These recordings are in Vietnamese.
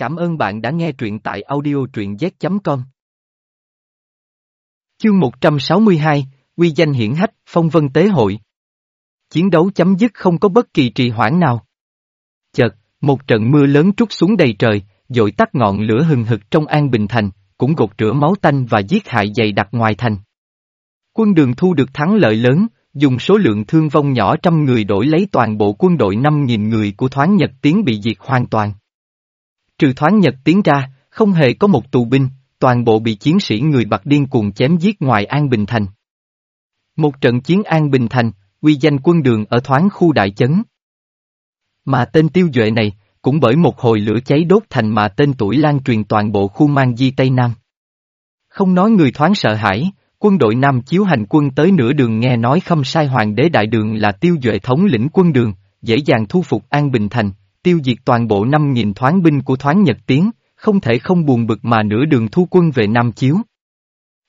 Cảm ơn bạn đã nghe truyện tại audio truyện z.com. Chương 162, Quy danh hiển hách, phong vân tế hội. Chiến đấu chấm dứt không có bất kỳ trì hoãn nào. Chợt, một trận mưa lớn trút xuống đầy trời, dội tắt ngọn lửa hừng hực trong An Bình Thành, cũng gột rửa máu tanh và giết hại dày đặc ngoài thành. Quân đường thu được thắng lợi lớn, dùng số lượng thương vong nhỏ trăm người đổi lấy toàn bộ quân đội 5.000 người của thoáng Nhật Tiến bị diệt hoàn toàn. Trừ thoáng Nhật Tiến ra, không hề có một tù binh, toàn bộ bị chiến sĩ người bạc điên cuồng chém giết ngoài An Bình Thành. Một trận chiến An Bình Thành, quy danh quân đường ở thoáng khu đại chấn. Mà tên tiêu duệ này, cũng bởi một hồi lửa cháy đốt thành mà tên tuổi lan truyền toàn bộ khu mang di Tây Nam. Không nói người thoáng sợ hãi, quân đội Nam chiếu hành quân tới nửa đường nghe nói khâm sai hoàng đế đại đường là tiêu duệ thống lĩnh quân đường, dễ dàng thu phục An Bình Thành, tiêu diệt toàn bộ 5.000 thoáng binh của thoáng Nhật Tiến, không thể không buồn bực mà nửa đường thu quân về Nam Chiếu.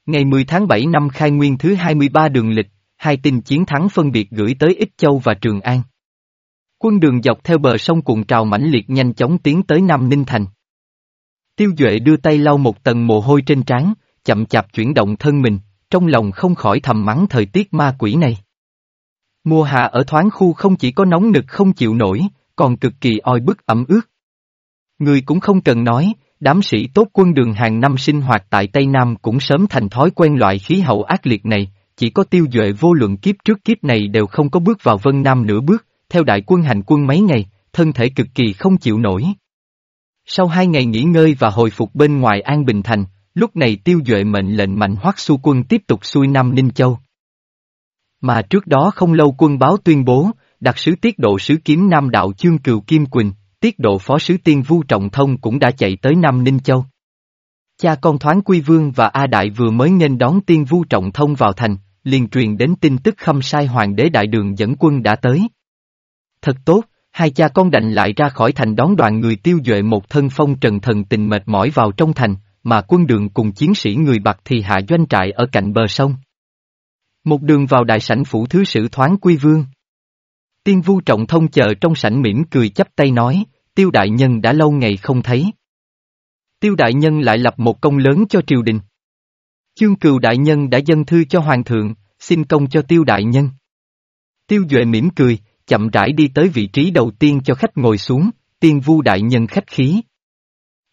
Ngày 10 tháng 7 năm khai nguyên thứ 23 đường lịch, hai tin chiến thắng phân biệt gửi tới Ích Châu và Trường An. Quân đường dọc theo bờ sông cuộn trào mãnh liệt nhanh chóng tiến tới Nam Ninh Thành. Tiêu Duệ đưa tay lau một tầng mồ hôi trên trán, chậm chạp chuyển động thân mình, trong lòng không khỏi thầm mắng thời tiết ma quỷ này. Mùa hạ ở thoáng khu không chỉ có nóng nực không chịu nổi, còn cực kỳ oi bức ẩm ướt. Người cũng không cần nói, đám sĩ tốt quân đường hàng năm sinh hoạt tại Tây Nam cũng sớm thành thói quen loại khí hậu ác liệt này, chỉ có tiêu duệ vô luận kiếp trước kiếp này đều không có bước vào Vân Nam nửa bước, theo đại quân hành quân mấy ngày, thân thể cực kỳ không chịu nổi. Sau hai ngày nghỉ ngơi và hồi phục bên ngoài An Bình Thành, lúc này tiêu duệ mệnh lệnh mạnh hoắc su quân tiếp tục xuôi Nam Ninh Châu. Mà trước đó không lâu quân báo tuyên bố, đặc sứ tiết độ sứ kiếm Nam Đạo Chương Cừu Kim Quỳnh, tiết độ phó sứ tiên Vu Trọng Thông cũng đã chạy tới Nam Ninh Châu. Cha con thoáng Quy Vương và A Đại vừa mới nghênh đón tiên Vu Trọng Thông vào thành, liền truyền đến tin tức khâm sai hoàng đế đại đường dẫn quân đã tới. Thật tốt, hai cha con đành lại ra khỏi thành đón đoàn người tiêu duệ một thân phong trần thần tình mệt mỏi vào trong thành, mà quân đường cùng chiến sĩ người bạc thì hạ doanh trại ở cạnh bờ sông. Một đường vào đại sảnh phủ thứ sử thoáng quy vương. Tiên vu trọng thông chờ trong sảnh mỉm cười chắp tay nói, tiêu đại nhân đã lâu ngày không thấy. Tiêu đại nhân lại lập một công lớn cho triều đình. Chương cừu đại nhân đã dâng thư cho hoàng thượng, xin công cho tiêu đại nhân. Tiêu Duệ mỉm cười, chậm rãi đi tới vị trí đầu tiên cho khách ngồi xuống, tiên vu đại nhân khách khí.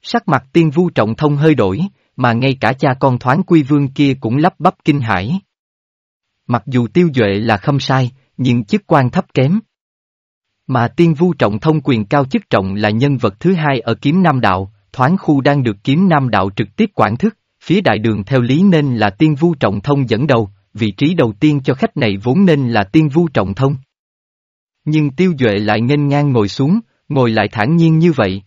Sắc mặt tiên vu trọng thông hơi đổi, mà ngay cả cha con thoáng quy vương kia cũng lắp bắp kinh hãi. Mặc dù tiêu duệ là không sai, nhưng chức quan thấp kém. Mà tiên vu trọng thông quyền cao chức trọng là nhân vật thứ hai ở kiếm nam đạo, thoáng khu đang được kiếm nam đạo trực tiếp quản thức, phía đại đường theo lý nên là tiên vu trọng thông dẫn đầu, vị trí đầu tiên cho khách này vốn nên là tiên vu trọng thông. Nhưng tiêu duệ lại nghênh ngang ngồi xuống, ngồi lại thản nhiên như vậy.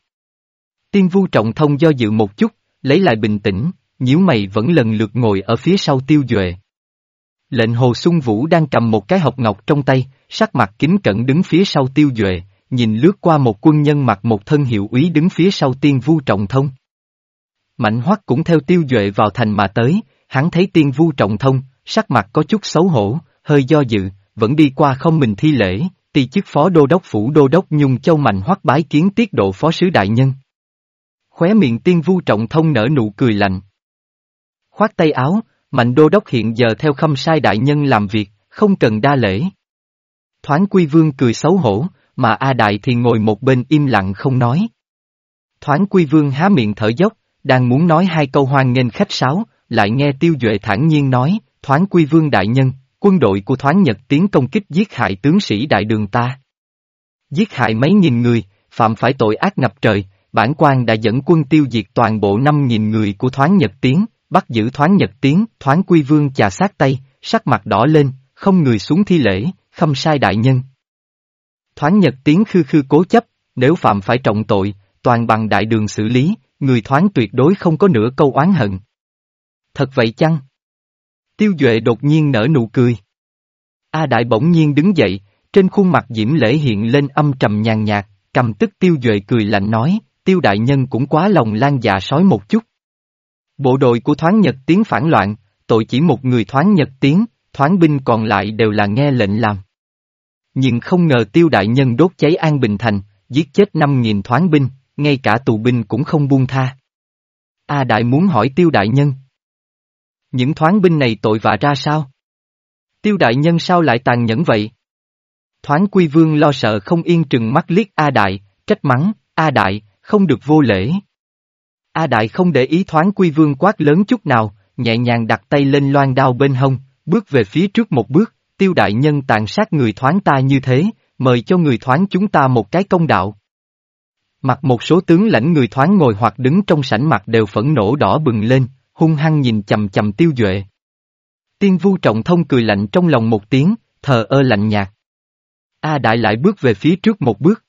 Tiên vu trọng thông do dự một chút, lấy lại bình tĩnh, nhíu mày vẫn lần lượt ngồi ở phía sau tiêu duệ. Lệnh hồ sung vũ đang cầm một cái hộp ngọc trong tay, sắc mặt kính cẩn đứng phía sau tiêu duệ, nhìn lướt qua một quân nhân mặc một thân hiệu úy đứng phía sau tiên vu trọng thông. Mạnh hoắc cũng theo tiêu duệ vào thành mà tới, hắn thấy tiên vu trọng thông, sắc mặt có chút xấu hổ, hơi do dự, vẫn đi qua không mình thi lễ, ti chức phó đô đốc phủ đô đốc nhung châu mạnh hoắc bái kiến tiết độ phó sứ đại nhân. Khóe miệng tiên vu trọng thông nở nụ cười lạnh. Khoát tay áo, mạnh đô đốc hiện giờ theo khâm sai đại nhân làm việc, không cần đa lễ. Thoáng quy vương cười xấu hổ, mà A Đại thì ngồi một bên im lặng không nói. Thoáng quy vương há miệng thở dốc, đang muốn nói hai câu hoan nghênh khách sáo, lại nghe tiêu duệ thản nhiên nói, thoáng quy vương đại nhân, quân đội của thoáng Nhật tiến công kích giết hại tướng sĩ đại đường ta. Giết hại mấy nghìn người, phạm phải tội ác ngập trời, bản quan đã dẫn quân tiêu diệt toàn bộ năm nghìn người của thoáng Nhật tiến, bắt giữ thoáng Nhật tiến, thoáng quy vương chà sát tay, sắc mặt đỏ lên, không người xuống thi lễ, không sai đại nhân. Thoáng Nhật tiến khư khư cố chấp, nếu phạm phải trọng tội, toàn bằng đại đường xử lý, người thoáng tuyệt đối không có nửa câu oán hận. Thật vậy chăng? Tiêu Duệ đột nhiên nở nụ cười. A Đại bỗng nhiên đứng dậy, trên khuôn mặt diễm lễ hiện lên âm trầm nhàn nhạt, cầm tức Tiêu Duệ cười lạnh nói, Tiêu Đại Nhân cũng quá lòng lan dạ sói một chút. Bộ đội của Thoáng Nhật Tiến phản loạn, tội chỉ một người Thoáng Nhật Tiến, Thoáng binh còn lại đều là nghe lệnh làm. Nhưng không ngờ Tiêu Đại Nhân đốt cháy An Bình Thành, giết chết 5.000 Thoáng binh, ngay cả tù binh cũng không buông tha. A Đại muốn hỏi Tiêu Đại Nhân. Những thoáng binh này tội vạ ra sao? Tiêu Đại Nhân sao lại tàn nhẫn vậy? Thoáng Quy Vương lo sợ không yên trừng mắt liếc A Đại, trách mắng, A Đại, không được vô lễ. A Đại không để ý thoáng Quy Vương quát lớn chút nào, nhẹ nhàng đặt tay lên loan đao bên hông, bước về phía trước một bước, Tiêu Đại Nhân tàn sát người thoáng ta như thế, mời cho người thoáng chúng ta một cái công đạo. Mặt một số tướng lãnh người thoáng ngồi hoặc đứng trong sảnh mặt đều phẫn nộ đỏ bừng lên, hung hăng nhìn chầm chầm tiêu duệ. Tiên vu trọng thông cười lạnh trong lòng một tiếng, thờ ơ lạnh nhạt. A đại lại bước về phía trước một bước.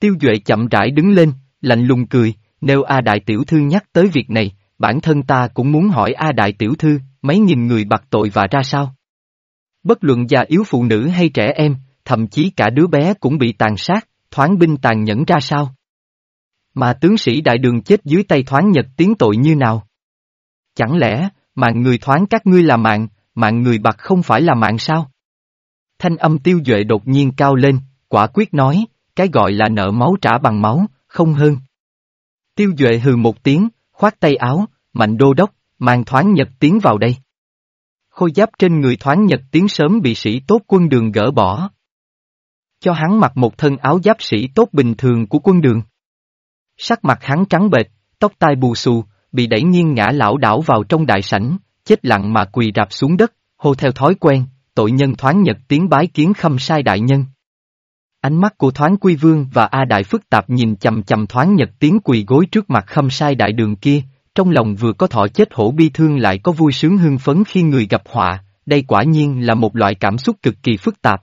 Tiêu duệ chậm rãi đứng lên, lạnh lùng cười, nếu A đại tiểu thư nhắc tới việc này, bản thân ta cũng muốn hỏi A đại tiểu thư, mấy nghìn người bạc tội và ra sao? Bất luận già yếu phụ nữ hay trẻ em, thậm chí cả đứa bé cũng bị tàn sát, thoáng binh tàn nhẫn ra sao? Mà tướng sĩ đại đường chết dưới tay thoáng nhật tiến tội như nào? Chẳng lẽ, mạng người thoáng các ngươi là mạng, mạng người bạc không phải là mạng sao? Thanh âm tiêu duệ đột nhiên cao lên, quả quyết nói, cái gọi là nợ máu trả bằng máu, không hơn. Tiêu duệ hừ một tiếng, khoát tay áo, mạnh đô đốc, mang thoáng nhật tiến vào đây. Khôi giáp trên người thoáng nhật tiến sớm bị sĩ tốt quân đường gỡ bỏ. Cho hắn mặc một thân áo giáp sĩ tốt bình thường của quân đường. Sắc mặt hắn trắng bệch, tóc tai bù xù, bị đẩy nghiêng ngã lão đảo vào trong đại sảnh, chết lặng mà quỳ rạp xuống đất, hô theo thói quen, tội nhân thoáng nhật tiếng bái kiến khâm sai đại nhân. Ánh mắt của thoáng quy vương và A đại phức tạp nhìn chầm chầm thoáng nhật Tiến quỳ gối trước mặt khâm sai đại đường kia, trong lòng vừa có thọ chết hổ bi thương lại có vui sướng hưng phấn khi người gặp họa, đây quả nhiên là một loại cảm xúc cực kỳ phức tạp.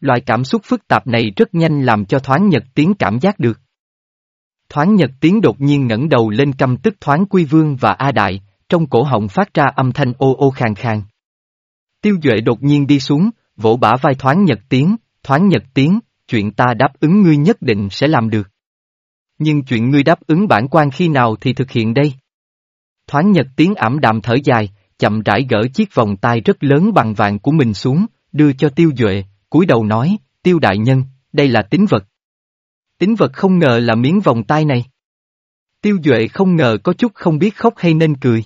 Loại cảm xúc phức tạp này rất nhanh làm cho thoáng nhật Tiến cảm giác được. Thoáng nhật Tiến đột nhiên ngẩng đầu lên căm tức thoáng quy vương và A Đại, trong cổ họng phát ra âm thanh ô ô khàn khàn. Tiêu Duệ đột nhiên đi xuống, vỗ bả vai thoáng nhật Tiến thoáng nhật tiếng, chuyện ta đáp ứng ngươi nhất định sẽ làm được. Nhưng chuyện ngươi đáp ứng bản quan khi nào thì thực hiện đây? Thoáng nhật tiếng ảm đạm thở dài, chậm rãi gỡ chiếc vòng tay rất lớn bằng vàng của mình xuống, đưa cho tiêu duệ, cúi đầu nói, tiêu đại nhân, đây là tín vật. Tín vật không ngờ là miếng vòng tay này. Tiêu duệ không ngờ có chút không biết khóc hay nên cười.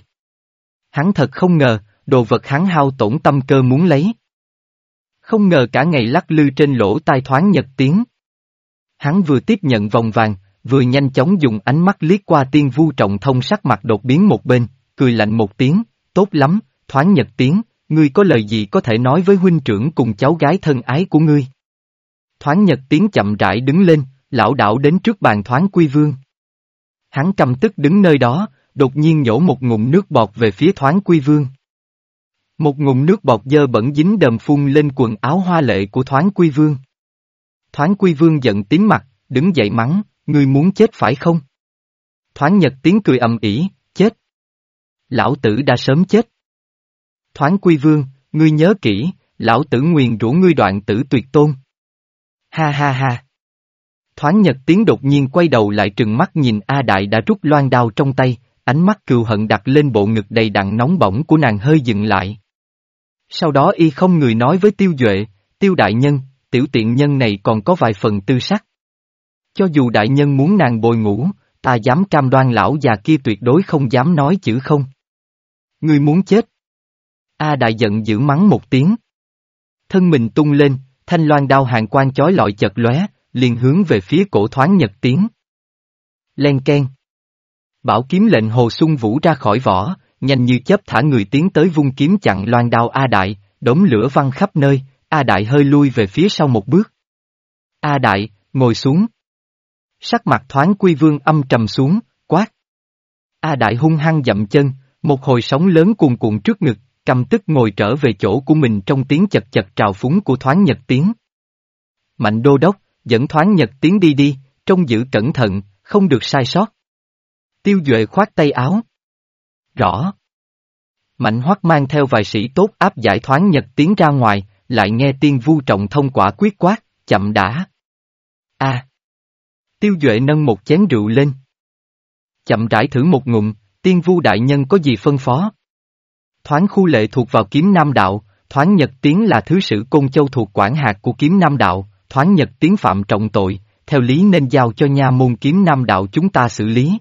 Hắn thật không ngờ, đồ vật hắn hao tổn tâm cơ muốn lấy. Không ngờ cả ngày lắc lư trên lỗ tai thoáng nhật tiếng. Hắn vừa tiếp nhận vòng vàng, vừa nhanh chóng dùng ánh mắt liếc qua tiên vu trọng thông sắc mặt đột biến một bên, cười lạnh một tiếng, tốt lắm, thoáng nhật tiếng, ngươi có lời gì có thể nói với huynh trưởng cùng cháu gái thân ái của ngươi. Thoáng nhật tiếng chậm rãi đứng lên, lão đảo đến trước bàn thoáng quy vương. Hắn căm tức đứng nơi đó, đột nhiên nhổ một ngụm nước bọt về phía thoáng quy vương. Một ngụm nước bọt dơ bẩn dính đầm phun lên quần áo hoa lệ của thoáng quy vương. Thoáng quy vương giận tím mặt, đứng dậy mắng, ngươi muốn chết phải không? Thoáng nhật tiếng cười ầm ĩ, chết. Lão tử đã sớm chết. Thoáng quy vương, ngươi nhớ kỹ, lão tử nguyền rủ ngươi đoạn tử tuyệt tôn. Ha ha ha. Thoáng nhật tiếng đột nhiên quay đầu lại trừng mắt nhìn A Đại đã rút loan đao trong tay, ánh mắt cừu hận đặt lên bộ ngực đầy đặn nóng bỏng của nàng hơi dừng lại. Sau đó y không người nói với tiêu duệ, tiêu đại nhân, tiểu tiện nhân này còn có vài phần tư sắc. Cho dù đại nhân muốn nàng bồi ngủ, ta dám cam đoan lão già kia tuyệt đối không dám nói chữ không. Ngươi muốn chết. A đại giận dữ mắng một tiếng. Thân mình tung lên, thanh loan đao hàng quan chói lọi chật lóe, liền hướng về phía cổ thoáng nhật tiếng. Len ken. Bảo kiếm lệnh hồ sung vũ ra khỏi vỏ, nhanh như chớp thả người tiến tới vung kiếm chặn loan đao A Đại, đống lửa văng khắp nơi, A Đại hơi lui về phía sau một bước. A Đại, ngồi xuống. Sắc mặt thoáng quy vương âm trầm xuống, quát. A Đại hung hăng dậm chân, một hồi sóng lớn cuồn cuộn trước ngực, cầm tức ngồi trở về chỗ của mình trong tiếng chật chật trào phúng của thoáng nhật tiếng. Mạnh đô đốc, dẫn thoáng nhật tiếng đi đi, trông giữ cẩn thận, không được sai sót. Tiêu Duệ khoát tay áo. Rõ. Mạnh hoắc mang theo vài sĩ tốt áp giải thoáng nhật tiến ra ngoài, lại nghe tiên vu trọng thông quả quyết quát, chậm đã. a Tiêu Duệ nâng một chén rượu lên. Chậm rãi thử một ngụm, tiên vu đại nhân có gì phân phó? Thoáng khu lệ thuộc vào kiếm nam đạo, thoáng nhật tiến là thứ sử côn châu thuộc quản hạt của kiếm nam đạo, thoáng nhật tiến phạm trọng tội, theo lý nên giao cho nha môn kiếm nam đạo chúng ta xử lý.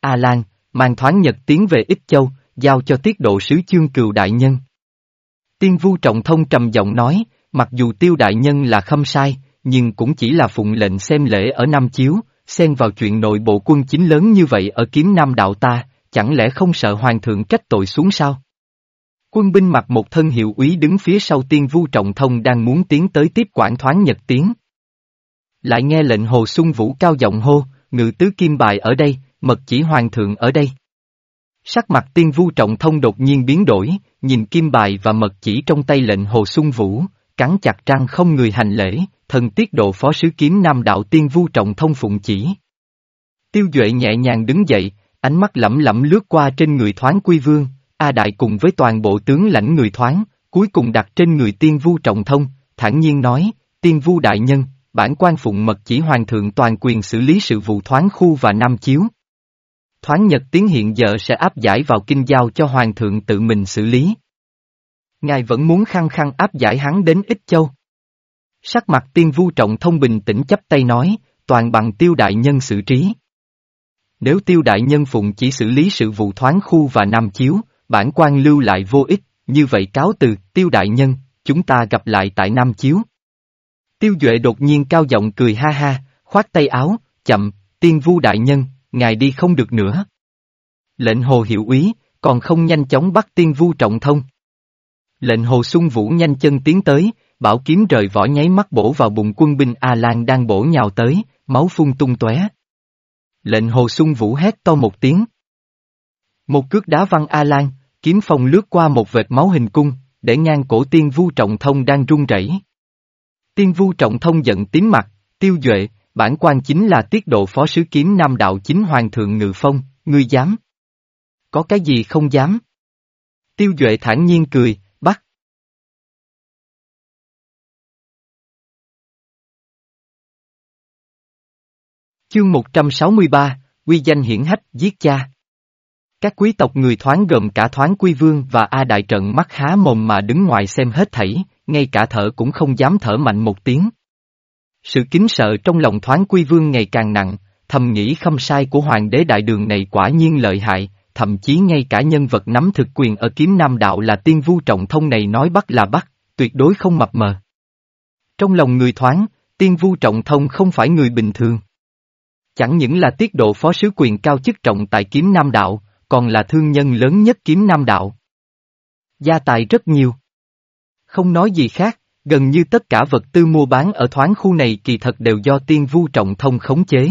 A Lan, mang thoáng nhật tiến về Ích Châu, giao cho tiết độ sứ chương cừu đại nhân. Tiên vu trọng thông trầm giọng nói, mặc dù tiêu đại nhân là khâm sai, nhưng cũng chỉ là phụng lệnh xem lễ ở Nam Chiếu, xen vào chuyện nội bộ quân chính lớn như vậy ở kiếm nam đạo ta, chẳng lẽ không sợ hoàng thượng trách tội xuống sao? Quân binh mặc một thân hiệu úy đứng phía sau tiên vu trọng thông đang muốn tiến tới tiếp quản thoáng nhật tiến. Lại nghe lệnh hồ sung vũ cao giọng hô, ngự tứ kim bài ở đây, mật chỉ hoàng thượng ở đây. Sắc mặt tiên vu trọng thông đột nhiên biến đổi, nhìn kim bài và mật chỉ trong tay lệnh hồ sung vũ, cắn chặt răng không người hành lễ, thần tiết độ phó sứ kiếm nam đạo tiên vu trọng thông phụng chỉ. Tiêu Duệ nhẹ nhàng đứng dậy, ánh mắt lẩm lẩm lướt qua trên người thoáng quy vương, A Đại cùng với toàn bộ tướng lãnh người thoáng, cuối cùng đặt trên người tiên vu trọng thông, thản nhiên nói, tiên vu đại nhân, bản quan phụng mật chỉ hoàng thượng toàn quyền xử lý sự vụ thoáng khu và nam chiếu. Thoáng nhật tiến hiện giờ sẽ áp giải vào kinh giao cho hoàng thượng tự mình xử lý. Ngài vẫn muốn khăng khăng áp giải hắn đến Ích Châu. Sắc mặt tiên vu trọng thông bình tĩnh chấp tay nói, toàn bằng tiêu đại nhân xử trí. Nếu tiêu đại nhân phụng chỉ xử lý sự vụ thoáng khu và nam chiếu, bản quan lưu lại vô ích, như vậy cáo từ, tiêu đại nhân, chúng ta gặp lại tại nam chiếu. Tiêu Duệ đột nhiên cao giọng cười ha ha, khoát tay áo, chậm, tiên vu đại nhân, ngài đi không được nữa. Lệnh hồ hiệu úy, còn không nhanh chóng bắt tiên vu trọng thông. Lệnh hồ sung vũ nhanh chân tiến tới, bảo kiếm rời vỏ nháy mắt bổ vào bụng quân binh A Lan đang bổ nhào tới, máu phun tung tóe. Lệnh hồ sung vũ hét to một tiếng. Một cước đá văng A Lan, kiếm phong lướt qua một vệt máu hình cung, để ngang cổ tiên vu trọng thông đang run rẩy. Tiên vu trọng thông giận tím mặt, tiêu duệ, bản quan chính là tiết độ phó sứ kiếm nam đạo chính hoàng thượng ngự phong, ngươi dám. Có cái gì không dám? Tiêu duệ thản nhiên cười, bắt. Chương 163, Quy danh hiển hách giết cha. Các quý tộc người thoáng gồm cả thoáng quy vương và A đại trận mắt há mồm mà đứng ngoài xem hết thảy, ngay cả thở cũng không dám thở mạnh một tiếng. Sự kính sợ trong lòng thoáng quy vương ngày càng nặng, thầm nghĩ khâm sai của hoàng đế đại đường này quả nhiên lợi hại, thậm chí ngay cả nhân vật nắm thực quyền ở kiếm nam đạo là tiên vu trọng thông này nói bắt là bắt, tuyệt đối không mập mờ. Trong lòng người thoáng, tiên vu trọng thông không phải người bình thường. Chẳng những là tiết độ phó sứ quyền cao chức trọng tại kiếm nam đạo, còn là thương nhân lớn nhất kiếm nam đạo. Gia tài rất nhiều. Không nói gì khác, gần như tất cả vật tư mua bán ở thoáng khu này kỳ thật đều do tiên vu trọng thông khống chế.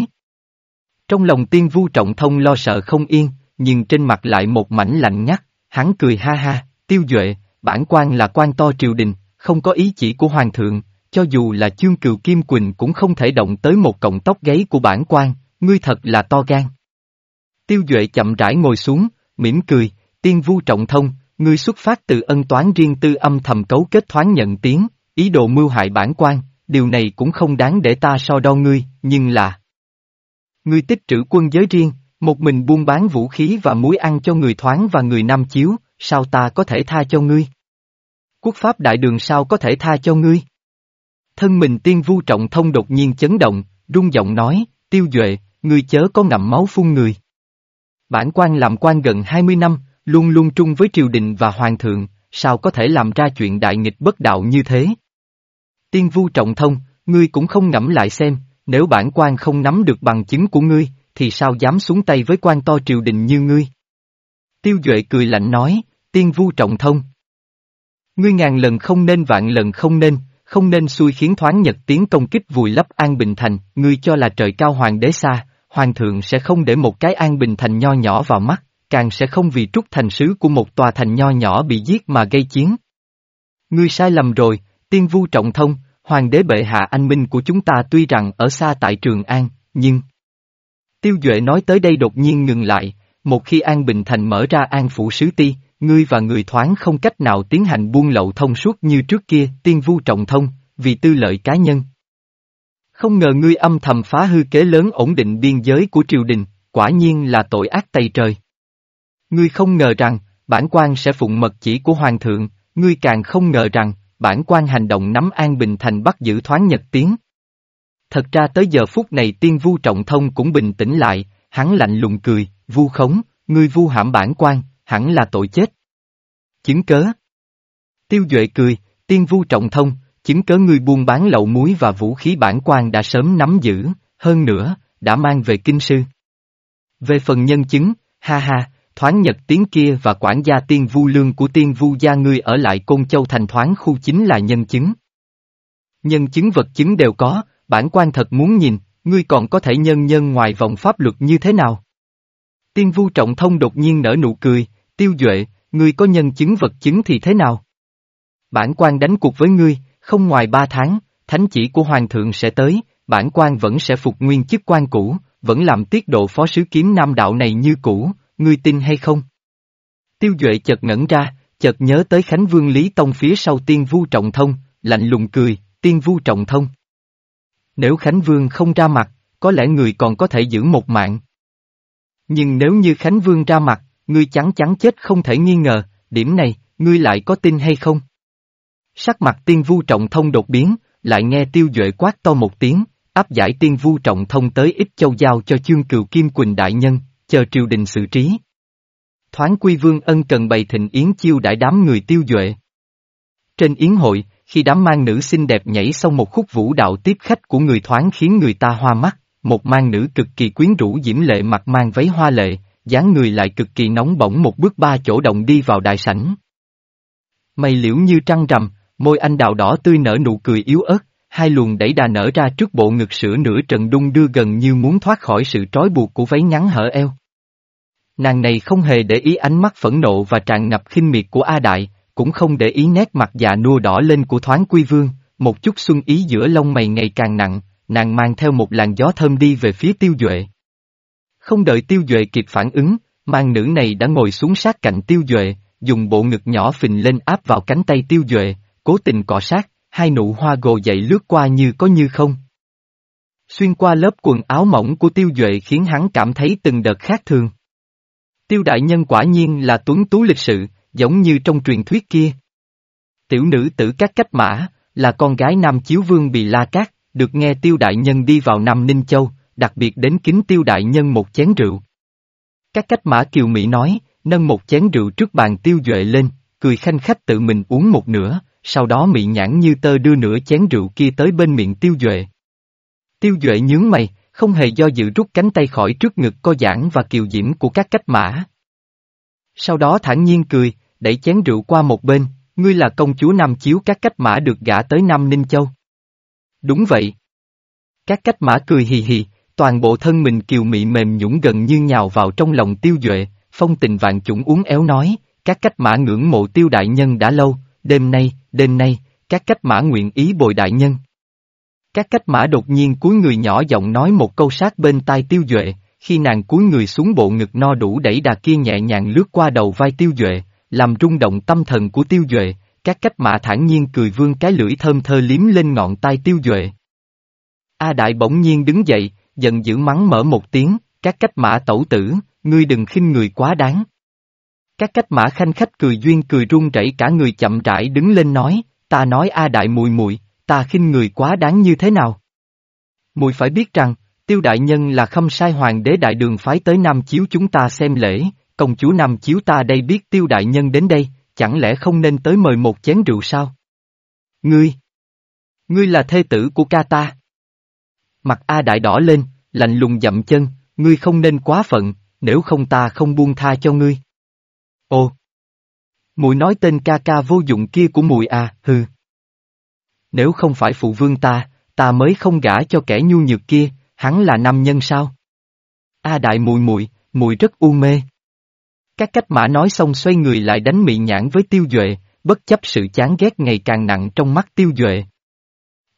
Trong lòng tiên vu trọng thông lo sợ không yên, nhưng trên mặt lại một mảnh lạnh ngắt, hắn cười ha ha, tiêu duệ, bản quan là quan to triều đình, không có ý chỉ của hoàng thượng, cho dù là chương cừu Kim Quỳnh cũng không thể động tới một cọng tóc gáy của bản quan, ngươi thật là to gan. Tiêu Duệ chậm rãi ngồi xuống, mỉm cười, tiên vu trọng thông, ngươi xuất phát từ ân toán riêng tư âm thầm cấu kết thoáng nhận tiếng, ý đồ mưu hại bản quan, điều này cũng không đáng để ta so đo ngươi, nhưng là... Ngươi tích trữ quân giới riêng, một mình buôn bán vũ khí và muối ăn cho người thoáng và người nam chiếu, sao ta có thể tha cho ngươi? Quốc pháp đại đường sao có thể tha cho ngươi? Thân mình tiên vu trọng thông đột nhiên chấn động, rung giọng nói, tiêu duệ, ngươi chớ có ngậm máu phun người. Bản quan làm quan gần 20 năm, luôn luôn trung với triều đình và hoàng thượng, sao có thể làm ra chuyện đại nghịch bất đạo như thế? Tiên vu trọng thông, ngươi cũng không ngẫm lại xem, nếu bản quan không nắm được bằng chứng của ngươi, thì sao dám xuống tay với quan to triều đình như ngươi? Tiêu Duệ cười lạnh nói, tiên vu trọng thông. Ngươi ngàn lần không nên vạn lần không nên, không nên xui khiến thoáng nhật tiến công kích vùi lấp An Bình Thành, ngươi cho là trời cao hoàng đế xa, hoàng thượng sẽ không để một cái An Bình Thành nho nhỏ vào mắt, càng sẽ không vì trúc thành sứ của một tòa thành nho nhỏ bị giết mà gây chiến. Ngươi sai lầm rồi, tiên vu trọng thông, hoàng đế bệ hạ anh minh của chúng ta tuy rằng ở xa tại Trường An, nhưng... Tiêu Duệ nói tới đây đột nhiên ngừng lại, một khi An Bình Thành mở ra An Phủ Sứ Ti, ngươi và người thoáng không cách nào tiến hành buôn lậu thông suốt như trước kia, tiên vu trọng thông, vì tư lợi cá nhân. Không ngờ ngươi âm thầm phá hư kế lớn ổn định biên giới của triều đình, quả nhiên là tội ác tày trời. Ngươi không ngờ rằng, bản quan sẽ phụng mật chỉ của hoàng thượng, ngươi càng không ngờ rằng, bản quan hành động nắm an bình thành bắt giữ thoáng nhật tiếng. Thật ra tới giờ phút này tiên vu trọng thông cũng bình tĩnh lại, hắn lạnh lùng cười, vu khống, ngươi vu hãm bản quan, hẳn là tội chết. Chứng cớ. Tiêu Duệ cười, tiên vu trọng thông, chứng cớ ngươi buôn bán lậu muối và vũ khí bản quan đã sớm nắm giữ, hơn nữa, đã mang về kinh sư. Về phần nhân chứng, ha ha, thoáng nhật tiếng kia và quản gia tiên vu lương của tiên vu gia ngươi ở lại Côn Châu thành thoáng khu chính là nhân chứng. Nhân chứng vật chứng đều có, bản quan thật muốn nhìn, ngươi còn có thể nhân nhân ngoài vòng pháp luật như thế nào? Tiên vu trọng thông đột nhiên nở nụ cười, tiêu duệ, ngươi có nhân chứng vật chứng thì thế nào? Bản quan đánh cuộc với ngươi, không ngoài ba tháng, thánh chỉ của hoàng thượng sẽ tới, bản quan vẫn sẽ phục nguyên chức quan cũ, vẫn làm tiết độ phó sứ kiếm nam đạo này như cũ, ngươi tin hay không? Tiêu Duệ chợt ngẩn ra, chợt nhớ tới Khánh Vương Lý Tông phía sau tiên vu trọng thông, lạnh lùng cười, tiên vu trọng thông. Nếu Khánh Vương không ra mặt, có lẽ người còn có thể giữ một mạng. Nhưng nếu như Khánh Vương ra mặt, ngươi chắn chắn chết không thể nghi ngờ, điểm này, ngươi lại có tin hay không? Sắc mặt tiên vu trọng thông đột biến, lại nghe tiêu duệ quát to một tiếng, áp giải tiên vu trọng thông tới ít châu giao cho chương cừu Kim Quỳnh đại nhân, chờ triều đình xử trí. Thoáng quy vương ân cần bày thịnh yến chiêu đại đám người tiêu duệ. Trên yến hội, khi đám mang nữ xinh đẹp nhảy xong một khúc vũ đạo tiếp khách của người thoáng khiến người ta hoa mắt, một mang nữ cực kỳ quyến rũ diễm lệ mặt mang váy hoa lệ, dáng người lại cực kỳ nóng bỏng một bước ba chỗ động đi vào đại sảnh. Mây liễu như trăng rằm, môi anh đào đỏ tươi nở nụ cười yếu ớt, hai luồng đẩy đà nở ra trước bộ ngực sữa nửa trần đung đưa gần như muốn thoát khỏi sự trói buộc của váy ngắn hở eo. Nàng này không hề để ý ánh mắt phẫn nộ và tràn ngập khinh miệt của A Đại, cũng không để ý nét mặt già nua đỏ lên của thoáng quy vương, một chút xuân ý giữa lông mày ngày càng nặng, nàng mang theo một làn gió thơm đi về phía tiêu duệ. Không đợi tiêu duệ kịp phản ứng, mang nữ này đã ngồi xuống sát cạnh tiêu duệ, dùng bộ ngực nhỏ phình lên áp vào cánh tay tiêu duệ, cố tình cọ sát, hai nụ hoa gồ dậy lướt qua như có như không. Xuyên qua lớp quần áo mỏng của tiêu duệ khiến hắn cảm thấy từng đợt khác thường. Tiêu đại nhân quả nhiên là tuấn tú lịch sự, giống như trong truyền thuyết kia. Tiểu nữ tử các cách mã, là con gái Nam Chiếu Vương bị La Cát, được nghe tiêu đại nhân đi vào Nam Ninh Châu, đặc biệt đến kính tiêu đại nhân một chén rượu. Các cách mã kiều Mỹ nói, nâng một chén rượu trước bàn tiêu duệ lên, cười khanh khách tự mình uống một nửa, sau đó mị nhãn như tơ đưa nửa chén rượu kia tới bên miệng tiêu duệ. Tiêu duệ nhướng mày, không hề do dự rút cánh tay khỏi trước ngực co giãn và kiều diễm của các cách mã. Sau đó thản nhiên cười, đẩy chén rượu qua một bên, ngươi là công chúa Nam Chiếu các cách mã được gả tới Nam Ninh Châu. Đúng vậy. Các cách mã cười hì hì, toàn bộ thân mình kiều mị mềm nhũng gần như nhào vào trong lòng tiêu duệ, phong tình vạn chủng uống éo nói, các cách mã ngưỡng mộ tiêu đại nhân đã lâu, đêm nay, đêm nay, các cách mã nguyện ý bồi đại nhân. Các cách mã đột nhiên cúi người nhỏ giọng nói một câu sát bên tai tiêu duệ, khi nàng cúi người xuống bộ ngực no đủ đẩy đà kia nhẹ nhàng lướt qua đầu vai tiêu duệ, làm rung động tâm thần của tiêu duệ, các cách mã thản nhiên cười vương cái lưỡi thơm thơ liếm lên ngọn tai tiêu duệ. A đại bỗng nhiên đứng dậy, giận dữ mắng mở một tiếng, các cách mã tẩu tử, ngươi đừng khinh người quá đáng. Các cách mã khanh khách cười duyên cười run rẩy cả người chậm rãi đứng lên nói, ta nói A đại mùi mùi, ta khinh người quá đáng như thế nào? Mùi phải biết rằng, tiêu đại nhân là khâm sai hoàng đế đại đường phái tới Nam Chiếu chúng ta xem lễ, công chúa Nam Chiếu ta đây biết tiêu đại nhân đến đây, chẳng lẽ không nên tới mời một chén rượu sao? Ngươi! Ngươi là thê tử của ca ta. Mặt A đại đỏ lên, lạnh lùng dậm chân, ngươi không nên quá phận, nếu không ta không buông tha cho ngươi. Ồ! Mùi nói tên ca ca vô dụng kia của mùi à, hừ. Nếu không phải phụ vương ta, ta mới không gả cho kẻ nhu nhược kia, hắn là nam nhân sao? A đại mùi mùi, mùi rất u mê. Các cách mã nói xong xoay người lại đánh mị nhãn với tiêu duệ, bất chấp sự chán ghét ngày càng nặng trong mắt tiêu duệ.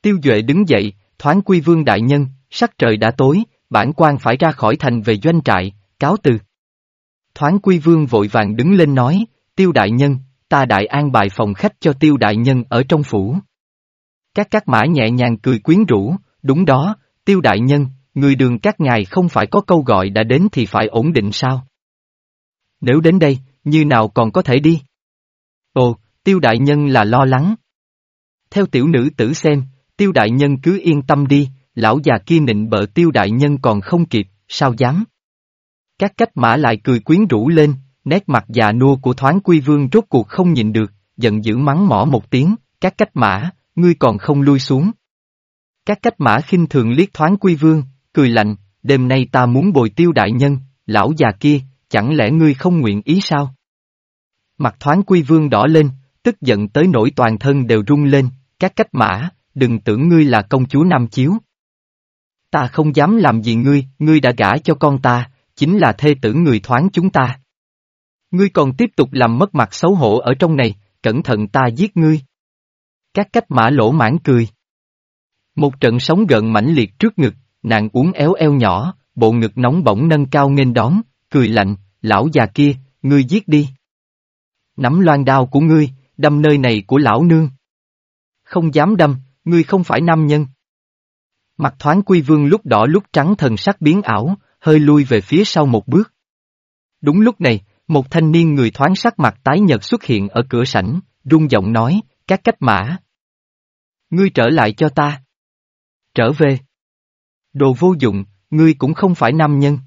Tiêu duệ đứng dậy, thoáng quy vương đại nhân, sắc trời đã tối, bản quan phải ra khỏi thành về doanh trại, cáo từ. Thoáng quy vương vội vàng đứng lên nói, tiêu đại nhân, ta đại an bài phòng khách cho tiêu đại nhân ở trong phủ. Các các mã nhẹ nhàng cười quyến rũ, đúng đó, tiêu đại nhân, người đường các ngài không phải có câu gọi đã đến thì phải ổn định sao? Nếu đến đây, như nào còn có thể đi? Ồ, tiêu đại nhân là lo lắng. Theo tiểu nữ tử xem, tiêu đại nhân cứ yên tâm đi, lão già kia nịnh bợ tiêu đại nhân còn không kịp, sao dám. Các cách mã lại cười quyến rũ lên, nét mặt già nua của thoáng quy vương rốt cuộc không nhìn được, giận dữ mắng mỏ một tiếng, các cách mã, ngươi còn không lui xuống. Các cách mã khinh thường liếc thoáng quy vương, cười lạnh, đêm nay ta muốn bồi tiêu đại nhân, lão già kia, chẳng lẽ ngươi không nguyện ý sao? Mặt thoáng quy vương đỏ lên, tức giận tới nỗi toàn thân đều rung lên, các cách mã, đừng tưởng ngươi là công chúa Nam Chiếu. Ta không dám làm gì ngươi, ngươi đã gả cho con ta, chính là thê tử người thoáng chúng ta. Ngươi còn tiếp tục làm mất mặt xấu hổ ở trong này, cẩn thận ta giết ngươi. Các cách mã lỗ mãn cười. Một trận sóng gợn mãnh liệt trước ngực, nàng uống éo eo nhỏ, bộ ngực nóng bỏng nâng cao nghênh đón, cười lạnh, lão già kia, ngươi giết đi. Nắm loan đao của ngươi, đâm nơi này của lão nương. Không dám đâm, ngươi không phải nam nhân. Mặt thoáng quy vương lúc đỏ lúc trắng thần sắc biến ảo, hơi lui về phía sau một bước. Đúng lúc này, một thanh niên người thoáng sắc mặt tái nhợt xuất hiện ở cửa sảnh, rung giọng nói, các cách mã. Ngươi trở lại cho ta. Trở về. Đồ vô dụng, ngươi cũng không phải nam nhân.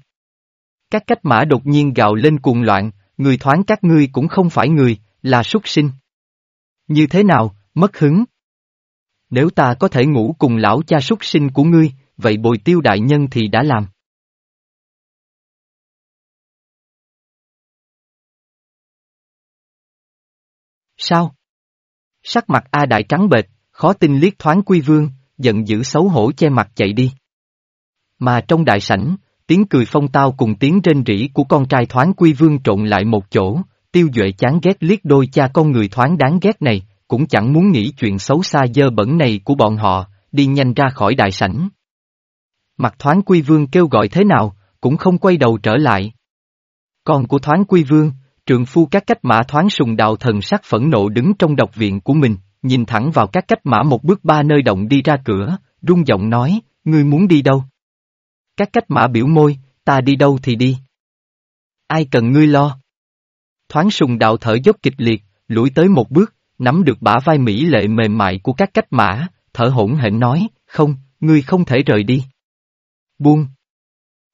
Các cách mã đột nhiên gào lên cuồng loạn, người thoáng các ngươi cũng không phải người, là súc sinh. Như thế nào, mất hứng? Nếu ta có thể ngủ cùng lão cha súc sinh của ngươi, vậy bồi tiêu đại nhân thì đã làm. Sao? Sắc mặt A Đại trắng bệch, khó tin liếc thoáng quy vương, giận dữ xấu hổ che mặt chạy đi. Mà trong đại sảnh, tiếng cười phong tao cùng tiếng rên rỉ của con trai thoáng quy vương trộn lại một chỗ, tiêu duệ chán ghét liếc đôi cha con người thoáng đáng ghét này, cũng chẳng muốn nghĩ chuyện xấu xa dơ bẩn này của bọn họ, đi nhanh ra khỏi đại sảnh. Mặt thoáng quy vương kêu gọi thế nào, cũng không quay đầu trở lại. Con của thoáng quy vương, trường phu các cách mã thoáng sùng đạo thần sắc phẫn nộ đứng trong độc viện của mình, nhìn thẳng vào các cách mã một bước ba nơi động đi ra cửa, rung giọng nói, ngươi muốn đi đâu? Các cách mã biểu môi, ta đi đâu thì đi. Ai cần ngươi lo? Thoáng sùng đạo thở dốc kịch liệt, lùi tới một bước, nắm được bả vai mỹ lệ mềm mại của các cách mã, thở hổn hển nói, không, ngươi không thể rời đi. Buông.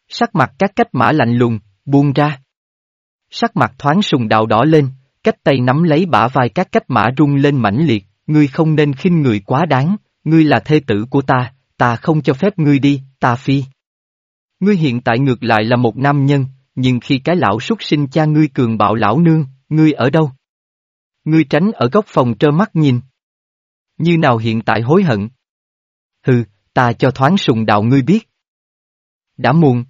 Sắc mặt các cách mã lạnh lùng, buông ra. Sắc mặt thoáng sùng đạo đỏ lên, cách tay nắm lấy bả vai các cách mã rung lên mãnh liệt, ngươi không nên khinh người quá đáng, ngươi là thê tử của ta, ta không cho phép ngươi đi, ta phi. Ngươi hiện tại ngược lại là một nam nhân, nhưng khi cái lão súc sinh cha ngươi cường bạo lão nương, ngươi ở đâu? Ngươi tránh ở góc phòng trơ mắt nhìn. Như nào hiện tại hối hận? Hừ, ta cho thoáng sùng đạo ngươi biết. Đã muộn.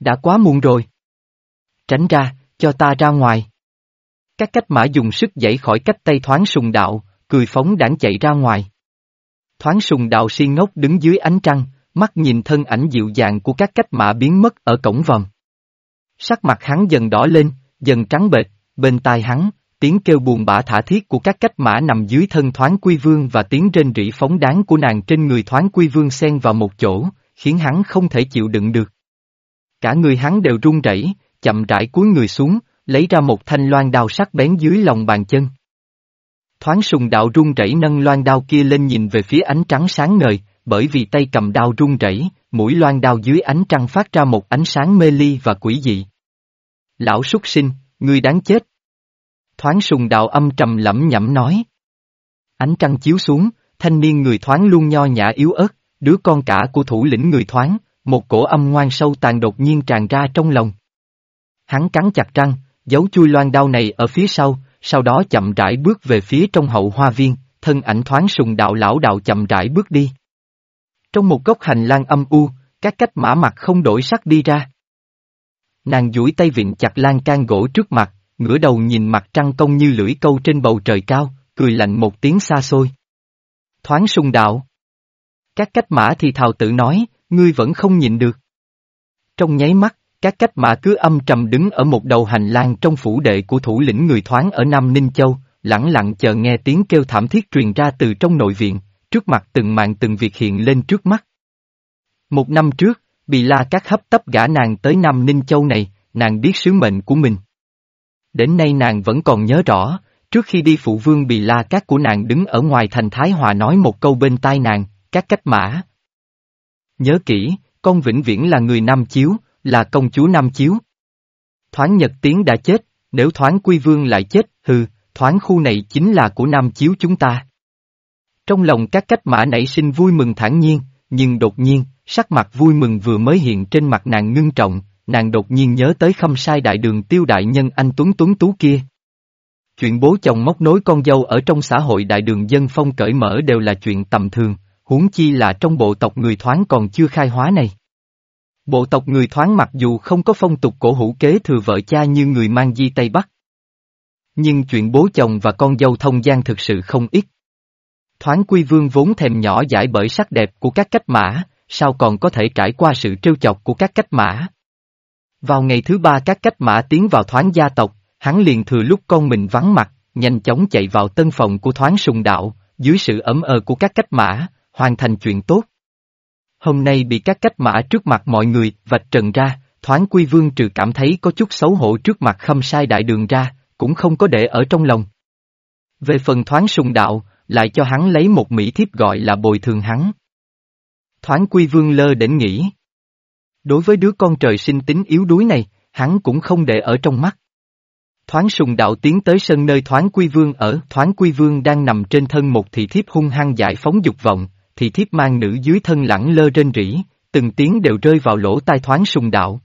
Đã quá muộn rồi. Tránh ra, cho ta ra ngoài. Các cách mã dùng sức dãy khỏi cách tay thoáng sùng đạo, cười phóng đảng chạy ra ngoài. Thoáng sùng đạo si ngốc đứng dưới ánh trăng, mắt nhìn thân ảnh dịu dàng của các cách mã biến mất ở cổng vòng. Sắc mặt hắn dần đỏ lên, dần trắng bệch, bên tai hắn, tiếng kêu buồn bã thả thiết của các cách mã nằm dưới thân thoáng quy vương và tiếng rên rỉ phóng đáng của nàng trên người thoáng quy vương xen vào một chỗ, khiến hắn không thể chịu đựng được. Cả người hắn đều run rẩy, chậm rãi cúi người xuống, lấy ra một thanh loan đao sắc bén dưới lòng bàn chân. Thoáng sùng đạo run rẩy nâng loan đao kia lên nhìn về phía ánh trắng sáng ngời, bởi vì tay cầm đao run rẩy, mũi loan đao dưới ánh trăng phát ra một ánh sáng mê ly và quỷ dị. Lão súc sinh, ngươi đáng chết. Thoáng sùng đạo âm trầm lẩm nhẩm nói. Ánh trăng chiếu xuống, thanh niên người thoáng luôn nho nhã yếu ớt, đứa con cả của thủ lĩnh người thoáng, một cổ âm ngoan sâu tàn đột nhiên tràn ra trong lòng. Hắn cắn chặt răng, giấu chui loan đao này ở phía sau, sau đó chậm rãi bước về phía trong hậu hoa viên, thân ảnh thoáng sùng đạo lão đạo chậm rãi bước đi. Trong một góc hành lang âm u, các cách mã mặt không đổi sắc đi ra. Nàng duỗi tay vịn chặt lan can gỗ trước mặt, ngửa đầu nhìn mặt trăng công như lưỡi câu trên bầu trời cao, cười lạnh một tiếng xa xôi. Thoáng sung đạo. Các cách mã thì thào tự nói, ngươi vẫn không nhịn được. Trong nháy mắt, các cách mã cứ âm trầm đứng ở một đầu hành lang trong phủ đệ của thủ lĩnh người thoáng ở Nam Ninh Châu, lặng lặng chờ nghe tiếng kêu thảm thiết truyền ra từ trong nội viện, trước mặt từng mạng từng việc hiện lên trước mắt. Một năm trước, Bì La các hấp tấp gả nàng tới Nam Ninh Châu này, nàng biết sứ mệnh của mình. Đến nay nàng vẫn còn nhớ rõ, trước khi đi phụ vương Bì La các của nàng đứng ở ngoài thành Thái Hòa nói một câu bên tai nàng, các cách mã. Nhớ kỹ, con vĩnh viễn là người Nam Chiếu, là công chúa Nam Chiếu. Thoáng Nhật Tiến đã chết, nếu thoáng Quy Vương lại chết, hừ, thoáng khu này chính là của Nam Chiếu chúng ta. Trong lòng các cách mã nảy sinh vui mừng thản nhiên, nhưng đột nhiên, sắc mặt vui mừng vừa mới hiện trên mặt nàng ngưng trọng, nàng đột nhiên nhớ tới khâm sai đại đường tiêu đại nhân anh Tuấn Tuấn Tú kia. Chuyện bố chồng móc nối con dâu ở trong xã hội đại đường dân phong cởi mở đều là chuyện tầm thường, huống chi là trong bộ tộc người thoáng còn chưa khai hóa này. Bộ tộc người thoáng mặc dù không có phong tục cổ hữu kế thừa vợ cha như người mang di Tây Bắc. Nhưng chuyện bố chồng và con dâu thông gian thực sự không ít. Thoáng quy vương vốn thèm nhỏ giải bởi sắc đẹp của các cách mã, sao còn có thể trải qua sự trêu chọc của các cách mã. Vào ngày thứ ba các cách mã tiến vào thoáng gia tộc, hắn liền thừa lúc con mình vắng mặt, nhanh chóng chạy vào tân phòng của thoáng sùng đạo, dưới sự ấm ờ của các cách mã, hoàn thành chuyện tốt. Hôm nay bị các cách mã trước mặt mọi người vạch trần ra, thoáng quy vương trừ cảm thấy có chút xấu hổ trước mặt khâm sai đại đường ra, cũng không có để ở trong lòng. Về phần thoáng sùng đạo, lại cho hắn lấy một mỹ thiếp gọi là bồi thường hắn. Thoáng quy vương lơ đến nghĩ. Đối với đứa con trời sinh tính yếu đuối này, hắn cũng không để ở trong mắt. Thoáng sùng đạo tiến tới sân nơi thoáng quy vương ở, thoáng quy vương đang nằm trên thân một thị thiếp hung hăng giải phóng dục vọng, thì thiếp mang nữ dưới thân lẳng lơ rên rỉ, từng tiếng đều rơi vào lỗ tai thoáng sùng đạo.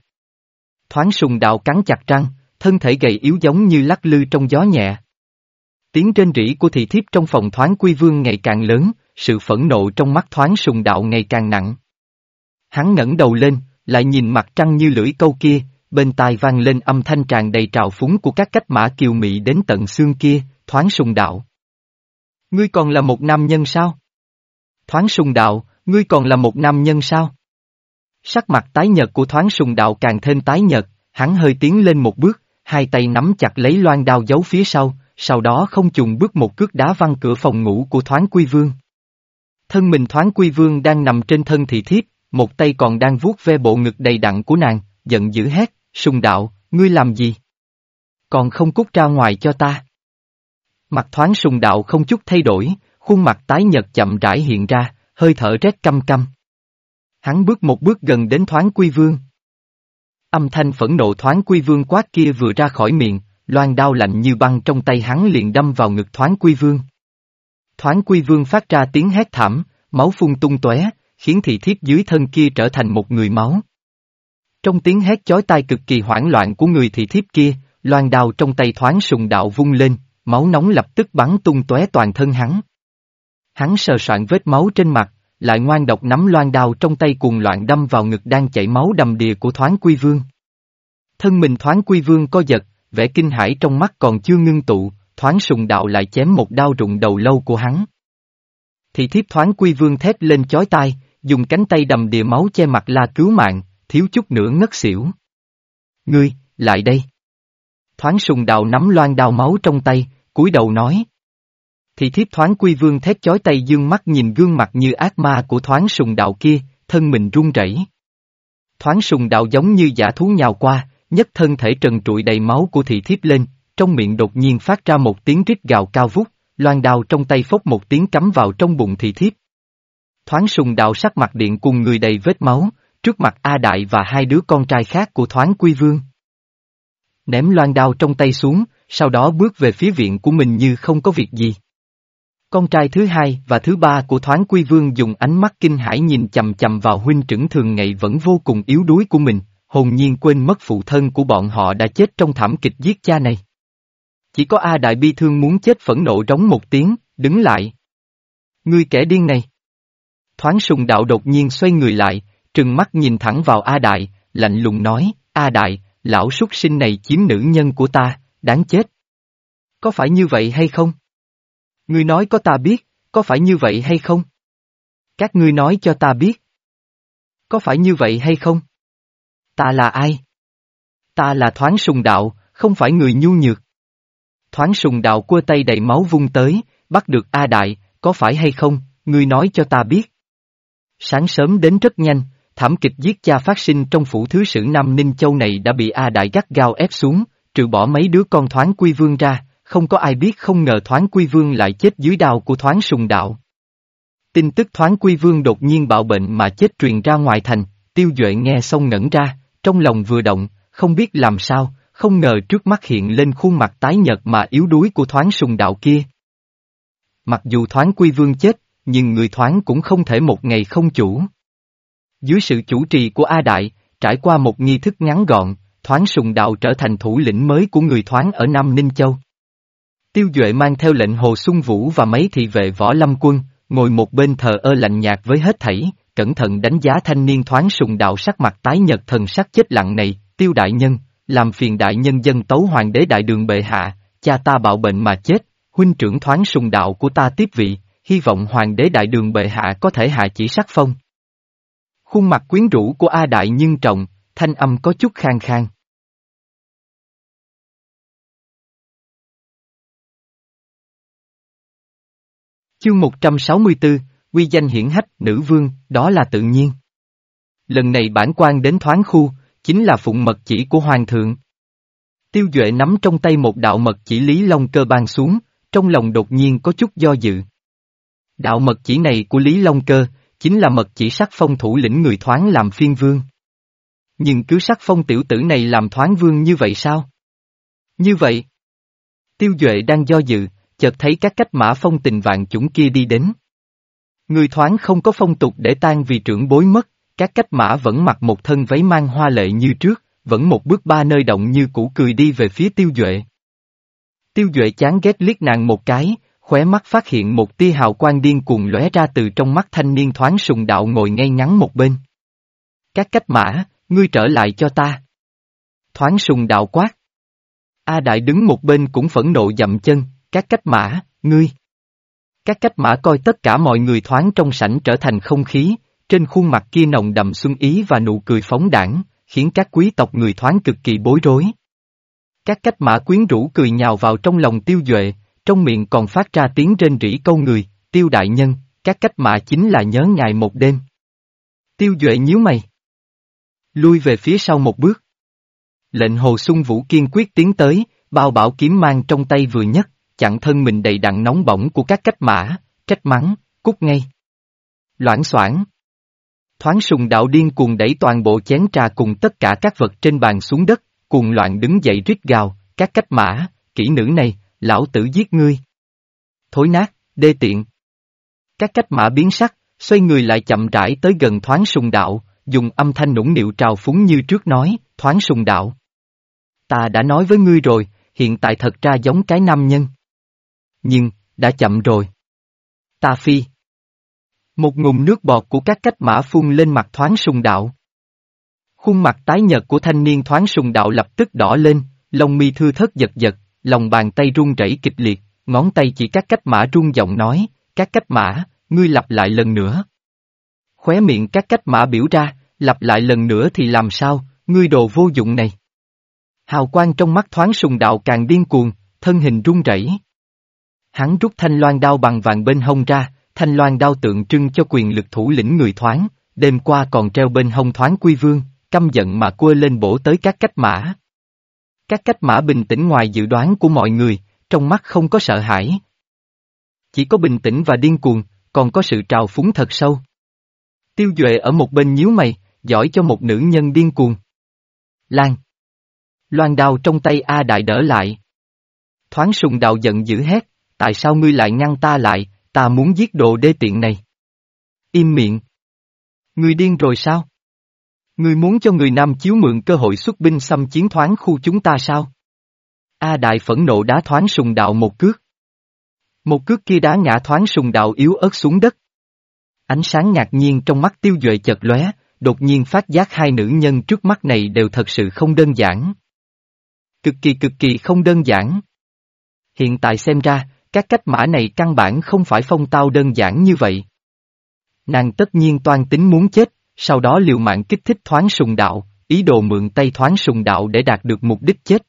Thoáng sùng đạo cắn chặt răng, thân thể gầy yếu giống như lắc lư trong gió nhẹ. Tiếng trên rỉ của thị thiếp trong phòng thoáng quy vương ngày càng lớn, sự phẫn nộ trong mắt thoáng sùng đạo ngày càng nặng. Hắn ngẩng đầu lên, lại nhìn mặt trăng như lưỡi câu kia, bên tai vang lên âm thanh tràn đầy trào phúng của các cách mã kiều mị đến tận xương kia, thoáng sùng đạo. Ngươi còn là một nam nhân sao? Thoáng sùng đạo, ngươi còn là một nam nhân sao? Sắc mặt tái nhợt của thoáng sùng đạo càng thêm tái nhợt, hắn hơi tiến lên một bước, hai tay nắm chặt lấy loan đao giấu phía sau, sau đó không chùng bước một cước đá văng cửa phòng ngủ của thoáng quy vương. Thân mình thoáng quy vương đang nằm trên thân thị thiếp, một tay còn đang vuốt ve bộ ngực đầy đặn của nàng, giận dữ hét, sùng đạo, ngươi làm gì? Còn không cút ra ngoài cho ta. Mặt thoáng sùng đạo không chút thay đổi, khuôn mặt tái nhợt chậm rãi hiện ra, hơi thở rét căm căm. Hắn bước một bước gần đến thoáng quy vương. Âm thanh phẫn nộ thoáng quy vương quát kia vừa ra khỏi miệng, loan đao lạnh như băng trong tay hắn liền đâm vào ngực thoáng quy vương. Thoáng quy vương phát ra tiếng hét thảm, máu phun tung tóe, khiến thị thiếp dưới thân kia trở thành một người máu. Trong tiếng hét chói tai cực kỳ hoảng loạn của người thị thiếp kia, loan đao trong tay thoáng sùng đạo vung lên, máu nóng lập tức bắn tung tóe toàn thân hắn. Hắn sờ soạn vết máu trên mặt, lại ngoan độc nắm loan đao trong tay cuồng loạn đâm vào ngực đang chảy máu đầm đìa của thoáng quy vương. Thân mình thoáng quy vương co giật, vẻ kinh hãi trong mắt còn chưa ngưng tụ, thoáng sùng đạo lại chém một đao rụng đầu lâu của hắn. Thị thiếp thoáng quy vương thét lên chói tai, dùng cánh tay đầm đìa máu che mặt la cứu mạng, thiếu chút nữa ngất xỉu. Ngươi, lại đây. Thoáng sùng đạo nắm loan đao máu trong tay, cúi đầu nói thì thiếp thoáng quy vương thét chói tay dương mắt nhìn gương mặt như ác ma của thoáng sùng đạo kia, thân mình run rẩy. Thoáng sùng đạo giống như giả thú nhào qua, nhất thân thể trần trụi đầy máu của thị thiếp lên, trong miệng đột nhiên phát ra một tiếng rít gào cao vút, loan đao trong tay phốc một tiếng cắm vào trong bụng thị thiếp. Thoáng sùng đạo sắc mặt điện cùng người đầy vết máu, trước mặt A Đại và hai đứa con trai khác của thoáng quy vương. Ném loan đao trong tay xuống, sau đó bước về phía viện của mình như không có việc gì. Con trai thứ hai và thứ ba của thoáng quy vương dùng ánh mắt kinh hãi nhìn chầm chầm vào huynh trưởng thường ngày vẫn vô cùng yếu đuối của mình, hồn nhiên quên mất phụ thân của bọn họ đã chết trong thảm kịch giết cha này. Chỉ có A Đại bi thương muốn chết phẫn nộ rống một tiếng, đứng lại. Ngươi kẻ điên này. Thoáng sùng đạo đột nhiên xoay người lại, trừng mắt nhìn thẳng vào A Đại, lạnh lùng nói, A Đại, lão súc sinh này chiếm nữ nhân của ta, đáng chết. Có phải như vậy hay không? Ngươi nói có ta biết, có phải như vậy hay không? Các ngươi nói cho ta biết. Có phải như vậy hay không? Ta là ai? Ta là thoáng sùng đạo, không phải người nhu nhược. Thoáng sùng đạo cua tay đầy máu vung tới, bắt được A Đại, có phải hay không, ngươi nói cho ta biết. Sáng sớm đến rất nhanh, thảm kịch giết cha phát sinh trong phủ thứ sử Nam Ninh Châu này đã bị A Đại gắt gao ép xuống, trừ bỏ mấy đứa con thoáng quy vương ra, không có ai biết không ngờ thoáng quy vương lại chết dưới đao của thoáng sùng đạo. Tin tức thoáng quy vương đột nhiên bạo bệnh mà chết truyền ra ngoài thành, tiêu duệ nghe xong ngẩn ra, trong lòng vừa động, không biết làm sao, không ngờ trước mắt hiện lên khuôn mặt tái nhợt mà yếu đuối của thoáng sùng đạo kia. Mặc dù thoáng quy vương chết, nhưng người thoáng cũng không thể một ngày không chủ. Dưới sự chủ trì của A Đại, trải qua một nghi thức ngắn gọn, thoáng sùng đạo trở thành thủ lĩnh mới của người thoáng ở Nam Ninh Châu. Tiêu Duệ mang theo lệnh Hồ Xuân Vũ và mấy thị vệ võ lâm quân, ngồi một bên thờ ơ lạnh nhạt với hết thảy, cẩn thận đánh giá thanh niên thoáng sùng đạo sắc mặt tái nhật thần sắc chết lặng này, tiêu đại nhân, làm phiền đại nhân dân tấu hoàng đế đại đường bệ hạ, cha ta bạo bệnh mà chết, huynh trưởng thoáng sùng đạo của ta tiếp vị, hy vọng hoàng đế đại đường bệ hạ có thể hạ chỉ sắc phong. Khuôn mặt quyến rũ của A Đại nhưng trọng, thanh âm có chút khang khang. Chương 164, quy danh hiển hách, nữ vương, đó là tự nhiên. Lần này bản quan đến thoáng khu, chính là phụng mật chỉ của hoàng thượng. Tiêu Duệ nắm trong tay một đạo mật chỉ Lý Long cơ ban xuống, trong lòng đột nhiên có chút do dự. Đạo mật chỉ này của Lý Long cơ, chính là mật chỉ sắc phong thủ lĩnh người thoáng làm phiên vương. Nhưng cứ sắc phong tiểu tử này làm thoáng vương như vậy sao? Như vậy. Tiêu Duệ đang do dự, chợt thấy các cách mã phong tình vạn chủng kia đi đến. Người thoáng không có phong tục để tan vì trưởng bối mất, các cách mã vẫn mặc một thân váy mang hoa lệ như trước, vẫn một bước ba nơi động như cũ cười đi về phía tiêu duệ. Tiêu duệ chán ghét liếc nàng một cái, khóe mắt phát hiện một tia hào quang điên cuồng lóe ra từ trong mắt thanh niên thoáng sùng đạo ngồi ngay ngắn một bên. Các cách mã, ngươi trở lại cho ta. Thoáng sùng đạo quát. A đại đứng một bên cũng phẫn nộ dậm chân, các cách mã, ngươi. Các cách mã coi tất cả mọi người thoáng trong sảnh trở thành không khí, trên khuôn mặt kia nồng đầm xuân ý và nụ cười phóng đảng, khiến các quý tộc người thoáng cực kỳ bối rối. Các cách mã quyến rũ cười nhào vào trong lòng tiêu duệ, trong miệng còn phát ra tiếng rên rỉ câu người, tiêu đại nhân, các cách mã chính là nhớ ngài một đêm. Tiêu duệ nhíu mày. Lui về phía sau một bước. Lệnh hồ sung vũ kiên quyết tiến tới, bao bảo kiếm mang trong tay vừa nhất, chặn thân mình đầy đặn nóng bỏng của các cách mã, trách mắng, cút ngay. Loãng xoảng. Thoáng sùng đạo điên cuồng đẩy toàn bộ chén trà cùng tất cả các vật trên bàn xuống đất, cuồng loạn đứng dậy rít gào, các cách mã, kỹ nữ này, lão tử giết ngươi. Thối nát, đê tiện. Các cách mã biến sắc, xoay người lại chậm rãi tới gần thoáng sùng đạo, dùng âm thanh nũng nịu trào phúng như trước nói, thoáng sùng đạo. Ta đã nói với ngươi rồi, hiện tại thật ra giống cái nam nhân. Nhưng, đã chậm rồi. Ta phi. Một ngụm nước bọt của các cách mã phun lên mặt thoáng sùng đạo. Khuôn mặt tái nhợt của thanh niên thoáng sùng đạo lập tức đỏ lên, lông mi thư thớt giật giật, lòng bàn tay run rẩy kịch liệt, ngón tay chỉ các cách mã run giọng nói, các cách mã, ngươi lặp lại lần nữa. Khóe miệng các cách mã biểu ra, lặp lại lần nữa thì làm sao, ngươi đồ vô dụng này. Hào quang trong mắt thoáng sùng đạo càng điên cuồng, thân hình run rẩy. Hắn rút thanh loan đao bằng vàng bên hông ra, thanh loan đao tượng trưng cho quyền lực thủ lĩnh người thoáng, đêm qua còn treo bên hông thoáng quy vương, căm giận mà quơ lên bổ tới các cách mã. Các cách mã bình tĩnh ngoài dự đoán của mọi người, trong mắt không có sợ hãi. Chỉ có bình tĩnh và điên cuồng, còn có sự trào phúng thật sâu. Tiêu Duệ ở một bên nhíu mày, giỏi cho một nữ nhân điên cuồng. Lan. Loan đao trong tay A Đại đỡ lại. Thoáng sùng đạo giận dữ hét, tại sao ngươi lại ngăn ta lại, ta muốn giết đồ đê tiện này. Im miệng. Ngươi điên rồi sao? Ngươi muốn cho người Nam chiếu mượn cơ hội xuất binh xâm chiến thoáng khu chúng ta sao? A Đại phẫn nộ đá thoáng sùng đạo một cước. Một cước kia đá ngã thoáng sùng đạo yếu ớt xuống đất. Ánh sáng ngạc nhiên trong mắt tiêu duệ chật lóe, đột nhiên phát giác hai nữ nhân trước mắt này đều thật sự không đơn giản. Cực kỳ cực kỳ không đơn giản. Hiện tại xem ra, các cách mã này căn bản không phải phong tao đơn giản như vậy. Nàng tất nhiên toan tính muốn chết, sau đó liều mạng kích thích thoáng sùng đạo, ý đồ mượn tay thoáng sùng đạo để đạt được mục đích chết.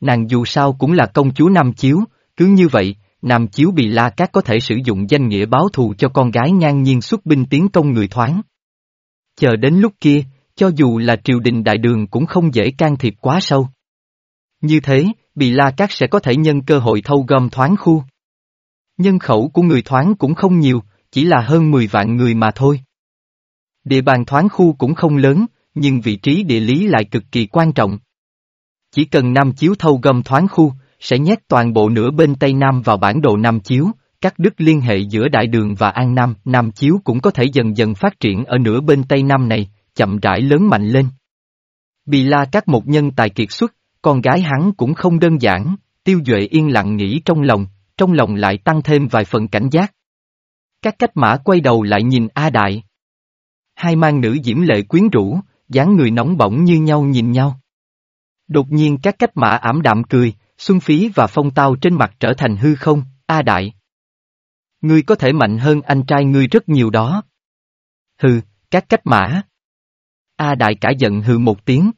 Nàng dù sao cũng là công chúa Nam Chiếu, cứ như vậy, Nam Chiếu bị La các có thể sử dụng danh nghĩa báo thù cho con gái ngang nhiên xuất binh tiến công người thoáng. Chờ đến lúc kia, cho dù là triều đình đại đường cũng không dễ can thiệp quá sâu. Như thế, bị La Cát sẽ có thể nhân cơ hội thâu gom thoáng khu. Nhân khẩu của người thoáng cũng không nhiều, chỉ là hơn 10 vạn người mà thôi. Địa bàn thoáng khu cũng không lớn, nhưng vị trí địa lý lại cực kỳ quan trọng. Chỉ cần Nam Chiếu thâu gom thoáng khu, sẽ nhét toàn bộ nửa bên Tây Nam vào bản đồ Nam Chiếu, các đứt liên hệ giữa Đại Đường và An Nam, Nam Chiếu cũng có thể dần dần phát triển ở nửa bên Tây Nam này, chậm rãi lớn mạnh lên. Bì la các một nhân tài kiệt xuất, con gái hắn cũng không đơn giản, tiêu duệ yên lặng nghĩ trong lòng, trong lòng lại tăng thêm vài phần cảnh giác. Các cách mã quay đầu lại nhìn A Đại. Hai mang nữ diễm lệ quyến rũ, dáng người nóng bỏng như nhau nhìn nhau. Đột nhiên các cách mã ảm đạm cười, xuân phí và phong tao trên mặt trở thành hư không, A Đại. Ngươi có thể mạnh hơn anh trai ngươi rất nhiều đó. Hừ, các cách mã. A Đại cả giận hừ một tiếng.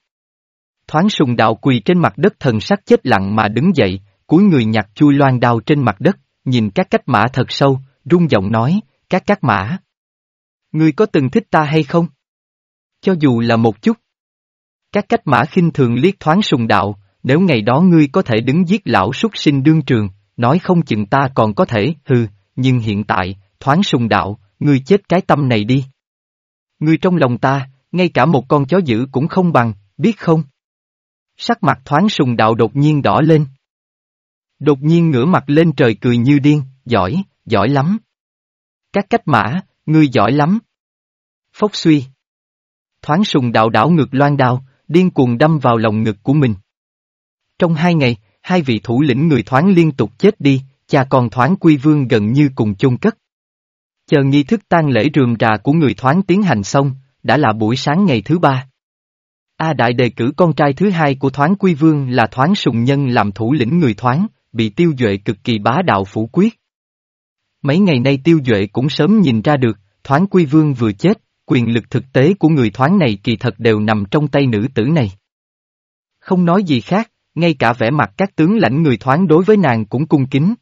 Thoáng sùng đạo quỳ trên mặt đất thần sắc chết lặng mà đứng dậy, cúi người nhặt chui loan đao trên mặt đất, nhìn các cách mã thật sâu, rung giọng nói, các cách mã. Ngươi có từng thích ta hay không? Cho dù là một chút. Các cách mã khinh thường liếc thoáng sùng đạo, nếu ngày đó ngươi có thể đứng giết lão súc sinh đương trường, nói không chừng ta còn có thể, hừ, nhưng hiện tại, thoáng sùng đạo, ngươi chết cái tâm này đi. Ngươi trong lòng ta, ngay cả một con chó dữ cũng không bằng, biết không? Sắc mặt thoáng sùng đạo đột nhiên đỏ lên. Đột nhiên ngửa mặt lên trời cười như điên, giỏi, giỏi lắm. Các cách mã, ngươi giỏi lắm. Phốc suy. Thoáng sùng đạo đảo ngược loan đao, điên cuồng đâm vào lòng ngực của mình. Trong hai ngày, hai vị thủ lĩnh người thoáng liên tục chết đi, cha con thoáng quy vương gần như cùng chung cất. Chờ nghi thức tang lễ rườm rà của người thoáng tiến hành xong, đã là buổi sáng ngày thứ ba. A Đại đề cử con trai thứ hai của thoáng quy vương là thoáng sùng nhân làm thủ lĩnh người thoáng, bị tiêu duệ cực kỳ bá đạo phủ quyết. Mấy ngày nay tiêu duệ cũng sớm nhìn ra được, thoáng quy vương vừa chết, quyền lực thực tế của người thoáng này kỳ thật đều nằm trong tay nữ tử này. Không nói gì khác, ngay cả vẻ mặt các tướng lãnh người thoáng đối với nàng cũng cung kính.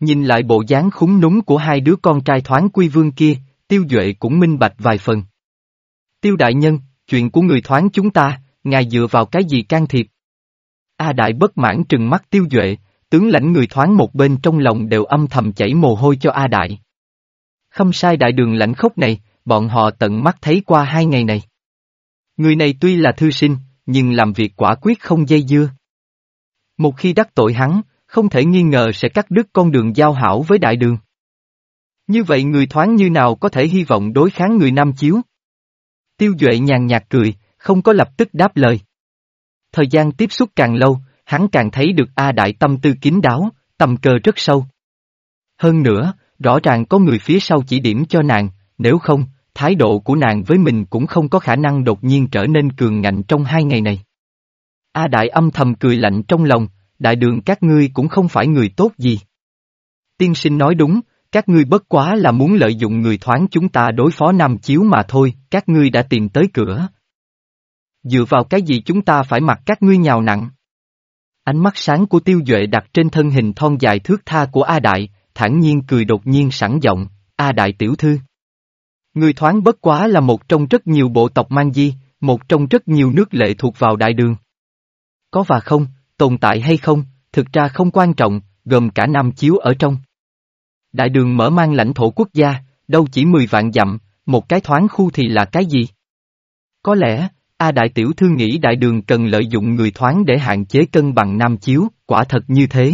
Nhìn lại bộ dáng khúng núng của hai đứa con trai thoáng quy vương kia, tiêu duệ cũng minh bạch vài phần. Tiêu đại nhân, chuyện của người thoáng chúng ta, ngài dựa vào cái gì can thiệp? A đại bất mãn trừng mắt tiêu duệ, tướng lãnh người thoáng một bên trong lòng đều âm thầm chảy mồ hôi cho A đại. Không sai đại đường lãnh khốc này, bọn họ tận mắt thấy qua hai ngày này. Người này tuy là thư sinh, nhưng làm việc quả quyết không dây dưa. Một khi đắc tội hắn, không thể nghi ngờ sẽ cắt đứt con đường giao hảo với đại đường. Như vậy người thoáng như nào có thể hy vọng đối kháng người Nam Chiếu? Tiêu Duệ nhàn nhạt cười, không có lập tức đáp lời. Thời gian tiếp xúc càng lâu, hắn càng thấy được A Đại tâm tư kín đáo, tầm cờ rất sâu. Hơn nữa, rõ ràng có người phía sau chỉ điểm cho nàng, nếu không, thái độ của nàng với mình cũng không có khả năng đột nhiên trở nên cường ngạnh trong hai ngày này. A Đại âm thầm cười lạnh trong lòng, đại đường các ngươi cũng không phải người tốt gì. Tiên sinh nói đúng, các ngươi bất quá là muốn lợi dụng người thoáng chúng ta đối phó Nam Chiếu mà thôi, các ngươi đã tìm tới cửa. Dựa vào cái gì chúng ta phải mặc các ngươi nhào nặng? Ánh mắt sáng của tiêu duệ đặt trên thân hình thon dài thước tha của A Đại, thản nhiên cười đột nhiên sẵn giọng, A Đại tiểu thư. Người thoáng bất quá là một trong rất nhiều bộ tộc mang di, một trong rất nhiều nước lệ thuộc vào đại đường. Có và không, tồn tại hay không, thực ra không quan trọng, gồm cả Nam Chiếu ở trong. Đại đường mở mang lãnh thổ quốc gia, đâu chỉ 10 vạn dặm, một cái thoáng khu thì là cái gì? Có lẽ, A Đại Tiểu Thư nghĩ đại đường cần lợi dụng người thoáng để hạn chế cân bằng Nam Chiếu, quả thật như thế.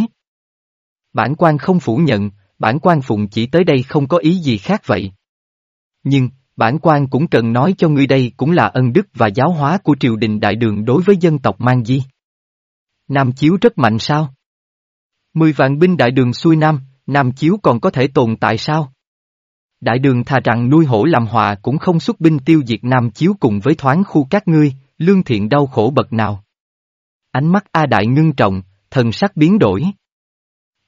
Bản quan không phủ nhận, bản quan phụng chỉ tới đây không có ý gì khác vậy. Nhưng, bản quan cũng cần nói cho ngươi đây cũng là ân đức và giáo hóa của triều đình đại đường đối với dân tộc Mang Di. Nam Chiếu rất mạnh sao? Mười vạn binh đại đường xuôi Nam, Nam Chiếu còn có thể tồn tại sao? Đại đường thà rằng nuôi hổ làm hòa cũng không xuất binh tiêu diệt Nam Chiếu cùng với thoáng khu các ngươi, lương thiện đau khổ bậc nào. Ánh mắt A Đại ngưng trọng, thần sắc biến đổi.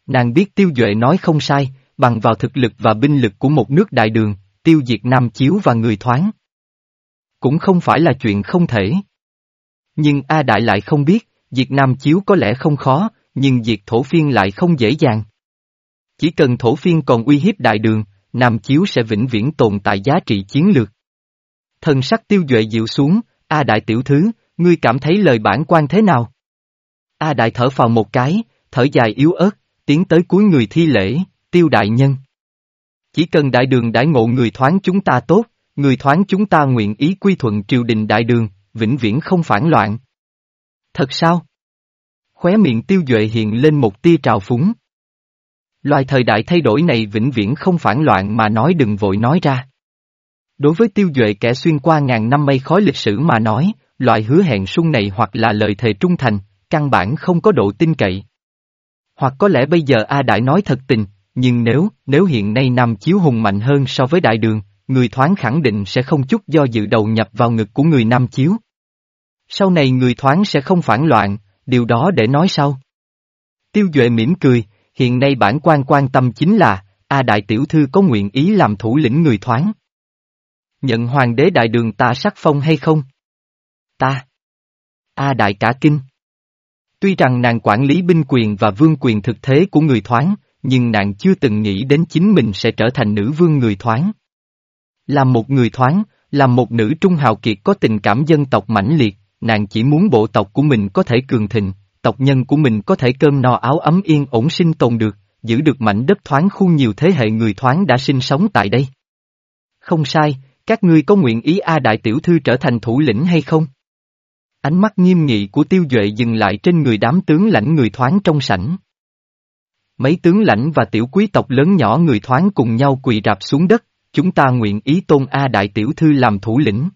Nàng biết tiêu duệ nói không sai, bằng vào thực lực và binh lực của một nước đại đường, tiêu diệt Nam Chiếu và người thoáng. Cũng không phải là chuyện không thể. Nhưng A Đại lại không biết, diệt Nam Chiếu có lẽ không khó, nhưng diệt thổ phiên lại không dễ dàng. Chỉ cần thổ phiên còn uy hiếp đại đường, Nam Chiếu sẽ vĩnh viễn tồn tại giá trị chiến lược. Thần sắc tiêu duệ dịu xuống, A đại tiểu thứ, ngươi cảm thấy lời bản quan thế nào? A đại thở phào một cái, thở dài yếu ớt, tiến tới cuối người thi lễ, tiêu đại nhân. Chỉ cần đại đường đãi ngộ người thoáng chúng ta tốt, người thoáng chúng ta nguyện ý quy thuận triều đình đại đường, vĩnh viễn không phản loạn. Thật sao? Khóe miệng tiêu duệ hiện lên một tia trào phúng. Loài thời đại thay đổi này vĩnh viễn không phản loạn mà nói đừng vội nói ra. Đối với tiêu duệ kẻ xuyên qua ngàn năm mây khói lịch sử mà nói, loại hứa hẹn sung này hoặc là lời thề trung thành, căn bản không có độ tin cậy. Hoặc có lẽ bây giờ A Đại nói thật tình, nhưng nếu, nếu hiện nay Nam Chiếu hùng mạnh hơn so với Đại Đường, người thoáng khẳng định sẽ không chút do dự đầu nhập vào ngực của người Nam Chiếu. Sau này người thoáng sẽ không phản loạn, điều đó để nói sau. Tiêu Duệ mỉm cười, hiện nay bản quan quan tâm chính là, A Đại Tiểu Thư có nguyện ý làm thủ lĩnh người thoáng. Nhận hoàng đế đại đường ta sắc phong hay không? Ta. A Đại cả kinh. Tuy rằng nàng quản lý binh quyền và vương quyền thực thế của người thoáng, nhưng nàng chưa từng nghĩ đến chính mình sẽ trở thành nữ vương người thoáng. Làm một người thoáng, làm một nữ trung hào kiệt có tình cảm dân tộc mãnh liệt, nàng chỉ muốn bộ tộc của mình có thể cường thịnh, tộc nhân của mình có thể cơm no áo ấm yên ổn sinh tồn được, giữ được mảnh đất thoáng khu nhiều thế hệ người thoáng đã sinh sống tại đây. Không sai, các ngươi có nguyện ý A Đại Tiểu Thư trở thành thủ lĩnh hay không? Ánh mắt nghiêm nghị của tiêu duệ dừng lại trên người đám tướng lãnh người thoáng trong sảnh. Mấy tướng lãnh và tiểu quý tộc lớn nhỏ người thoáng cùng nhau quỳ rạp xuống đất, chúng ta nguyện ý tôn A Đại Tiểu Thư làm thủ lĩnh.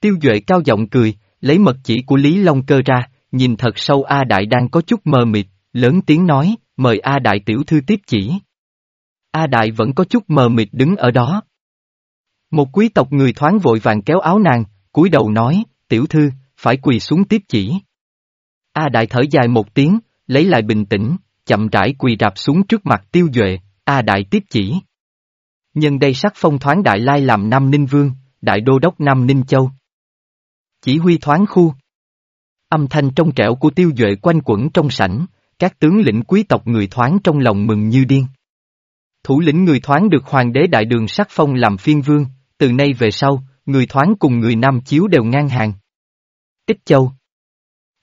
Tiêu duệ cao giọng cười, lấy mật chỉ của Lý Long Cơ ra, nhìn thật sâu A Đại đang có chút mờ mịt, lớn tiếng nói, mời A Đại Tiểu Thư tiếp chỉ. A Đại vẫn có chút mờ mịt đứng ở đó. Một quý tộc người thoáng vội vàng kéo áo nàng, cúi đầu nói, Tiểu Thư, phải quỳ xuống tiếp chỉ. A Đại thở dài một tiếng, lấy lại bình tĩnh, chậm rãi quỳ rạp xuống trước mặt tiêu duệ, A Đại tiếp chỉ. Nhân đây sắc phong thoáng Đại Lai làm Nam Ninh Vương, Đại Đô Đốc Nam Ninh Châu. Chỉ huy thoáng khu. Âm thanh trong trẻo của tiêu duệ quanh quẩn trong sảnh, các tướng lĩnh quý tộc người thoáng trong lòng mừng như điên. Thủ lĩnh người thoáng được hoàng đế đại đường sắc phong làm phiên vương, từ nay về sau, người thoáng cùng người nam chiếu đều ngang hàng. Ích Châu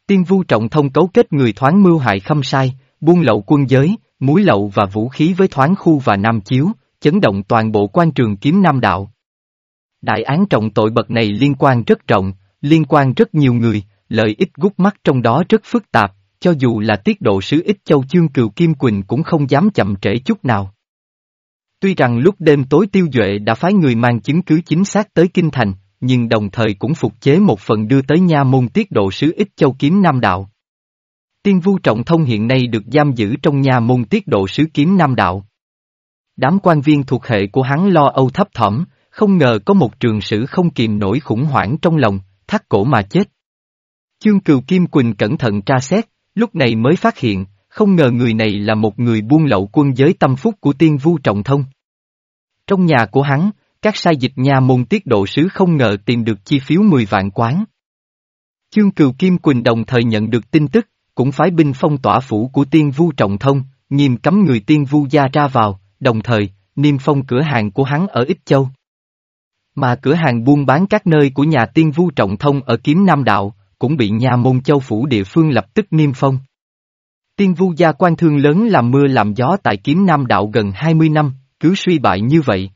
Tiên vu trọng thông cấu kết người thoáng mưu hại khâm sai, buôn lậu quân giới, muối lậu và vũ khí với thoáng khu và nam chiếu, chấn động toàn bộ quan trường kiếm nam đạo. Đại án trọng tội bậc này liên quan rất rộng, liên quan rất nhiều người, lợi ích gút mắt trong đó rất phức tạp, cho dù là tiết độ sứ ích châu chương cừu Kim Quỳnh cũng không dám chậm trễ chút nào. Tuy rằng lúc đêm tối tiêu duệ đã phái người mang chứng cứ chính xác tới Kinh Thành, nhưng đồng thời cũng phục chế một phần đưa tới nha môn tiết độ sứ ích châu kiếm Nam Đạo. Tiên vu trọng thông hiện nay được giam giữ trong nhà môn tiết độ sứ kiếm Nam Đạo. Đám quan viên thuộc hệ của hắn lo âu thấp thỏm, không ngờ có một trường sử không kìm nổi khủng hoảng trong lòng, thắt cổ mà chết. Chương cừu Kim Quỳnh cẩn thận tra xét, lúc này mới phát hiện, không ngờ người này là một người buôn lậu quân giới tâm phúc của tiên vu trọng thông. Trong nhà của hắn, các sai dịch nhà môn tiết độ sứ không ngờ tìm được chi phiếu 10 vạn quán. Chương cừu Kim Quỳnh đồng thời nhận được tin tức, cũng phái binh phong tỏa phủ của tiên vu trọng thông, nghiêm cấm người tiên vu gia ra vào, đồng thời, niêm phong cửa hàng của hắn ở Ích Châu. Mà cửa hàng buôn bán các nơi của nhà tiên vu trọng thông ở Kiếm Nam Đạo, cũng bị nhà môn châu phủ địa phương lập tức niêm phong. Tiên vu gia quan thương lớn làm mưa làm gió tại Kiếm Nam Đạo gần 20 năm, cứ suy bại như vậy.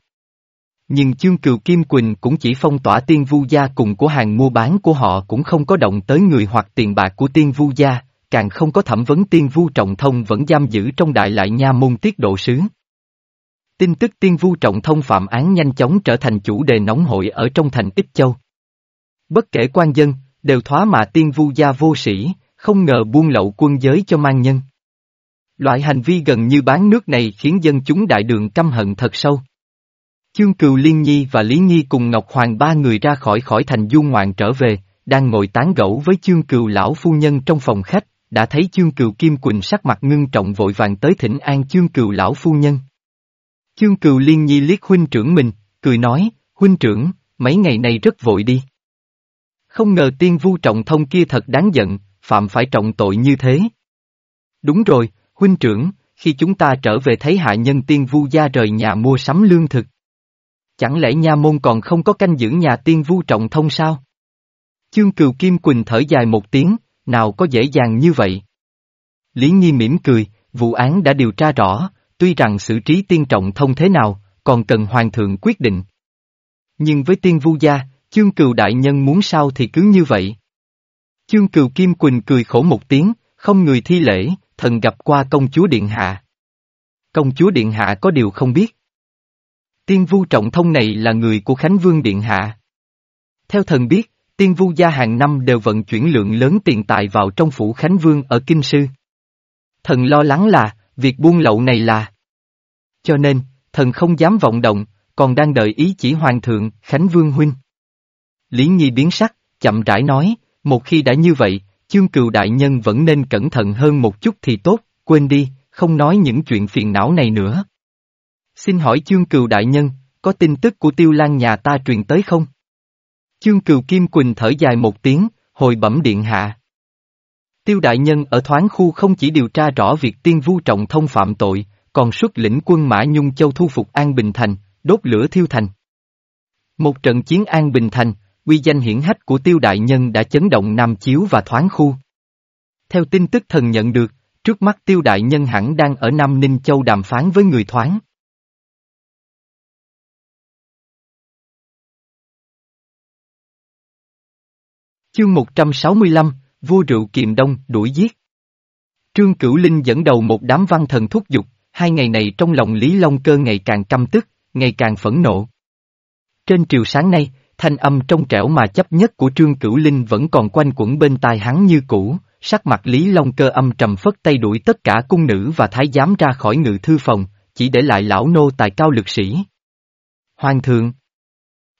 Nhưng chương cừu Kim Quỳnh cũng chỉ phong tỏa tiên vu gia cùng của hàng mua bán của họ cũng không có động tới người hoặc tiền bạc của tiên vu gia, càng không có thẩm vấn tiên vu trọng thông vẫn giam giữ trong đại lại nha môn tiết độ sứ. Tin tức tiên vu trọng thông phạm án nhanh chóng trở thành chủ đề nóng hội ở trong thành Ích Châu. Bất kể quan dân, đều thoá mạ tiên vu gia vô sĩ, không ngờ buôn lậu quân giới cho mang nhân. Loại hành vi gần như bán nước này khiến dân chúng đại đường căm hận thật sâu. Chương Cừu Liên Nhi và Lý Nhi cùng Ngọc Hoàng ba người ra khỏi khỏi thành du ngoạn trở về, đang ngồi tán gẫu với Chương Cừu lão phu nhân trong phòng khách, đã thấy Chương Cừu Kim Quỳnh sắc mặt ngưng trọng vội vàng tới thỉnh an Chương Cừu lão phu nhân. Chương Cừu Liên Nhi liếc huynh trưởng mình, cười nói, huynh trưởng, mấy ngày này rất vội đi. Không ngờ tiên vu trọng thông kia thật đáng giận, phạm phải trọng tội như thế. Đúng rồi, huynh trưởng, khi chúng ta trở về thấy hạ nhân tiên vu gia rời nhà mua sắm lương thực. Chẳng lẽ nha môn còn không có canh giữ nhà tiên vu trọng thông sao? Chương cừu Kim Quỳnh thở dài một tiếng, nào có dễ dàng như vậy? Lý Nhi mỉm cười, vụ án đã điều tra rõ, tuy rằng xử trí tiên trọng thông thế nào, còn cần hoàng thượng quyết định. Nhưng với tiên vu gia, chương cừu đại nhân muốn sao thì cứ như vậy. Chương cừu Kim Quỳnh cười khổ một tiếng, không người thi lễ, thần gặp qua công chúa Điện Hạ. Công chúa Điện Hạ có điều không biết. Tiên vu trọng thông này là người của Khánh Vương Điện Hạ. Theo thần biết, tiên vu gia hàng năm đều vận chuyển lượng lớn tiền tài vào trong phủ Khánh Vương ở Kinh Sư. Thần lo lắng là, việc buôn lậu này là. Cho nên, thần không dám vọng động, còn đang đợi ý chỉ Hoàng thượng, Khánh Vương Huynh. Lý Nhi biến sắc, chậm rãi nói, một khi đã như vậy, chương cừu đại nhân vẫn nên cẩn thận hơn một chút thì tốt, quên đi, không nói những chuyện phiền não này nữa. Xin hỏi chương cừu đại nhân, có tin tức của tiêu lan nhà ta truyền tới không? Chương cừu Kim Quỳnh thở dài một tiếng, hồi bẩm điện hạ. Tiêu đại nhân ở thoáng khu không chỉ điều tra rõ việc tiên vu trọng thông phạm tội, còn xuất lĩnh quân Mã Nhung Châu thu phục An Bình Thành, đốt lửa thiêu thành. Một trận chiến An Bình Thành, uy danh hiển hách của tiêu đại nhân đã chấn động Nam Chiếu và thoáng khu. Theo tin tức thần nhận được, trước mắt tiêu đại nhân hẳn đang ở Nam Ninh Châu đàm phán với người thoáng. Chương 165, Vua Rượu Kiềm Đông, đuổi giết. Trương Cửu Linh dẫn đầu một đám văn thần thúc giục, hai ngày này trong lòng Lý Long Cơ ngày càng căm tức, ngày càng phẫn nộ. Trên triều sáng nay, thanh âm trong trẻo mà chấp nhất của Trương Cửu Linh vẫn còn quanh quẩn bên tai hắn như cũ, sắc mặt Lý Long Cơ âm trầm phất tay đuổi tất cả cung nữ và thái giám ra khỏi ngự thư phòng, chỉ để lại lão nô tài cao lực sĩ. Hoàng thượng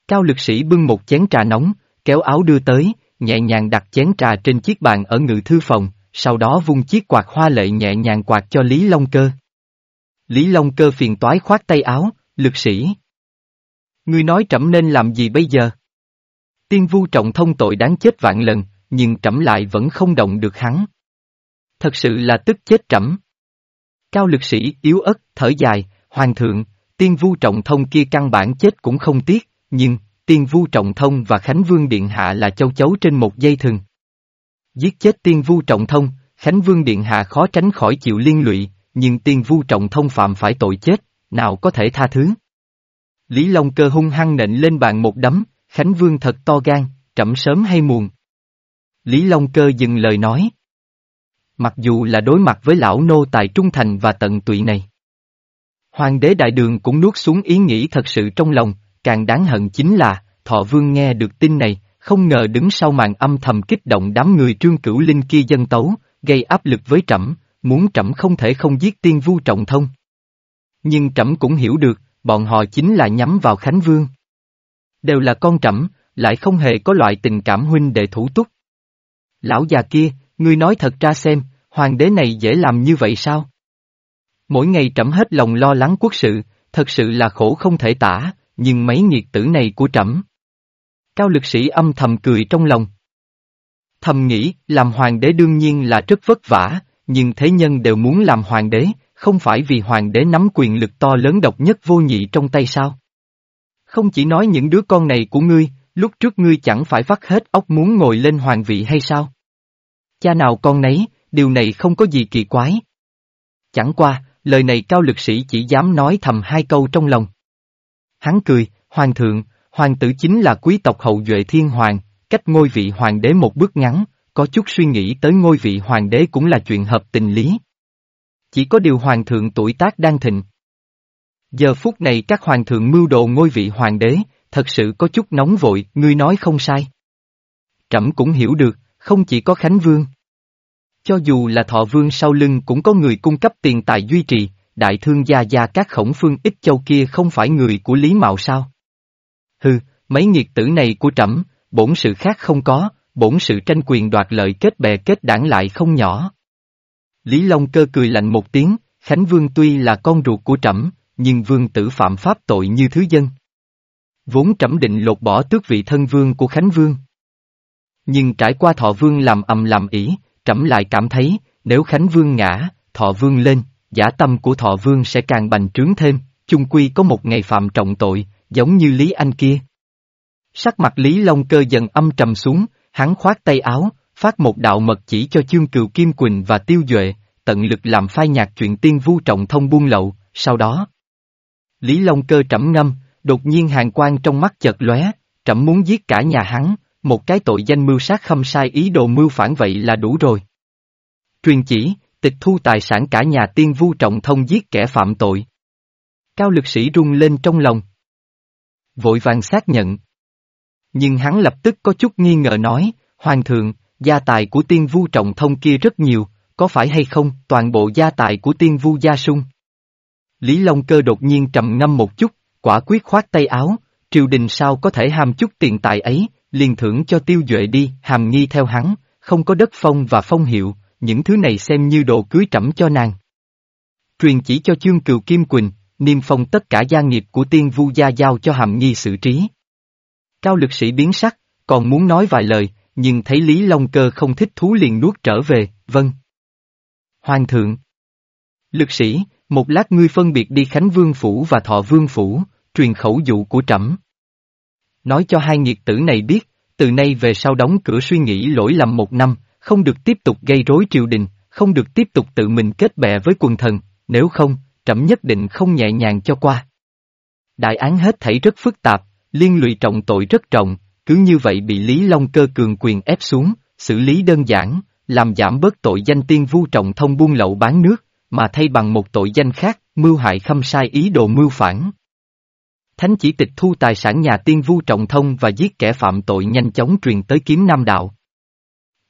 Cao lực sĩ bưng một chén trà nóng, kéo áo đưa tới, nhẹ nhàng đặt chén trà trên chiếc bàn ở ngự thư phòng, sau đó vung chiếc quạt hoa lệ nhẹ nhàng quạt cho Lý Long Cơ. Lý Long Cơ phiền toái khoát tay áo, lực sĩ. Ngươi nói trẫm nên làm gì bây giờ? Tiên vu trọng thông tội đáng chết vạn lần, nhưng trẫm lại vẫn không động được hắn. Thật sự là tức chết trẫm. Cao lực sĩ yếu ớt, thở dài, hoàng thượng, tiên vu trọng thông kia căn bản chết cũng không tiếc, nhưng, tiên vu trọng thông và Khánh Vương Điện Hạ là châu chấu trên một dây thừng. Giết chết tiên vu trọng thông, Khánh Vương Điện Hạ khó tránh khỏi chịu liên lụy, nhưng tiên vu trọng thông phạm phải tội chết, nào có thể tha thứ. Lý Long cơ hung hăng nện lên bàn một đấm, Khánh Vương thật to gan, trẫm sớm hay muộn. Lý Long cơ dừng lời nói. Mặc dù là đối mặt với lão nô tài trung thành và tận tụy này. Hoàng đế đại đường cũng nuốt xuống ý nghĩ thật sự trong lòng, càng đáng hận chính là, thọ vương nghe được tin này, không ngờ đứng sau màn âm thầm kích động đám người trương cửu linh kia dân tấu, gây áp lực với trẫm, muốn trẫm không thể không giết tiên vu trọng thông. Nhưng trẫm cũng hiểu được, bọn họ chính là nhắm vào Khánh Vương. Đều là con trẫm, lại không hề có loại tình cảm huynh đệ thủ túc. Lão già kia, ngươi nói thật ra xem, hoàng đế này dễ làm như vậy sao? Mỗi ngày trẫm hết lòng lo lắng quốc sự, thật sự là khổ không thể tả, nhưng mấy nghiệt tử này của trẫm. Cao lực sĩ âm thầm cười trong lòng. Thầm nghĩ, làm hoàng đế đương nhiên là rất vất vả, nhưng thế nhân đều muốn làm hoàng đế, không phải vì hoàng đế nắm quyền lực to lớn độc nhất vô nhị trong tay sao? Không chỉ nói những đứa con này của ngươi, lúc trước ngươi chẳng phải vắt hết óc muốn ngồi lên hoàng vị hay sao? Cha nào con nấy, điều này không có gì kỳ quái. Chẳng qua, lời này cao lực sĩ chỉ dám nói thầm hai câu trong lòng. Hắn cười, hoàng thượng, hoàng tử chính là quý tộc hậu duệ thiên hoàng, cách ngôi vị hoàng đế một bước ngắn, có chút suy nghĩ tới ngôi vị hoàng đế cũng là chuyện hợp tình lý. Chỉ có điều hoàng thượng tuổi tác đang thịnh. Giờ phút này các hoàng thượng mưu đồ ngôi vị hoàng đế, thật sự có chút nóng vội, ngươi nói không sai. Trẫm cũng hiểu được, không chỉ có Khánh Vương. Cho dù là thọ vương sau lưng cũng có người cung cấp tiền tài duy trì, đại thương gia gia các khổng phương ít châu kia không phải người của Lý Mạo sao? Hừ, mấy nghiệt tử này của trẫm, bổn sự khác không có, bổn sự tranh quyền đoạt lợi kết bè kết đảng lại không nhỏ. Lý Long cơ cười lạnh một tiếng, Khánh Vương tuy là con ruột của trẫm, nhưng vương tử phạm pháp tội như thứ dân. Vốn trẫm định lột bỏ tước vị thân vương của Khánh Vương. Nhưng trải qua thọ vương làm ầm làm ỉ, trẫm lại cảm thấy, nếu Khánh Vương ngã, thọ vương lên, giả tâm của thọ vương sẽ càng bành trướng thêm, chung quy có một ngày phạm trọng tội, giống như Lý Anh kia. Sắc mặt Lý Long cơ dần âm trầm xuống, hắn khoát tay áo, phát một đạo mật chỉ cho chương cừu Kim Quỳnh và Tiêu Duệ, tận lực làm phai nhạt chuyện tiên vu trọng thông buôn lậu, sau đó. Lý Long Cơ trẫm ngâm, đột nhiên hàng quan trong mắt chợt lóe, trẫm muốn giết cả nhà hắn, một cái tội danh mưu sát khâm sai ý đồ mưu phản vậy là đủ rồi. Truyền chỉ, tịch thu tài sản cả nhà tiên vu trọng thông giết kẻ phạm tội. Cao lực sĩ rung lên trong lòng. Vội vàng xác nhận. Nhưng hắn lập tức có chút nghi ngờ nói, Hoàng thượng, gia tài của tiên vu trọng thông kia rất nhiều, có phải hay không, toàn bộ gia tài của tiên vu gia sung. Lý Long Cơ đột nhiên trầm ngâm một chút, quả quyết khoát tay áo, triều đình sao có thể ham chút tiền tài ấy, liền thưởng cho tiêu duệ đi, hàm nghi theo hắn, không có đất phong và phong hiệu, những thứ này xem như đồ cưới trẫm cho nàng. Truyền chỉ cho chương cừu Kim Quỳnh, niêm phong tất cả gia nghiệp của tiên vu gia giao cho hàm nghi xử trí. Cao lực sĩ biến sắc, còn muốn nói vài lời, nhưng thấy Lý Long Cơ không thích thú liền nuốt trở về, vâng. Hoàng thượng. Lực sĩ, một lát ngươi phân biệt đi Khánh Vương Phủ và Thọ Vương Phủ, truyền khẩu dụ của trẫm. Nói cho hai nhiệt tử này biết, từ nay về sau đóng cửa suy nghĩ lỗi lầm một năm, không được tiếp tục gây rối triều đình, không được tiếp tục tự mình kết bè với quần thần, nếu không, trẫm nhất định không nhẹ nhàng cho qua. Đại án hết thảy rất phức tạp, liên lụy trọng tội rất trọng, cứ như vậy bị Lý Long cơ cường quyền ép xuống, xử lý đơn giản, làm giảm bớt tội danh tiên vu trọng thông buôn lậu bán nước, mà thay bằng một tội danh khác, mưu hại khâm sai ý đồ mưu phản. Thánh chỉ tịch thu tài sản nhà tiên vu trọng thông và giết kẻ phạm tội nhanh chóng truyền tới kiếm nam đạo.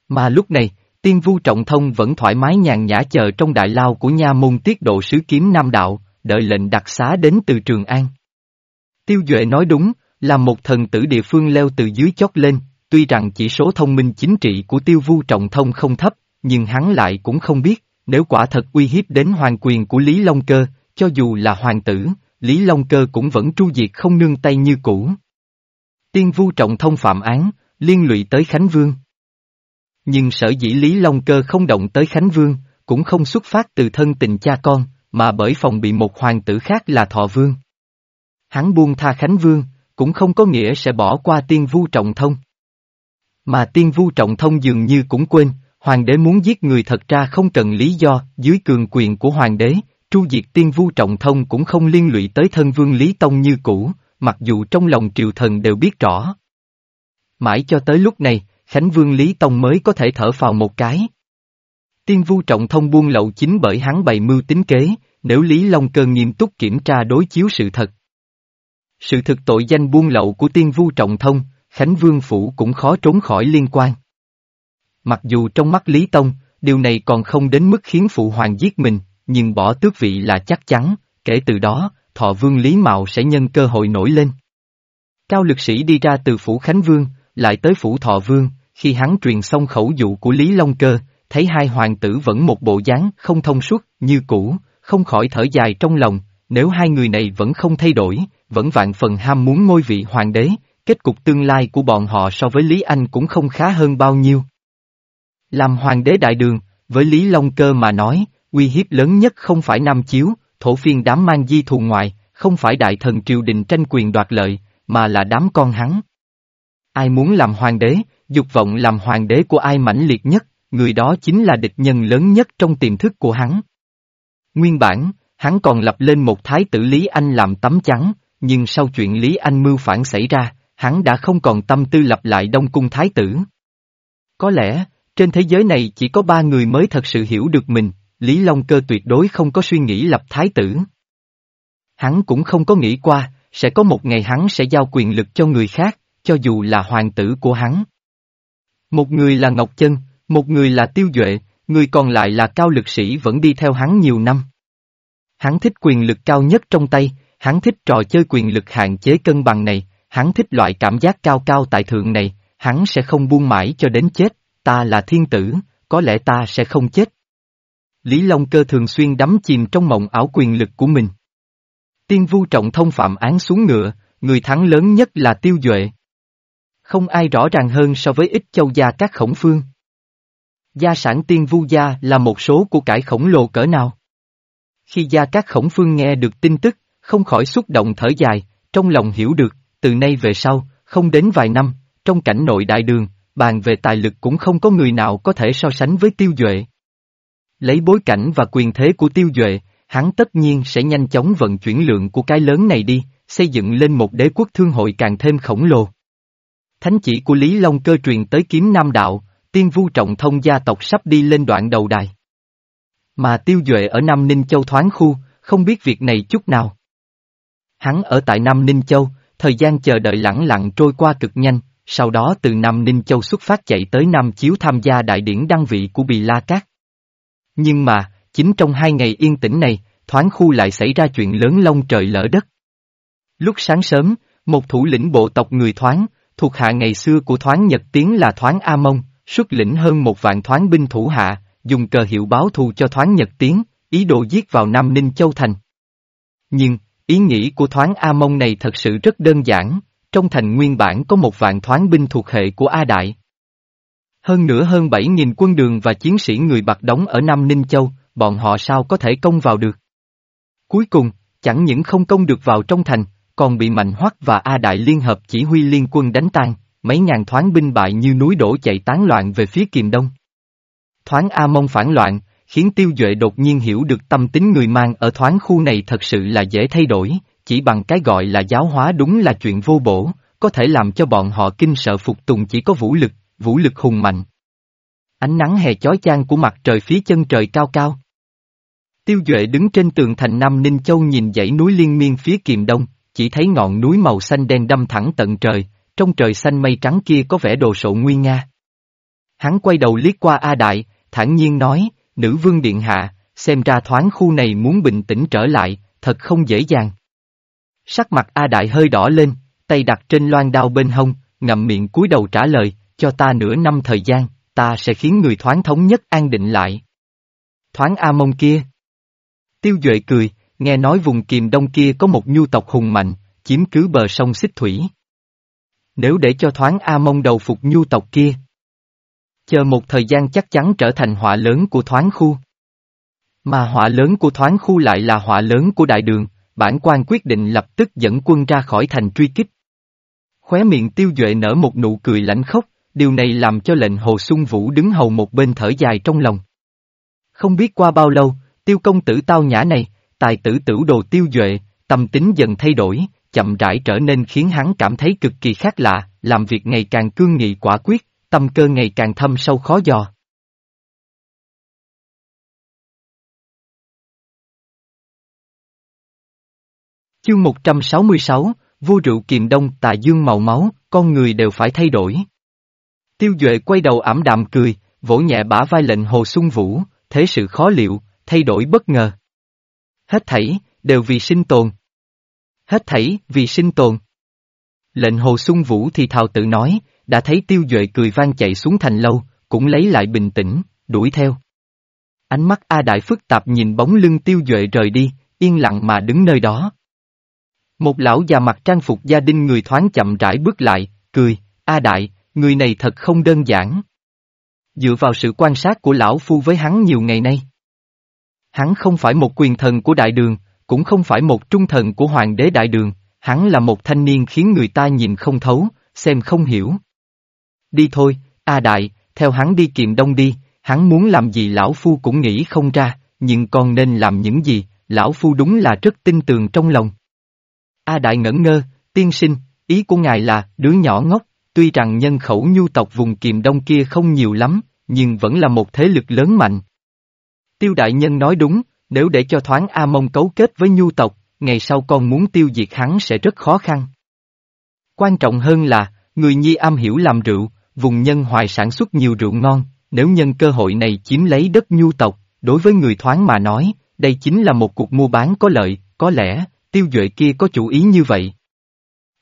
Mà lúc này, tiên vu trọng thông vẫn thoải mái nhàn nhã chờ trong đại lao của nha môn tiết độ sứ kiếm nam đạo, đợi lệnh đặc xá đến từ Trường An. Tiêu Duệ nói đúng, là một thần tử địa phương leo từ dưới chót lên, tuy rằng chỉ số thông minh chính trị của tiêu vu trọng thông không thấp, nhưng hắn lại cũng không biết, nếu quả thật uy hiếp đến hoàng quyền của Lý Long Cơ, cho dù là hoàng tử, Lý Long Cơ cũng vẫn tru diệt không nương tay như cũ. Tiên vu trọng thông phạm án, liên lụy tới Khánh Vương. Nhưng sở dĩ Lý Long Cơ không động tới Khánh Vương, cũng không xuất phát từ thân tình cha con, mà bởi phòng bị một hoàng tử khác là Thọ Vương. Hắn buông tha Khánh Vương, cũng không có nghĩa sẽ bỏ qua tiên vu trọng thông. Mà tiên vu trọng thông dường như cũng quên, hoàng đế muốn giết người thật ra không cần lý do, dưới cường quyền của hoàng đế, tru diệt tiên vu trọng thông cũng không liên lụy tới thân vương Lý Tông như cũ, mặc dù trong lòng triều thần đều biết rõ. Mãi cho tới lúc này, Khánh Vương Lý Tông mới có thể thở phào một cái. Tiên vu trọng thông buôn lậu chính bởi hắn bày mưu tính kế, nếu Lý Long Cơ nghiêm túc kiểm tra đối chiếu sự thật. Sự thực tội danh buôn lậu của tiên vu trọng thông, Khánh Vương Phủ cũng khó trốn khỏi liên quan. Mặc dù trong mắt Lý Tông, điều này còn không đến mức khiến Phụ Hoàng giết mình, nhưng bỏ tước vị là chắc chắn, kể từ đó, thọ vương Lý Mạo sẽ nhân cơ hội nổi lên. Cao lực sĩ đi ra từ Phủ Khánh Vương, lại tới Phủ Thọ Vương, khi hắn truyền xong khẩu dụ của Lý Long Cơ, thấy hai hoàng tử vẫn một bộ dáng không thông suốt, như cũ, không khỏi thở dài trong lòng, nếu hai người này vẫn không thay đổi, vẫn vạn phần ham muốn ngôi vị hoàng đế, kết cục tương lai của bọn họ so với Lý Anh cũng không khá hơn bao nhiêu. Làm hoàng đế đại đường, với Lý Long Cơ mà nói, uy hiếp lớn nhất không phải Nam Chiếu, thổ phiên đám mang di thù ngoại, không phải đại thần triều đình tranh quyền đoạt lợi, mà là đám con hắn. Ai muốn làm hoàng đế, dục vọng làm hoàng đế của ai mãnh liệt nhất, người đó chính là địch nhân lớn nhất trong tiềm thức của hắn. Nguyên bản, hắn còn lập lên một thái tử Lý Anh làm tấm chắn, nhưng sau chuyện Lý Anh mưu phản xảy ra, hắn đã không còn tâm tư lập lại Đông Cung Thái tử. Có lẽ, trên thế giới này chỉ có ba người mới thật sự hiểu được mình, Lý Long Cơ tuyệt đối không có suy nghĩ lập Thái tử. Hắn cũng không có nghĩ qua, sẽ có một ngày hắn sẽ giao quyền lực cho người khác, cho dù là hoàng tử của hắn. Một người là Ngọc Chân, một người là Tiêu Duệ, người còn lại là Cao Lực Sĩ vẫn đi theo hắn nhiều năm. Hắn thích quyền lực cao nhất trong tay, hắn thích trò chơi quyền lực hạn chế cân bằng này, hắn thích loại cảm giác cao cao tại thượng này, hắn sẽ không buông mãi cho đến chết, ta là thiên tử, có lẽ ta sẽ không chết. Lý Long Cơ thường xuyên đắm chìm trong mộng ảo quyền lực của mình. Tiên vu trọng thông phạm án xuống ngựa, người thắng lớn nhất là tiêu duệ. Không ai rõ ràng hơn so với ít châu gia các khổng phương. Gia sản tiên vu gia là một số của cải khổng lồ cỡ nào? Khi gia các khổng phương nghe được tin tức, không khỏi xúc động thở dài, trong lòng hiểu được, từ nay về sau, không đến vài năm, trong cảnh nội đại đường, bàn về tài lực cũng không có người nào có thể so sánh với tiêu duệ. Lấy bối cảnh và quyền thế của tiêu duệ, hắn tất nhiên sẽ nhanh chóng vận chuyển lượng của cái lớn này đi, xây dựng lên một đế quốc thương hội càng thêm khổng lồ. Thánh chỉ của Lý Long cơ truyền tới kiếm Nam Đạo, tiên vu trọng thông gia tộc sắp đi lên đoạn đầu đài. Mà tiêu duệ ở Nam Ninh Châu thoáng khu, không biết việc này chút nào. Hắn ở tại Nam Ninh Châu, thời gian chờ đợi lẳng lặng trôi qua cực nhanh, sau đó từ Nam Ninh Châu xuất phát chạy tới Nam Chiếu tham gia đại điển đăng vị của Bì La Cát. Nhưng mà, chính trong hai ngày yên tĩnh này, thoáng khu lại xảy ra chuyện lớn lông trời lỡ đất. Lúc sáng sớm, một thủ lĩnh bộ tộc người thoáng, thuộc hạ ngày xưa của thoáng Nhật Tiến là thoáng A Mông, xuất lĩnh hơn một vạn thoáng binh thủ hạ, dùng cờ hiệu báo thù cho thoáng Nhật Tiến, ý đồ giết vào Nam Ninh Châu Thành. Nhưng, ý nghĩ của thoáng A Mông này thật sự rất đơn giản, trong thành nguyên bản có một vạn thoáng binh thuộc hệ của A Đại. Hơn nữa hơn 7.000 quân đường và chiến sĩ người bạc đóng ở Nam Ninh Châu, bọn họ sao có thể công vào được. Cuối cùng, chẳng những không công được vào trong thành, còn bị Mạnh Hoắc và A Đại liên hợp chỉ huy liên quân đánh tan, mấy ngàn thoáng binh bại như núi đổ chạy tán loạn về phía Kiềm Đông. Thoáng A Mông phản loạn, khiến Tiêu Duệ đột nhiên hiểu được tâm tính người mang ở thoáng khu này thật sự là dễ thay đổi, chỉ bằng cái gọi là giáo hóa đúng là chuyện vô bổ, có thể làm cho bọn họ kinh sợ phục tùng chỉ có vũ lực, vũ lực hùng mạnh. Ánh nắng hè chói chang của mặt trời phía chân trời cao cao. Tiêu Duệ đứng trên tường thành Nam Ninh Châu nhìn dãy núi liên miên phía kiềm đông, chỉ thấy ngọn núi màu xanh đen đâm thẳng tận trời, trong trời xanh mây trắng kia có vẻ đồ sộ nguy nga. Hắn quay đầu liếc qua A Đại, thản nhiên nói, nữ vương điện hạ, xem ra thoáng khu này muốn bình tĩnh trở lại, thật không dễ dàng. Sắc mặt A Đại hơi đỏ lên, tay đặt trên loan đao bên hông, ngậm miệng cúi đầu trả lời, cho ta nửa năm thời gian, ta sẽ khiến người thoáng thống nhất an định lại. Thoáng A Mông kia. Tiêu Duệ cười, nghe nói vùng kiềm đông kia có một nhu tộc hùng mạnh, chiếm cứ bờ sông xích thủy. Nếu để cho thoáng A Mông đầu phục nhu tộc kia. Chờ một thời gian chắc chắn trở thành họa lớn của thoáng khu. Mà họa lớn của thoáng khu lại là họa lớn của đại đường, bản quan quyết định lập tức dẫn quân ra khỏi thành truy kích. Khóe miệng tiêu duệ nở một nụ cười lãnh khốc, điều này làm cho lệnh Hồ Xuân Vũ đứng hầu một bên thở dài trong lòng. Không biết qua bao lâu, tiêu công tử tao nhã này, tài tử tử đồ tiêu duệ, tâm tính dần thay đổi, chậm rãi trở nên khiến hắn cảm thấy cực kỳ khác lạ, làm việc ngày càng cương nghị quả quyết, tâm cơ ngày càng thâm sâu khó dò. Chương 166, vua rượu kiềm đông tà dương màu máu, con người đều phải thay đổi. Tiêu Duệ quay đầu ảm đạm cười, vỗ nhẹ bả vai lệnh Hồ Xuân Vũ, thế sự khó liệu, thay đổi bất ngờ. Hết thảy, đều vì sinh tồn. Hết thảy, vì sinh tồn. Lệnh Hồ Xuân Vũ thì thào tự nói, đã thấy Tiêu Duệ cười vang chạy xuống thành lâu, cũng lấy lại bình tĩnh, đuổi theo. Ánh mắt A Đại phức tạp nhìn bóng lưng Tiêu Duệ rời đi, yên lặng mà đứng nơi đó. Một lão già mặc trang phục gia đình người thoáng chậm rãi bước lại, cười, A Đại, người này thật không đơn giản. Dựa vào sự quan sát của lão phu với hắn nhiều ngày nay. Hắn không phải một quyền thần của đại đường, cũng không phải một trung thần của hoàng đế đại đường, hắn là một thanh niên khiến người ta nhìn không thấu, xem không hiểu. Đi thôi, A Đại, theo hắn đi kiềm đông đi, hắn muốn làm gì lão phu cũng nghĩ không ra, nhưng còn nên làm những gì, lão phu đúng là rất tin tường trong lòng. A Đại ngẩn ngơ, tiên sinh, ý của ngài là, đứa nhỏ ngốc, tuy rằng nhân khẩu nhu tộc vùng kiềm đông kia không nhiều lắm, nhưng vẫn là một thế lực lớn mạnh. Tiêu đại nhân nói đúng, nếu để cho thoáng A Mông cấu kết với nhu tộc, ngày sau con muốn tiêu diệt hắn sẽ rất khó khăn. Quan trọng hơn là, người nhi am hiểu làm rượu, vùng nhân hoài sản xuất nhiều rượu ngon, nếu nhân cơ hội này chiếm lấy đất nhu tộc, đối với người thoáng mà nói, đây chính là một cuộc mua bán có lợi, có lẽ, tiêu duệ kia có chủ ý như vậy.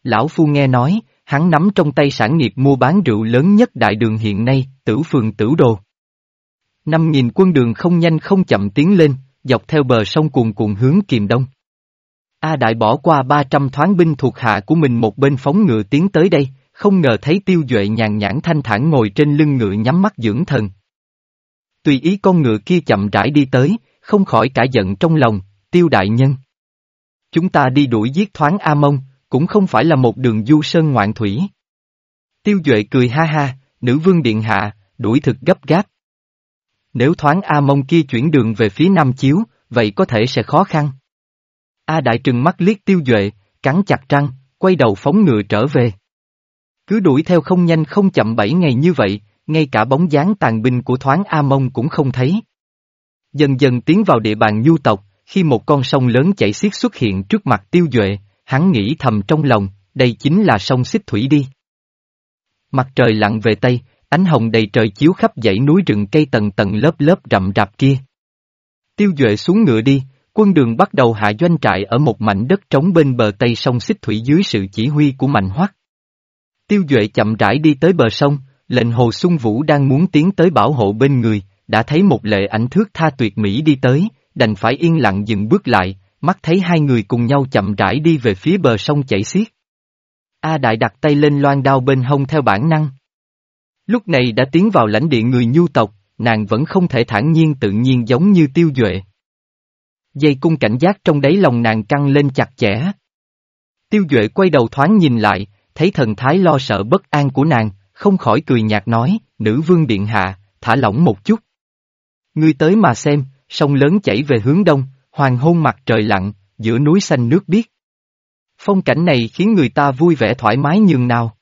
Lão Phu nghe nói, hắn nắm trong tay sản nghiệp mua bán rượu lớn nhất đại đường hiện nay, tử phường tử đồ. Năm nghìn quân đường không nhanh không chậm tiến lên, dọc theo bờ sông cuồn cuộn hướng kiềm đông. A Đại bỏ qua 300 thoáng binh thuộc hạ của mình một bên phóng ngựa tiến tới đây, không ngờ thấy tiêu duệ nhàn nhãn thanh thản ngồi trên lưng ngựa nhắm mắt dưỡng thần. Tùy ý con ngựa kia chậm rãi đi tới, không khỏi cả giận trong lòng, tiêu đại nhân. Chúng ta đi đuổi giết thoáng A Mông, cũng không phải là một đường du sơn ngoạn thủy. Tiêu Duệ cười ha ha, nữ vương điện hạ, đuổi thực gấp gáp. Nếu thoáng A Mông kia chuyển đường về phía Nam Chiếu, vậy có thể sẽ khó khăn. A Đại trừng mắt liếc tiêu duệ, cắn chặt răng, quay đầu phóng ngựa trở về. Cứ đuổi theo không nhanh không chậm bảy ngày như vậy, ngay cả bóng dáng tàn binh của thoáng A Mông cũng không thấy. Dần dần tiến vào địa bàn nhu tộc, khi một con sông lớn chảy xiết xuất hiện trước mặt tiêu duệ, hắn nghĩ thầm trong lòng, đây chính là sông xích thủy đi. Mặt trời lặn về Tây, ánh hồng đầy trời chiếu khắp dãy núi rừng cây tầng tầng lớp lớp rậm rạp kia. Tiêu Duệ xuống ngựa đi, quân đường bắt đầu hạ doanh trại ở một mảnh đất trống bên bờ Tây sông Xích Thủy dưới sự chỉ huy của Mạnh Hoắc. Tiêu Duệ chậm rãi đi tới bờ sông, lệnh Hồ Xuân Vũ đang muốn tiến tới bảo hộ bên người, đã thấy một lệ ảnh thước tha tuyệt mỹ đi tới, đành phải yên lặng dừng bước lại, mắt thấy hai người cùng nhau chậm rãi đi về phía bờ sông chảy xiết. A Đại đặt tay lên loan đao bên hông theo bản năng. Lúc này đã tiến vào lãnh địa người nhu tộc, nàng vẫn không thể thản nhiên tự nhiên giống như tiêu duệ. Dây cung cảnh giác trong đáy lòng nàng căng lên chặt chẽ. Tiêu duệ quay đầu thoáng nhìn lại, thấy thần thái lo sợ bất an của nàng, không khỏi cười nhạt nói, nữ vương điện hạ, thả lỏng một chút. Ngươi tới mà xem, sông lớn chảy về hướng đông, hoàng hôn mặt trời lặn, giữa núi xanh nước biếc. Phong cảnh này khiến người ta vui vẻ thoải mái nhường nào.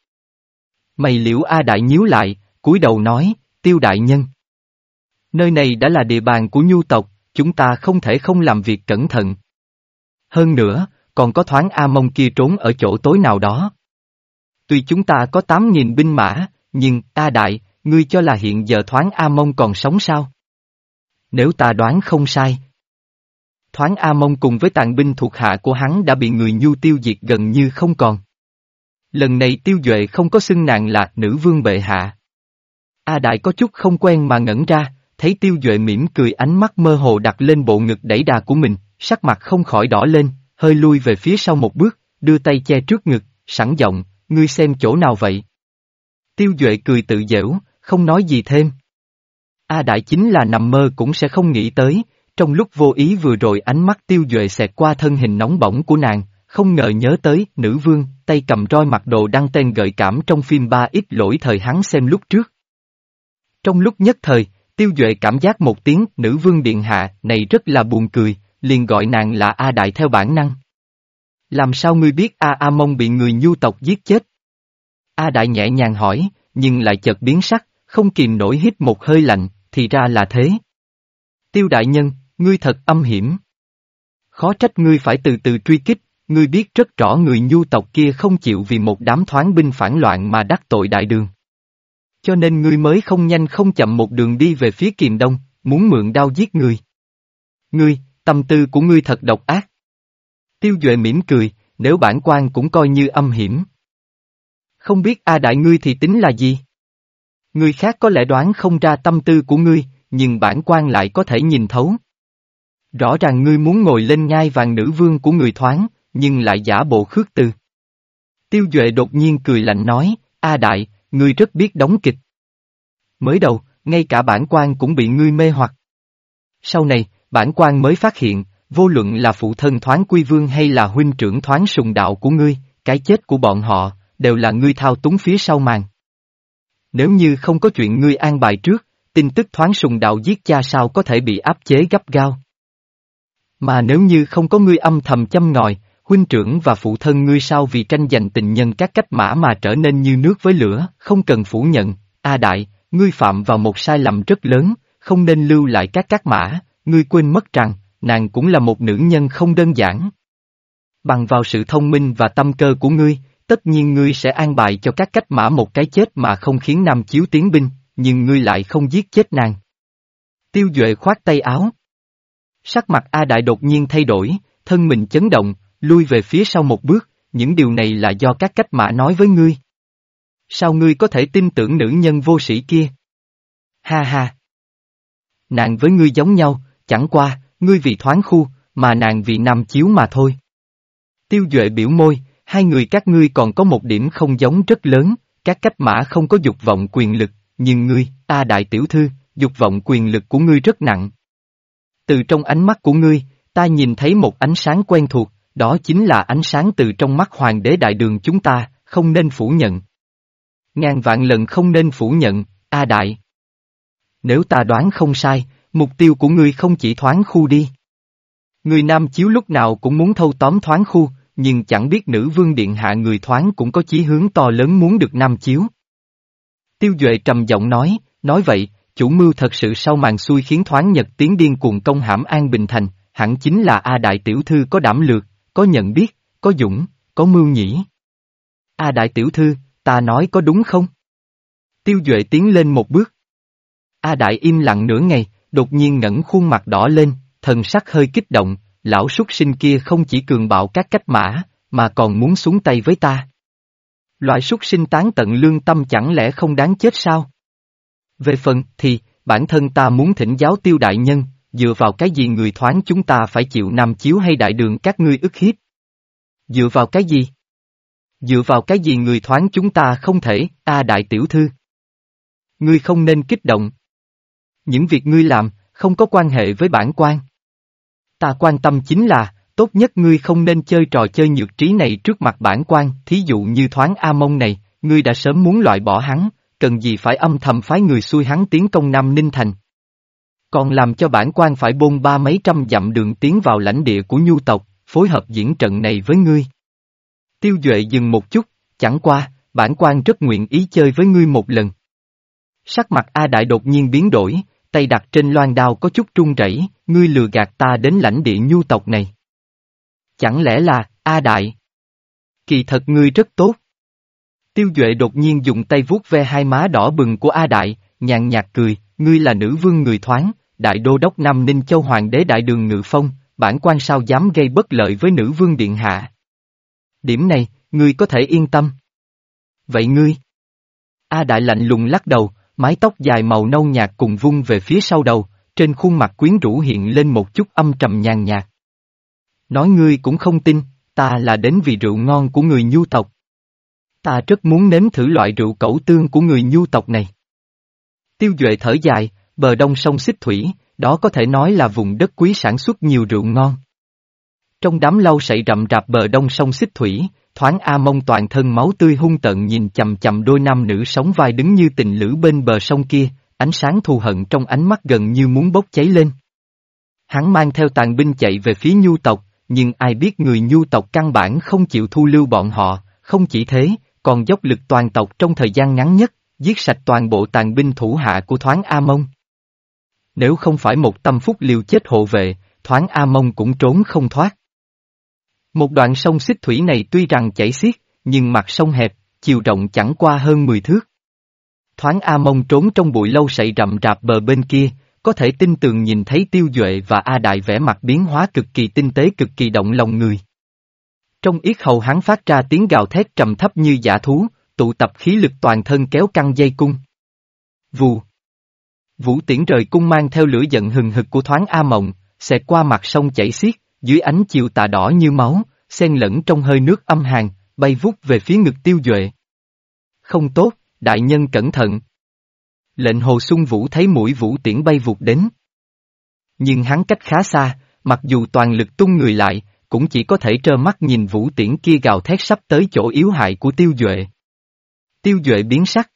Mày liễu A Đại nhíu lại, cúi đầu nói, tiêu đại nhân. Nơi này đã là địa bàn của nhu tộc, chúng ta không thể không làm việc cẩn thận. Hơn nữa, còn có thoáng A Mông kia trốn ở chỗ tối nào đó. Tuy chúng ta có 8.000 binh mã, nhưng, A Đại, ngươi cho là hiện giờ thoáng A Mông còn sống sao? Nếu ta đoán không sai. Thoáng A Mông cùng với tàn binh thuộc hạ của hắn đã bị người nhu tiêu diệt gần như không còn. Lần này tiêu duệ không có xưng nạn là nữ vương bệ hạ. A Đại có chút không quen mà ngẩn ra, thấy tiêu duệ mỉm cười ánh mắt mơ hồ đặt lên bộ ngực đẩy đà của mình, sắc mặt không khỏi đỏ lên, hơi lui về phía sau một bước, đưa tay che trước ngực, sẵn giọng, ngươi xem chỗ nào vậy? Tiêu duệ cười tự dễu, không nói gì thêm. A Đại chính là nằm mơ cũng sẽ không nghĩ tới, trong lúc vô ý vừa rồi ánh mắt tiêu duệ xẹt qua thân hình nóng bỏng của nàng, không ngờ nhớ tới, nữ vương, tay cầm roi mặc đồ đăng tên gợi cảm trong phim ba ít lỗi thời hắn xem lúc trước. Trong lúc nhất thời, tiêu duệ cảm giác một tiếng nữ vương điện hạ này rất là buồn cười, liền gọi nàng là A Đại theo bản năng. Làm sao ngươi biết A A Mông bị người nhu tộc giết chết? A Đại nhẹ nhàng hỏi, nhưng lại chợt biến sắc, không kìm nổi hít một hơi lạnh, thì ra là thế. Tiêu đại nhân, ngươi thật âm hiểm. Khó trách ngươi phải từ từ truy kích, ngươi biết rất rõ người nhu tộc kia không chịu vì một đám thoáng binh phản loạn mà đắc tội đại đường. Cho nên ngươi mới không nhanh không chậm một đường đi về phía kiềm đông, muốn mượn đao giết người. Ngươi, tâm tư của ngươi thật độc ác. Tiêu Duệ mỉm cười, nếu bản quan cũng coi như âm hiểm. Không biết A đại ngươi thì tính là gì? Người khác có lẽ đoán không ra tâm tư của ngươi, nhưng bản quan lại có thể nhìn thấu. Rõ ràng ngươi muốn ngồi lên ngai vàng nữ vương của người thoáng, nhưng lại giả bộ khước từ. Tiêu Duệ đột nhiên cười lạnh nói, A Đại, ngươi rất biết đóng kịch. Mới đầu, ngay cả bản quan cũng bị ngươi mê hoặc. Sau này, bản quan mới phát hiện, vô luận là phụ thân thoáng quy vương hay là huynh trưởng thoáng sùng đạo của ngươi, cái chết của bọn họ, đều là ngươi thao túng phía sau màn. Nếu như không có chuyện ngươi an bài trước, tin tức thoáng sùng đạo giết cha sao có thể bị áp chế gấp gao. Mà nếu như không có ngươi âm thầm châm ngòi, huynh trưởng và phụ thân ngươi sao vì tranh giành tình nhân các cách mã mà trở nên như nước với lửa, không cần phủ nhận, A Đại, ngươi phạm vào một sai lầm rất lớn, không nên lưu lại các các mã, ngươi quên mất rằng, nàng cũng là một nữ nhân không đơn giản. Bằng vào sự thông minh và tâm cơ của ngươi, tất nhiên ngươi sẽ an bài cho các cách mã một cái chết mà không khiến Nam Chiếu tiến binh, nhưng ngươi lại không giết chết nàng. Tiêu Duệ khoát tay áo. Sắc mặt A Đại đột nhiên thay đổi, thân mình chấn động, lui về phía sau một bước, những điều này là do các cách mã nói với ngươi. Sao ngươi có thể tin tưởng nữ nhân vô sĩ kia? Ha ha! Nàng với ngươi giống nhau, chẳng qua, ngươi vì thoáng khu, mà nàng vì nam chiếu mà thôi. Tiêu Duệ biểu môi, hai người các ngươi còn có một điểm không giống rất lớn, các cách mã không có dục vọng quyền lực, nhưng ngươi, ta đại tiểu thư, dục vọng quyền lực của ngươi rất nặng. Từ trong ánh mắt của ngươi, ta nhìn thấy một ánh sáng quen thuộc, đó chính là ánh sáng từ trong mắt hoàng đế đại đường chúng ta, không nên phủ nhận. Ngàn vạn lần không nên phủ nhận, A Đại. Nếu ta đoán không sai, mục tiêu của ngươi không chỉ thoáng khu đi. Người nam chiếu lúc nào cũng muốn thâu tóm thoáng khu, nhưng chẳng biết nữ vương điện hạ người thoáng cũng có chí hướng to lớn muốn được nam chiếu. Tiêu Duệ trầm giọng nói, nói vậy, chủ mưu thật sự sau màn xuôi khiến thoáng nhật tiến điên cuồng công hãm An Bình Thành, hẳn chính là A Đại Tiểu Thư có đảm lược, có nhận biết, có dũng, có mưu nhĩ. A Đại Tiểu Thư, ta nói có đúng không? Tiêu Duệ tiến lên một bước. A Đại im lặng nửa ngày, đột nhiên ngẩng khuôn mặt đỏ lên, thần sắc hơi kích động, lão súc sinh kia không chỉ cường bạo các cách mã, mà còn muốn xuống tay với ta. Loại súc sinh tán tận lương tâm chẳng lẽ không đáng chết sao? Về phần, thì, bản thân ta muốn thỉnh giáo tiêu đại nhân, dựa vào cái gì người thoáng chúng ta phải chịu nam chiếu hay đại đường các ngươi ức hiếp? Dựa vào cái gì? Dựa vào cái gì người thoáng chúng ta không thể, a đại tiểu thư? Ngươi không nên kích động. Những việc ngươi làm, không có quan hệ với bản quan. Ta quan tâm chính là, tốt nhất ngươi không nên chơi trò chơi nhược trí này trước mặt bản quan, thí dụ như thoáng A Mông này, ngươi đã sớm muốn loại bỏ hắn, cần gì phải âm thầm phái người xui hắn tiến công Nam Ninh Thành. Còn làm cho bản quan phải bôn ba mấy trăm dặm đường tiến vào lãnh địa của nhu tộc, phối hợp diễn trận này với ngươi. Tiêu Duệ dừng một chút, chẳng qua, bản quan rất nguyện ý chơi với ngươi một lần. Sắc mặt A Đại đột nhiên biến đổi, tay đặt trên loan đao có chút trung rẩy, ngươi lừa gạt ta đến lãnh địa nhu tộc này. Chẳng lẽ là, A Đại? Kỳ thật ngươi rất tốt. Tiêu Duệ đột nhiên dùng tay vuốt ve hai má đỏ bừng của A Đại, nhàn nhạt cười, ngươi là nữ vương người thoáng, đại đô đốc Nam Ninh Châu Hoàng đế đại đường ngự phong, bản quan sao dám gây bất lợi với nữ vương điện hạ. Điểm này, ngươi có thể yên tâm. Vậy ngươi? A Đại lạnh lùng lắc đầu, mái tóc dài màu nâu nhạt cùng vung về phía sau đầu, trên khuôn mặt quyến rũ hiện lên một chút âm trầm nhàn nhạt. Nói ngươi cũng không tin, ta là đến vì rượu ngon của người nhu tộc. Ta rất muốn nếm thử loại rượu cẩu tương của người nhu tộc này. Tiêu Duệ thở dài, bờ đông sông Xích Thủy, đó có thể nói là vùng đất quý sản xuất nhiều rượu ngon. Trong đám lâu sậy rậm rạp bờ đông sông Xích Thủy, thoáng A Mông toàn thân máu tươi hung tận nhìn chầm chầm đôi nam nữ sống vai đứng như tình lữ bên bờ sông kia, ánh sáng thù hận trong ánh mắt gần như muốn bốc cháy lên. Hắn mang theo tàn binh chạy về phía nhu tộc, nhưng ai biết người nhu tộc căn bản không chịu thu lưu bọn họ, không chỉ thế, còn dốc lực toàn tộc trong thời gian ngắn nhất, giết sạch toàn bộ tàn binh thủ hạ của thoáng A Mông. Nếu không phải một tâm phúc liều chết hộ vệ, thoáng A Mông cũng trốn không thoát. Một đoạn sông xích thủy này tuy rằng chảy xiết, nhưng mặt sông hẹp, chiều rộng chẳng qua hơn 10 thước. Thoáng A Mông trốn trong bụi lâu sậy rậm rạp bờ bên kia, có thể tin tường nhìn thấy Tiêu Duệ và A Đại vẽ mặt biến hóa cực kỳ tinh tế cực kỳ động lòng người. Trong yết hầu hắn phát ra tiếng gào thét trầm thấp như giả thú, tụ tập khí lực toàn thân kéo căng dây cung. Vù. Vũ tiễn rời cung mang theo lửa giận hừng hực của thoáng A Mộng, xẹt qua mặt sông chảy xiết, dưới ánh chiều tà đỏ như máu, xen lẫn trong hơi nước âm hàn, bay vút về phía ngực tiêu duệ. Không tốt, đại nhân cẩn thận. Lệnh hồ sung vũ thấy mũi vũ tiễn bay vụt đến. Nhưng hắn cách khá xa, mặc dù toàn lực tung người lại, cũng chỉ có thể trơ mắt nhìn vũ tiễn kia gào thét sắp tới chỗ yếu hại của tiêu duệ. Tiêu duệ biến sắc.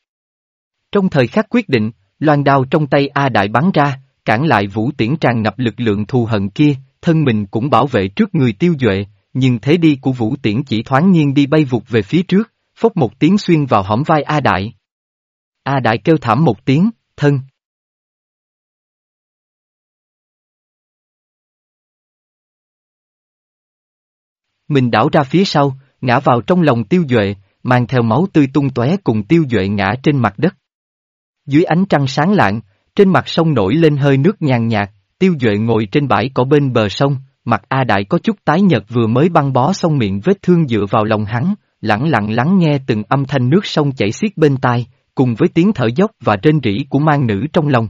Trong thời khắc quyết định, loan đao trong tay A Đại bắn ra, cản lại vũ tiễn tràn ngập lực lượng thù hận kia, thân mình cũng bảo vệ trước người tiêu duệ, nhưng thế đi của vũ tiễn chỉ thoáng nhiên đi bay vụt về phía trước, phốc một tiếng xuyên vào hõm vai A Đại. A Đại kêu thảm một tiếng, thân. Mình đảo ra phía sau, ngã vào trong lòng tiêu duệ, mang theo máu tươi tung tóe cùng tiêu duệ ngã trên mặt đất. Dưới ánh trăng sáng lạng, trên mặt sông nổi lên hơi nước nhàn nhạt, tiêu duệ ngồi trên bãi cỏ bên bờ sông, mặt A Đại có chút tái nhợt vừa mới băng bó xong miệng vết thương dựa vào lòng hắn, lặng lặng lắng nghe từng âm thanh nước sông chảy xiết bên tai, cùng với tiếng thở dốc và rên rỉ của mang nữ trong lòng.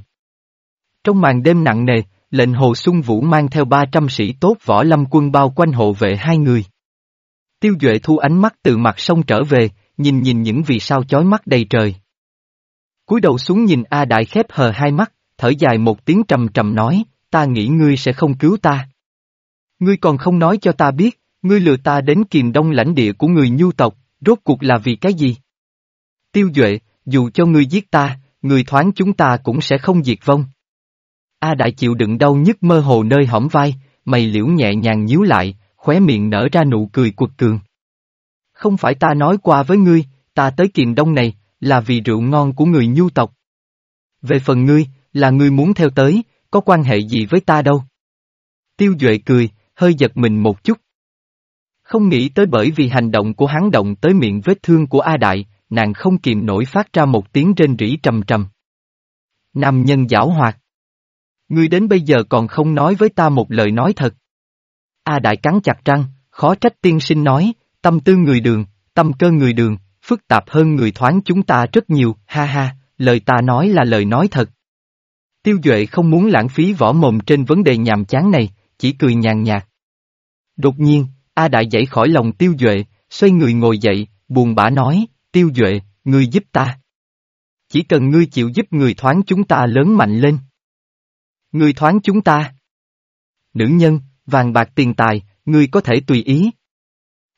Trong màn đêm nặng nề, lệnh hồ xuân vũ mang theo 300 sĩ tốt võ lâm quân bao quanh hộ vệ hai người. Tiêu Duệ thu ánh mắt từ mặt sông trở về, nhìn nhìn những vì sao chói mắt đầy trời cúi đầu xuống nhìn A Đại khép hờ hai mắt, thở dài một tiếng trầm trầm nói, ta nghĩ ngươi sẽ không cứu ta. Ngươi còn không nói cho ta biết, ngươi lừa ta đến kiềm đông lãnh địa của người nhu tộc, rốt cuộc là vì cái gì? Tiêu Duệ, dù cho ngươi giết ta, người thoáng chúng ta cũng sẽ không diệt vong. A Đại chịu đựng đau nhức mơ hồ nơi hõm vai, mày liễu nhẹ nhàng nhíu lại, khóe miệng nở ra nụ cười cuột cường. Không phải ta nói qua với ngươi, ta tới kiềm đông này, là vì rượu ngon của người nhu tộc. Về phần ngươi, là ngươi muốn theo tới, có quan hệ gì với ta đâu. Tiêu Duệ cười, hơi giật mình một chút. Không nghĩ tới bởi vì hành động của hắn động tới miệng vết thương của A Đại, nàng không kìm nổi phát ra một tiếng rên rỉ trầm trầm. Nam nhân giảo hoạt. Ngươi đến bây giờ còn không nói với ta một lời nói thật. A Đại cắn chặt răng, khó trách tiên sinh nói, tâm tư người đường, tâm cơ người đường, phức tạp hơn người thoáng chúng ta rất nhiều, ha ha, lời ta nói là lời nói thật. Tiêu Duệ không muốn lãng phí võ mồm trên vấn đề nhàm chán này, chỉ cười nhàn nhạt. Đột nhiên, A Đại dậy khỏi lòng Tiêu Duệ, xoay người ngồi dậy, buồn bã nói, Tiêu Duệ, ngươi giúp ta. Chỉ cần ngươi chịu giúp người thoáng chúng ta lớn mạnh lên. Người thoáng chúng ta. Nữ nhân, vàng bạc tiền tài, ngươi có thể tùy ý.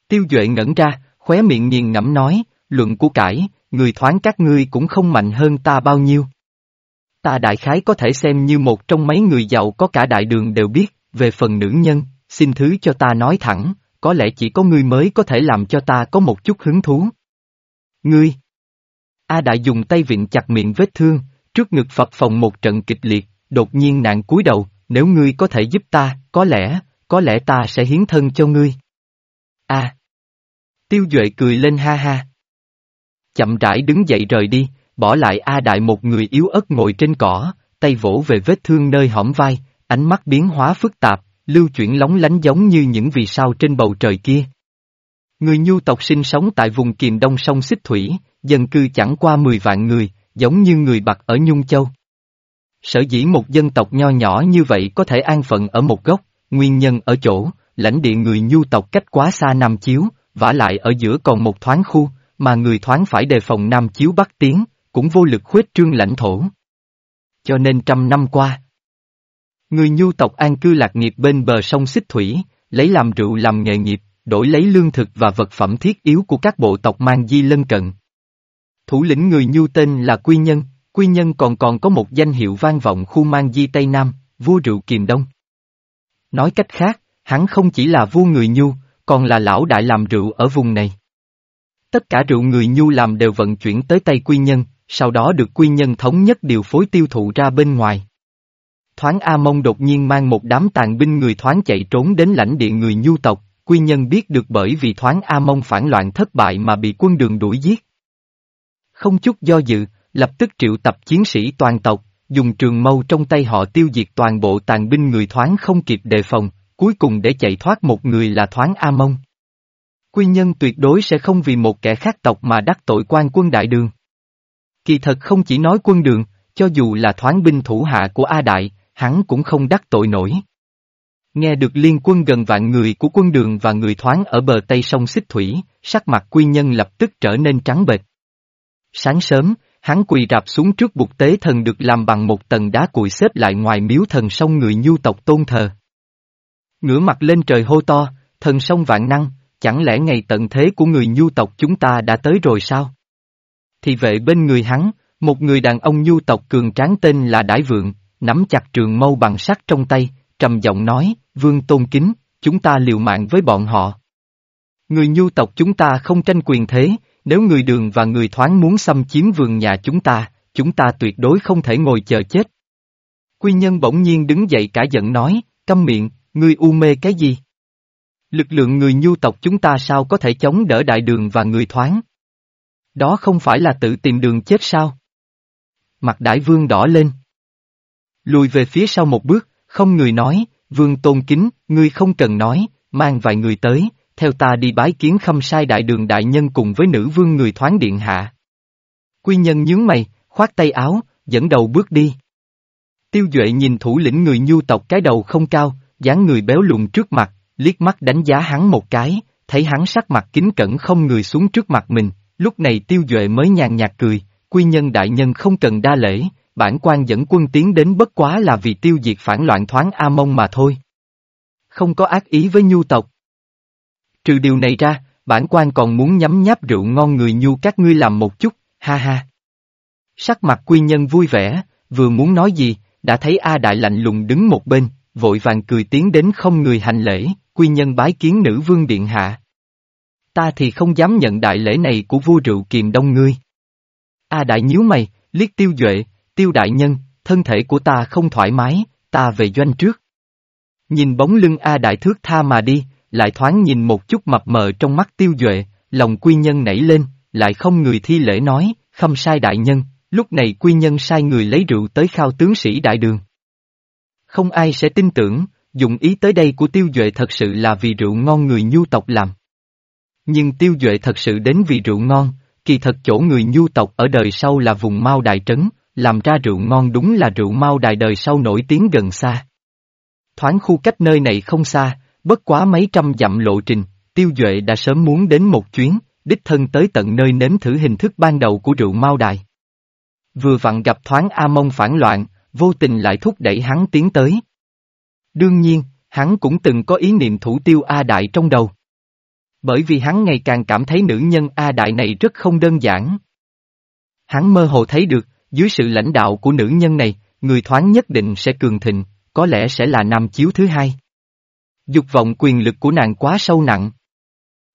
Tiêu Duệ ngẩn ra, khóe miệng nghiền ngẫm nói, luận của cải, người thoáng các ngươi cũng không mạnh hơn ta bao nhiêu. Ta đại khái có thể xem như một trong mấy người giàu có cả đại đường đều biết, về phần nữ nhân, xin thứ cho ta nói thẳng, có lẽ chỉ có ngươi mới có thể làm cho ta có một chút hứng thú. Ngươi! A Đại dùng tay vịn chặt miệng vết thương, trước ngực phập phòng một trận kịch liệt, đột nhiên nạn cúi đầu, nếu ngươi có thể giúp ta, có lẽ, có lẽ ta sẽ hiến thân cho ngươi. A! Tiêu Duệ cười lên ha ha. Chậm rãi đứng dậy rời đi, bỏ lại A Đại một người yếu ớt ngồi trên cỏ, tay vỗ về vết thương nơi hõm vai, ánh mắt biến hóa phức tạp, lưu chuyển lóng lánh giống như những vì sao trên bầu trời kia. Người nhu tộc sinh sống tại vùng kiềm đông sông Xích Thủy, dân cư chẳng qua 10 vạn người, giống như người bạc ở Nhung Châu. Sở dĩ một dân tộc nho nhỏ như vậy có thể an phận ở một góc, nguyên nhân ở chỗ, lãnh địa người nhu tộc cách quá xa Nam Chiếu, vả lại ở giữa còn một thoáng khu, mà người thoáng phải đề phòng Nam Chiếu Bắc Tiến, cũng vô lực khuếch trương lãnh thổ. Cho nên trăm năm qua, người nhu tộc an cư lạc nghiệp bên bờ sông Xích Thủy, lấy làm rượu làm nghề nghiệp, đổi lấy lương thực và vật phẩm thiết yếu của các bộ tộc mang di lân cận. Thủ lĩnh người nhu tên là Quy Nhân, Quy Nhân còn còn có một danh hiệu vang vọng khu mang di Tây Nam, vua rượu kiềm đông. Nói cách khác, hắn không chỉ là vua người nhu, còn là lão đại làm rượu ở vùng này. Tất cả rượu người nhu làm đều vận chuyển tới tay Quy Nhân, sau đó được Quy Nhân thống nhất điều phối tiêu thụ ra bên ngoài. Thoáng A Mông đột nhiên mang một đám tàn binh người thoáng chạy trốn đến lãnh địa người nhu tộc, Quy Nhân biết được bởi vì thoáng A Mông phản loạn thất bại mà bị quân đường đuổi giết. Không chút do dự, lập tức triệu tập chiến sĩ toàn tộc, dùng trường mâu trong tay họ tiêu diệt toàn bộ tàn binh người thoáng không kịp đề phòng, cuối cùng để chạy thoát một người là thoáng A Mông. Quy nhân tuyệt đối sẽ không vì một kẻ khác tộc mà đắc tội quan quân đại đường. Kỳ thật không chỉ nói quân đường, cho dù là thoáng binh thủ hạ của A Đại, hắn cũng không đắc tội nổi. Nghe được liên quân gần vạn người của quân đường và người thoáng ở bờ tây sông Xích Thủy, sắc mặt quy nhân lập tức trở nên trắng bệch. Sáng sớm, hắn quỳ rạp xuống trước bục tế thần được làm bằng một tầng đá cùi xếp lại ngoài miếu thần sông người nhu tộc tôn thờ. Ngửa mặt lên trời hô to, thần sông vạn năng, chẳng lẽ ngày tận thế của người nhu tộc chúng ta đã tới rồi sao? Thì vệ bên người hắn, một người đàn ông nhu tộc cường tráng tên là Đãi Vượng, nắm chặt trường mâu bằng sắt trong tay, trầm giọng nói, vương tôn kính, chúng ta liều mạng với bọn họ. Người nhu tộc chúng ta không tranh quyền thế, nếu người đường và người thoáng muốn xâm chiếm vườn nhà chúng ta, chúng ta tuyệt đối không thể ngồi chờ chết. Quy nhân bỗng nhiên đứng dậy cả giận nói, câm miệng, ngươi u mê cái gì? Lực lượng người nhu tộc chúng ta sao có thể chống đỡ đại đường và người thoáng? Đó không phải là tự tìm đường chết sao? Mặt đại vương đỏ lên. Lùi về phía sau một bước, không người nói, vương tôn kính, ngươi không cần nói, mang vài người tới, theo ta đi bái kiến khâm sai đại đường đại nhân cùng với nữ vương người thoáng điện hạ. Quy nhân nhướng mày, khoát tay áo, dẫn đầu bước đi. Tiêu Duệ nhìn thủ lĩnh người nhu tộc cái đầu không cao, dáng người béo lùn trước mặt, liếc mắt đánh giá hắn một cái, thấy hắn sắc mặt kính cẩn không người xuống trước mặt mình, lúc này Tiêu Duệ mới nhàn nhạt cười, quy nhân đại nhân không cần đa lễ, bản quan dẫn quân tiến đến bất quá là vì tiêu diệt phản loạn thoáng A Mông mà thôi. Không có ác ý với nhu tộc. Trừ điều này ra, bản quan còn muốn nhắm nháp rượu ngon người nhu các ngươi làm một chút, ha ha. Sắc mặt quy nhân vui vẻ, vừa muốn nói gì, đã thấy A Đại lạnh lùng đứng một bên, vội vàng cười tiến đến không người hành lễ, quy nhân bái kiến nữ vương điện hạ. Ta thì không dám nhận đại lễ này của vua rượu kiềm đông ngươi. A đại nhíu mày, liếc tiêu duệ, tiêu đại nhân, thân thể của ta không thoải mái, ta về doanh trước. Nhìn bóng lưng A đại thước tha mà đi, lại thoáng nhìn một chút mập mờ trong mắt tiêu duệ, lòng quy nhân nảy lên, lại không người thi lễ nói, không sai đại nhân, lúc này quy nhân sai người lấy rượu tới khao tướng sĩ đại đường. Không ai sẽ tin tưởng, dụng ý tới đây của tiêu duệ thật sự là vì rượu ngon người nhu tộc làm. Nhưng tiêu duệ thật sự đến vì rượu ngon, kỳ thật chỗ người nhu tộc ở đời sau là vùng Mao Đài Trấn, làm ra rượu ngon đúng là rượu Mao Đài đời sau nổi tiếng gần xa. Thoáng khu cách nơi này không xa, bất quá mấy trăm dặm lộ trình, tiêu duệ đã sớm muốn đến một chuyến, đích thân tới tận nơi nếm thử hình thức ban đầu của rượu Mao Đài. Vừa vặn gặp thoáng A Mông phản loạn, vô tình lại thúc đẩy hắn tiến tới. Đương nhiên, hắn cũng từng có ý niệm thủ tiêu A Đại trong đầu. Bởi vì hắn ngày càng cảm thấy nữ nhân A Đại này rất không đơn giản. Hắn mơ hồ thấy được, dưới sự lãnh đạo của nữ nhân này, người thoáng nhất định sẽ cường thịnh, có lẽ sẽ là nam chiếu thứ hai. Dục vọng quyền lực của nàng quá sâu nặng.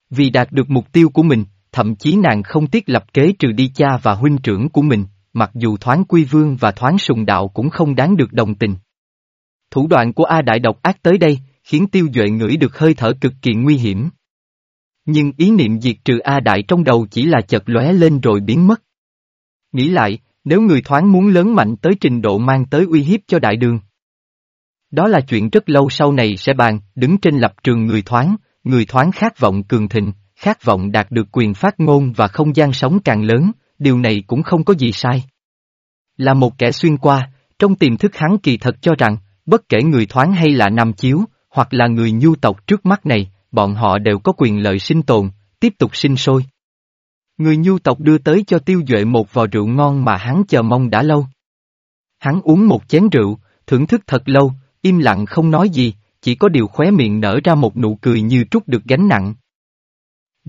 Vì đạt được mục tiêu của mình, thậm chí nàng không tiếc lập kế trừ đi cha và huynh trưởng của mình, mặc dù thoáng quy vương và thoáng sùng đạo cũng không đáng được đồng tình. Thủ đoạn của A Đại độc ác tới đây, khiến tiêu duệ ngửi được hơi thở cực kỳ nguy hiểm. Nhưng ý niệm diệt trừ A Đại trong đầu chỉ là chợt lóe lên rồi biến mất. Nghĩ lại, nếu người thoáng muốn lớn mạnh tới trình độ mang tới uy hiếp cho đại đường. Đó là chuyện rất lâu sau này sẽ bàn, đứng trên lập trường người thoáng, người thoáng khát vọng cường thịnh, khát vọng đạt được quyền phát ngôn và không gian sống càng lớn, điều này cũng không có gì sai. Là một kẻ xuyên qua, trong tiềm thức hắn kỳ thật cho rằng, bất kể người thoáng hay là nam chiếu, hoặc là người nhu tộc trước mắt này, bọn họ đều có quyền lợi sinh tồn, tiếp tục sinh sôi. Người nhu tộc đưa tới cho tiêu duệ một vò rượu ngon mà hắn chờ mong đã lâu. Hắn uống một chén rượu, thưởng thức thật lâu, im lặng không nói gì, chỉ có điều khóe miệng nở ra một nụ cười như trút được gánh nặng.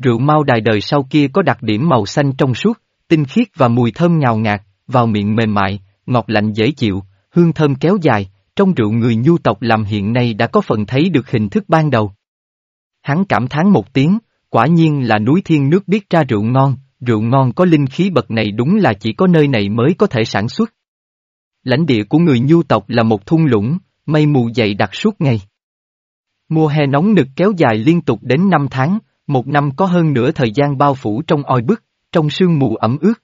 Rượu mau đài đời sau kia có đặc điểm màu xanh trong suốt, tinh khiết và mùi thơm ngào ngạt, vào miệng mềm mại, ngọt lạnh dễ chịu, hương thơm kéo dài, trong rượu người nhu tộc làm hiện nay đã có phần thấy được hình thức ban đầu. Hắn cảm thán một tiếng, quả nhiên là núi thiên nước biết ra rượu ngon, rượu ngon có linh khí bậc này đúng là chỉ có nơi này mới có thể sản xuất. Lãnh địa của người nhu tộc là một thung lũng, mây mù dày đặc suốt ngày. Mùa hè nóng nực kéo dài liên tục đến năm tháng, một năm có hơn nửa thời gian bao phủ trong oi bức, trong sương mù ẩm ướt.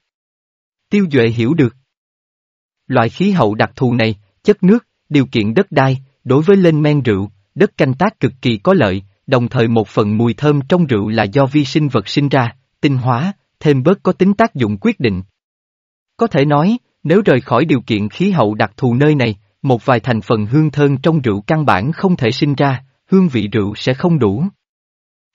Tiêu Duệ hiểu được. Loại khí hậu đặc thù này, chất nước, điều kiện đất đai, đối với lên men rượu, đất canh tác cực kỳ có lợi, đồng thời một phần mùi thơm trong rượu là do vi sinh vật sinh ra, tinh hóa, thêm bớt có tính tác dụng quyết định. Có thể nói, nếu rời khỏi điều kiện khí hậu đặc thù nơi này, một vài thành phần hương thơm trong rượu căn bản không thể sinh ra, hương vị rượu sẽ không đủ.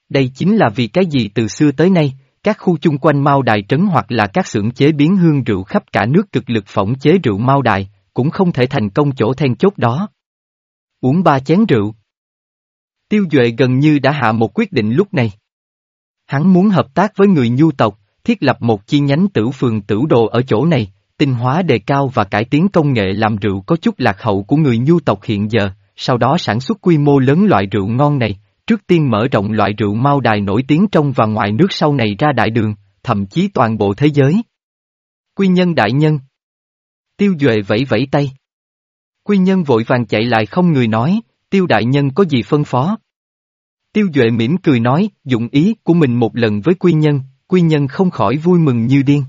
Đây chính là vì cái gì từ xưa tới nay, các khu chung quanh Mao Đài trấn hoặc là các xưởng chế biến hương rượu khắp cả nước cực lực phỏng chế rượu Mao Đài, cũng không thể thành công chỗ then chốt đó. Uống ba chén rượu. Tiêu Duệ gần như đã hạ một quyết định lúc này. Hắn muốn hợp tác với người nhu tộc, thiết lập một chi nhánh tử phường tử đồ ở chỗ này, tinh hóa đề cao và cải tiến công nghệ làm rượu có chút lạc hậu của người nhu tộc hiện giờ, sau đó sản xuất quy mô lớn loại rượu ngon này, trước tiên mở rộng loại rượu Mao Đài nổi tiếng trong và ngoài nước sau này ra đại đường, thậm chí toàn bộ thế giới. Quy nhân đại nhân Tiêu Duệ vẫy vẫy tay. Quy nhân vội vàng chạy lại không người nói, tiêu đại nhân có gì phân phó. Tiêu Duệ mỉm cười nói, dụng ý của mình một lần với quy nhân, quy nhân không khỏi vui mừng như điên.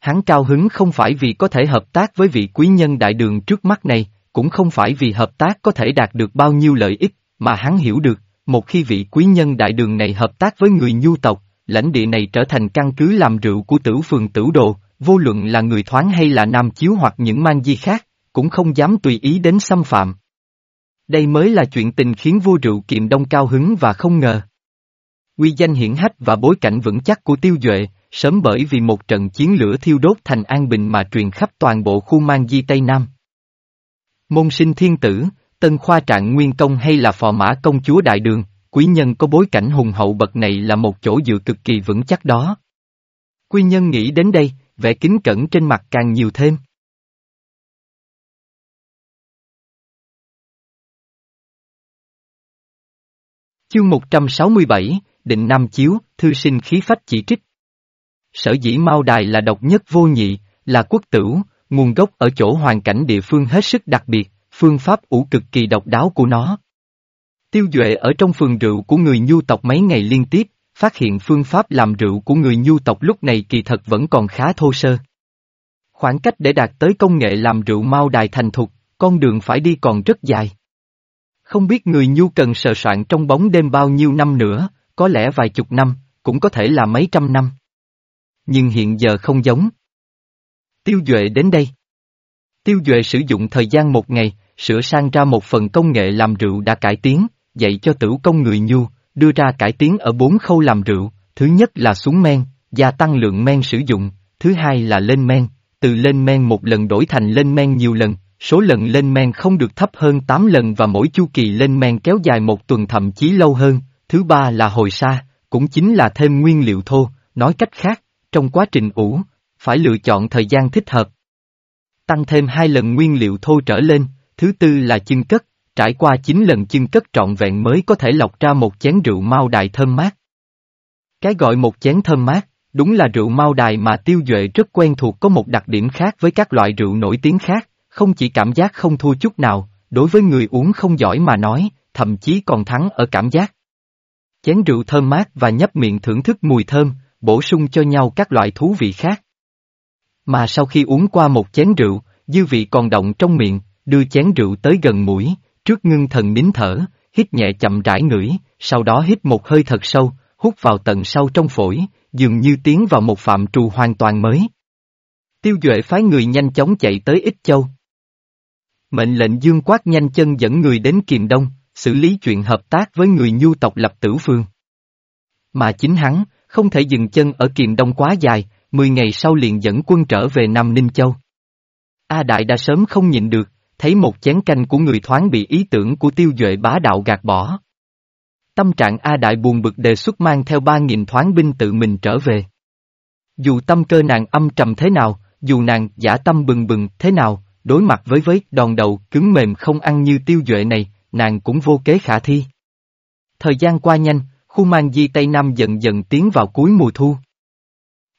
Hắn cao hứng không phải vì có thể hợp tác với vị quý nhân đại đường trước mắt này, cũng không phải vì hợp tác có thể đạt được bao nhiêu lợi ích, mà hắn hiểu được, một khi vị quý nhân đại đường này hợp tác với người nhu tộc, lãnh địa này trở thành căn cứ làm rượu của tử phường tử đồ, vô luận là người thoáng hay là nam chiếu hoặc những mang di khác, cũng không dám tùy ý đến xâm phạm. Đây mới là chuyện tình khiến vua rượu kiệm đông cao hứng và không ngờ. Quy danh hiển hách và bối cảnh vững chắc của tiêu duệ, sớm bởi vì một trận chiến lửa thiêu đốt thành an bình mà truyền khắp toàn bộ khu mang di Tây Nam. Môn sinh thiên tử, tân khoa trạng nguyên công hay là phò mã công chúa đại đường, quý nhân có bối cảnh hùng hậu bậc này là một chỗ dựa cực kỳ vững chắc đó. Quy nhân nghĩ đến đây, vẻ kính cẩn trên mặt càng nhiều thêm. Chương 167, Định Nam Chiếu, Thư sinh khí phách chỉ trích. Sở dĩ Mao Đài là độc nhất vô nhị, là quốc tử, nguồn gốc ở chỗ hoàn cảnh địa phương hết sức đặc biệt, phương pháp ủ cực kỳ độc đáo của nó. Tiêu Duệ ở trong phường rượu của người nhu tộc mấy ngày liên tiếp, phát hiện phương pháp làm rượu của người nhu tộc lúc này kỳ thật vẫn còn khá thô sơ. Khoảng cách để đạt tới công nghệ làm rượu mau đài thành thục, con đường phải đi còn rất dài. Không biết người nhu cần sờ soạn trong bóng đêm bao nhiêu năm nữa, có lẽ vài chục năm, cũng có thể là mấy trăm năm. Nhưng hiện giờ không giống. Tiêu Duệ đến đây. Tiêu Duệ sử dụng thời gian một ngày, sửa sang ra một phần công nghệ làm rượu đã cải tiến, dạy cho tử công người nhu, đưa ra cải tiến ở bốn khâu làm rượu, thứ nhất là xuống men, gia tăng lượng men sử dụng, thứ hai là lên men, từ lên men một lần đổi thành lên men nhiều lần, số lần lên men không được thấp hơn 8 lần và mỗi chu kỳ lên men kéo dài một tuần thậm chí lâu hơn, thứ ba là hồi sa, cũng chính là thêm nguyên liệu thô, nói cách khác, trong quá trình ủ, phải lựa chọn thời gian thích hợp. Tăng thêm hai lần nguyên liệu thô trở lên, thứ tư là chưng cất, trải qua 9 lần chưng cất trọn vẹn mới có thể lọc ra một chén rượu mau đài thơm mát. Cái gọi một chén thơm mát, đúng là rượu mau đài mà tiêu duệ rất quen thuộc có một đặc điểm khác với các loại rượu nổi tiếng khác, không chỉ cảm giác không thua chút nào, đối với người uống không giỏi mà nói, thậm chí còn thắng ở cảm giác. Chén rượu thơm mát và nhấp miệng thưởng thức mùi thơm, bổ sung cho nhau các loại thú vị khác. Mà sau khi uống qua một chén rượu, dư vị còn động trong miệng, đưa chén rượu tới gần mũi, trước ngưng thần nín thở, hít nhẹ chậm rãi ngửi, sau đó hít một hơi thật sâu, hút vào tận sâu trong phổi, dường như tiến vào một phạm trù hoàn toàn mới. Tiêu Duệ phái người nhanh chóng chạy tới Ích Châu. Mệnh lệnh dương quát nhanh chân dẫn người đến Kiềm Đông, xử lý chuyện hợp tác với người nhu tộc lập tử phương. Mà chính hắn, không thể dừng chân ở Kiềm Đông quá dài, 10 ngày sau liền dẫn quân trở về Nam Ninh Châu. A Đại đã sớm không nhịn được, thấy một chén canh của người thoáng bị ý tưởng của tiêu duệ bá đạo gạt bỏ. Tâm trạng A Đại buồn bực đề xuất mang theo ba nghìn thoáng binh tự mình trở về. Dù tâm cơ nàng âm trầm thế nào, dù nàng giả tâm bừng bừng thế nào, đối mặt với với đòn đầu cứng mềm không ăn như tiêu duệ này, nàng cũng vô kế khả thi. Thời gian qua nhanh, khu mang di Tây Nam dần dần tiến vào cuối mùa thu.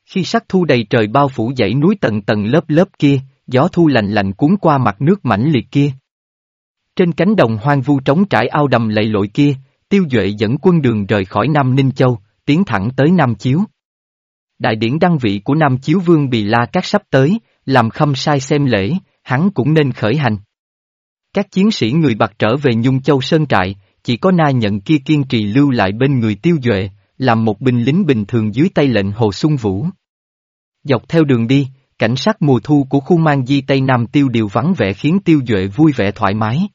Khi sắc thu đầy trời bao phủ dãy núi tầng tầng lớp lớp kia, gió thu lạnh lạnh cuốn qua mặt nước mãnh liệt kia. Trên cánh đồng hoang vu trống trải ao đầm lầy lội kia, tiêu duệ dẫn quân đường rời khỏi Nam Ninh Châu, tiến thẳng tới Nam Chiếu. Đại điển đăng vị của Nam Chiếu Vương Bì La Cát sắp tới, làm khâm sai xem lễ, hắn cũng nên khởi hành. Các chiến sĩ người bạc trở về Nhung Châu Sơn Trại, chỉ có na nhận kia kiên trì lưu lại bên người tiêu duệ, làm một binh lính bình thường dưới tay lệnh Hồ Xuân Vũ. Dọc theo đường đi, cảnh sắc mùa thu của khu mang di Tây Nam tiêu điều vắng vẻ khiến tiêu duệ vui vẻ thoải mái.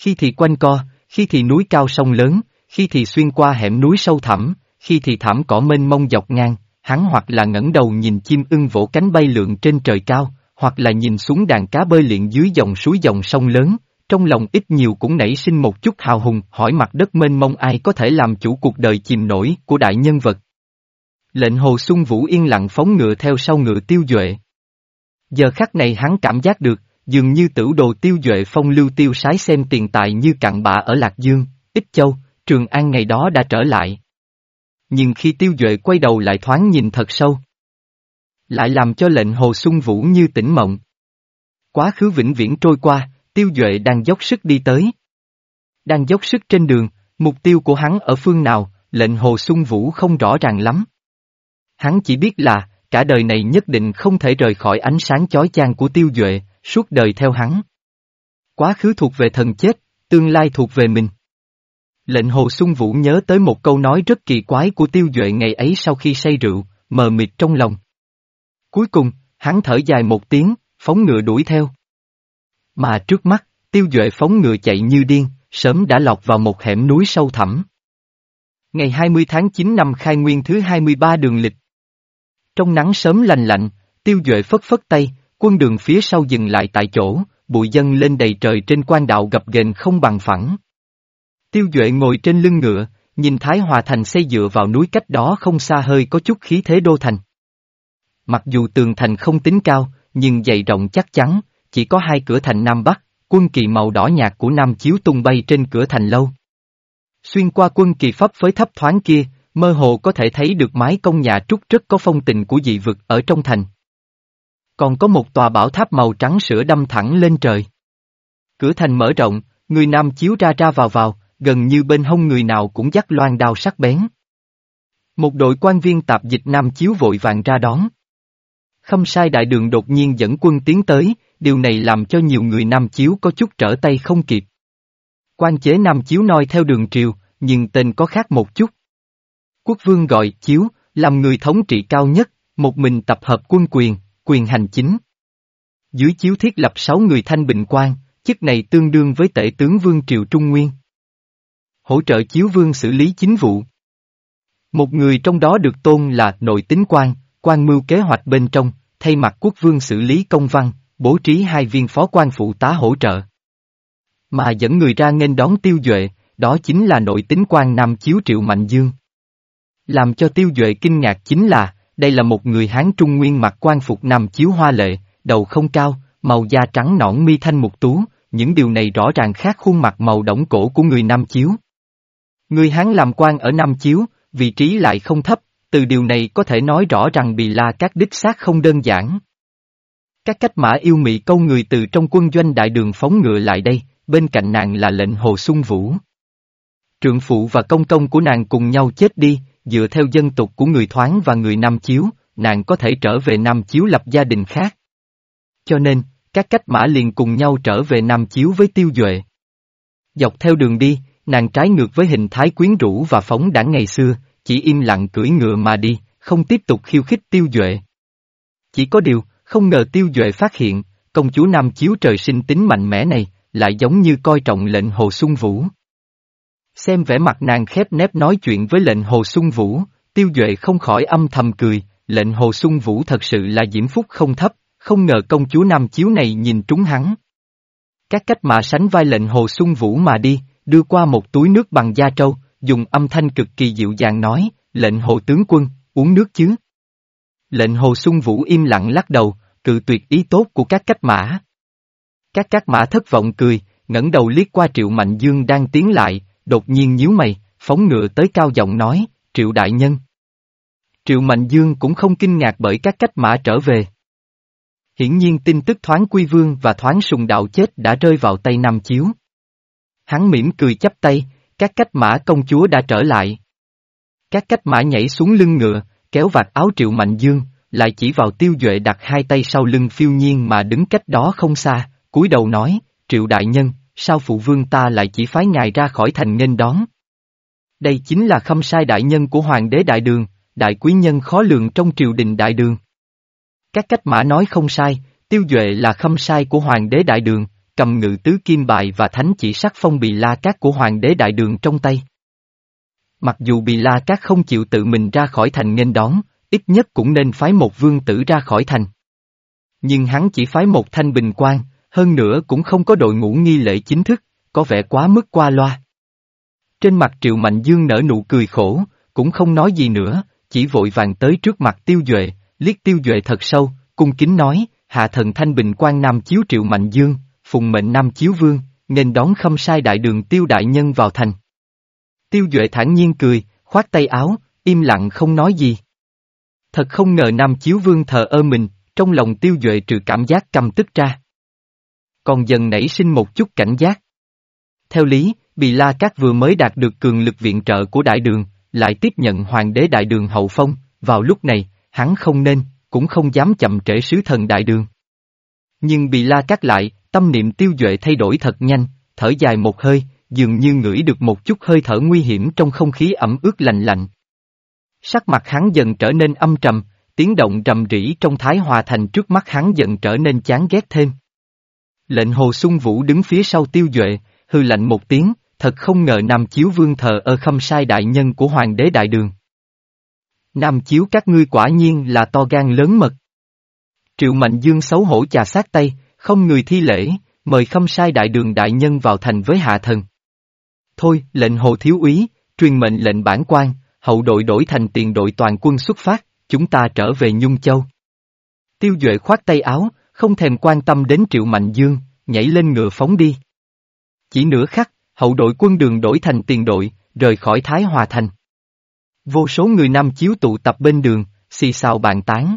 Khi thì quanh co, khi thì núi cao sông lớn, khi thì xuyên qua hẻm núi sâu thẳm, khi thì thảm cỏ mênh mông dọc ngang, hắn hoặc là ngẩng đầu nhìn chim ưng vỗ cánh bay lượn trên trời cao, hoặc là nhìn xuống đàn cá bơi lượn dưới dòng suối dòng sông lớn, trong lòng ít nhiều cũng nảy sinh một chút hào hùng hỏi mặt đất mênh mông ai có thể làm chủ cuộc đời chìm nổi của đại nhân vật. Lệnh Hồ Xuân Vũ yên lặng phóng ngựa theo sau ngựa tiêu duệ. Giờ khắc này hắn cảm giác được, dường như tử đồ tiêu duệ phong lưu tiêu sái xem tiền tài như cặn bạ ở Lạc Dương, Ích Châu, Trường An ngày đó đã trở lại. Nhưng khi tiêu duệ quay đầu lại thoáng nhìn thật sâu. Lại làm cho lệnh Hồ Xuân Vũ như tỉnh mộng. Quá khứ vĩnh viễn trôi qua, tiêu duệ đang dốc sức đi tới. Đang dốc sức trên đường, mục tiêu của hắn ở phương nào, lệnh Hồ Xuân Vũ không rõ ràng lắm. Hắn chỉ biết là, cả đời này nhất định không thể rời khỏi ánh sáng chói chang của tiêu duệ, suốt đời theo hắn. Quá khứ thuộc về thần chết, tương lai thuộc về mình. Lệnh Hồ Xuân Vũ nhớ tới một câu nói rất kỳ quái của tiêu duệ ngày ấy sau khi say rượu, mờ mịt trong lòng. Cuối cùng, hắn thở dài một tiếng, phóng ngựa đuổi theo. Mà trước mắt, tiêu duệ phóng ngựa chạy như điên, sớm đã lọt vào một hẻm núi sâu thẳm. Ngày 20 tháng 9 năm khai nguyên thứ 23 đường lịch. Trong nắng sớm lành lạnh, tiêu duệ phất phất tay, quân đường phía sau dừng lại tại chỗ, bụi dân lên đầy trời trên quan đạo gập ghềnh không bằng phẳng. Tiêu duệ ngồi trên lưng ngựa, nhìn Thái Hòa Thành xây dựa vào núi cách đó không xa hơi có chút khí thế đô thành. Mặc dù tường thành không tính cao, nhưng dày rộng chắc chắn, chỉ có hai cửa thành Nam Bắc, quân kỳ màu đỏ nhạt của Nam Chiếu tung bay trên cửa thành lâu. Xuyên qua quân kỳ pháp với thấp thoáng kia, mơ hồ có thể thấy được mái công nhà trúc rất có phong tình của dị vực ở trong thành. Còn có một tòa bảo tháp màu trắng sữa đâm thẳng lên trời. Cửa thành mở rộng, người nam chiếu ra ra vào vào, gần như bên hông người nào cũng dắt loan đao sắc bén. Một đội quan viên tạp dịch nam chiếu vội vàng ra đón. Khâm sai đại đường đột nhiên dẫn quân tiến tới, điều này làm cho nhiều người nam chiếu có chút trở tay không kịp. Quan chế nam chiếu noi theo đường triều, nhưng tên có khác một chút. Quốc vương gọi chiếu, làm người thống trị cao nhất, một mình tập hợp quân quyền, quyền hành chính. Dưới chiếu thiết lập sáu người thanh bình quan, chức này tương đương với tể tướng vương triều Trung Nguyên. Hỗ trợ chiếu vương xử lý chính vụ. Một người trong đó được tôn là nội tính quan, quan mưu kế hoạch bên trong, thay mặt quốc vương xử lý công văn, bố trí hai viên phó quan phụ tá hỗ trợ. Mà dẫn người ra nghênh đón tiêu duệ, đó chính là nội tính quan Nam Chiếu Triệu Mạnh Dương. Làm cho tiêu duệ kinh ngạc chính là, đây là một người Hán Trung Nguyên mặc quan phục Nam Chiếu hoa lệ, đầu không cao, màu da trắng nõn mi thanh mục tú, những điều này rõ ràng khác khuôn mặt màu đỏng cổ của người Nam Chiếu. Người Hán làm quan ở Nam Chiếu, vị trí lại không thấp, từ điều này có thể nói rõ rằng Bì La các đích xác không đơn giản. Các cách mã yêu mị câu người từ trong quân doanh đại đường phóng ngựa lại đây, bên cạnh nàng là lệnh Hồ Xuân Vũ. Trượng phụ và công công của nàng cùng nhau chết đi, dựa theo dân tục của người thoáng và người Nam Chiếu, nàng có thể trở về Nam Chiếu lập gia đình khác. Cho nên, các cách mã liền cùng nhau trở về Nam Chiếu với Tiêu Duệ. Dọc theo đường đi, nàng trái ngược với hình thái quyến rũ và phóng đảng ngày xưa, chỉ im lặng cưỡi ngựa mà đi, không tiếp tục khiêu khích Tiêu Duệ. Chỉ có điều, không ngờ Tiêu Duệ phát hiện, công chúa Nam Chiếu trời sinh tính mạnh mẽ này, lại giống như coi trọng lệnh Hồ Xuân Vũ. Xem vẻ mặt nàng khép nép nói chuyện với lệnh Hồ Xuân Vũ, Tiêu Duệ không khỏi âm thầm cười, lệnh Hồ Xuân Vũ thật sự là diễm phúc không thấp, không ngờ công chúa Nam Chiếu này nhìn trúng hắn. Các cách mã sánh vai lệnh Hồ Xuân Vũ mà đi, đưa qua một túi nước bằng da trâu, dùng âm thanh cực kỳ dịu dàng nói, lệnh Hồ tướng quân, uống nước chứ. Lệnh Hồ Xuân Vũ im lặng lắc đầu, cự tuyệt ý tốt của các cách mã. Các cách mã thất vọng cười, ngẩng đầu liếc qua Triệu Mạnh Dương đang tiến lại, đột nhiên nhíu mày, phóng ngựa tới cao giọng nói, Triệu Đại Nhân. Triệu Mạnh Dương cũng không kinh ngạc bởi các cách mã trở về. Hiển nhiên tin tức thoáng quy vương và thoáng sùng đạo chết đã rơi vào tay Nam Chiếu. Hắn mỉm cười chắp tay, các cách mã công chúa đã trở lại. Các cách mã nhảy xuống lưng ngựa, kéo vạt áo Triệu Mạnh Dương, lại chỉ vào tiêu duệ đặt hai tay sau lưng phiêu nhiên mà đứng cách đó không xa, cúi đầu nói, Triệu Đại Nhân, sao phụ vương ta lại chỉ phái ngài ra khỏi thành nghênh đón? Đây chính là khâm sai đại nhân của Hoàng đế Đại Đường, đại quý nhân khó lường trong triều đình Đại Đường. Các cách mã nói không sai, tiêu duệ là khâm sai của Hoàng đế Đại Đường, cầm ngự tứ kim bài và thánh chỉ sắc phong bì la cát của Hoàng đế Đại Đường trong tay. Mặc dù bì la cát không chịu tự mình ra khỏi thành nghênh đón, ít nhất cũng nên phái một vương tử ra khỏi thành. Nhưng hắn chỉ phái một thanh bình quan, hơn nữa cũng không có đội ngũ nghi lễ chính thức, có vẻ quá mức qua loa. Trên mặt Triệu Mạnh Dương nở nụ cười khổ, cũng không nói gì nữa, chỉ vội vàng tới trước mặt Tiêu Duệ, liếc Tiêu Duệ thật sâu, cung kính nói, hạ thần thanh bình quan Nam Chiếu Triệu Mạnh Dương, phùng mệnh Nam Chiếu Vương, nên đón khâm sai đại đường Tiêu Đại Nhân vào thành. Tiêu Duệ thản nhiên cười, khoát tay áo, im lặng không nói gì. Thật không ngờ Nam Chiếu Vương thờ ơ mình, trong lòng Tiêu Duệ trừ cảm giác căm tức ra còn dần nảy sinh một chút cảnh giác. Theo lý, Bì La Cát vừa mới đạt được cường lực viện trợ của đại đường, lại tiếp nhận hoàng đế đại đường hậu phong, vào lúc này, hắn không nên, cũng không dám chậm trễ sứ thần đại đường. Nhưng Bì La Cát lại, tâm niệm tiêu duệ thay đổi thật nhanh, thở dài một hơi, dường như ngửi được một chút hơi thở nguy hiểm trong không khí ẩm ướt lạnh lạnh. Sắc mặt hắn dần trở nên âm trầm, tiếng động trầm rỉ trong Thái Hòa Thành trước mắt hắn dần trở nên chán ghét thêm. Lệnh Hồ Xuân Vũ đứng phía sau tiêu duệ, hư lạnh một tiếng, thật không ngờ Nam Chiếu Vương thờ ơ khâm sai đại nhân của Hoàng đế Đại Đường. Nam Chiếu các ngươi quả nhiên là to gan lớn mật. Triệu Mạnh Dương xấu hổ chà sát tay, không người thi lễ, mời khâm sai đại đường đại nhân vào thành với hạ thần. Thôi, lệnh hồ thiếu úy, truyền mệnh lệnh bản quan, hậu đội đổi thành tiền đội toàn quân xuất phát, chúng ta trở về Nhung Châu. Tiêu Duệ khoát tay áo, không thèm quan tâm đến Triệu Mạnh Dương, nhảy lên ngựa phóng đi. Chỉ nửa khắc, hậu đội quân đường đổi thành tiền đội, rời khỏi Thái Hòa Thành. Vô số người Nam Chiếu tụ tập bên đường, xì xào bàn tán.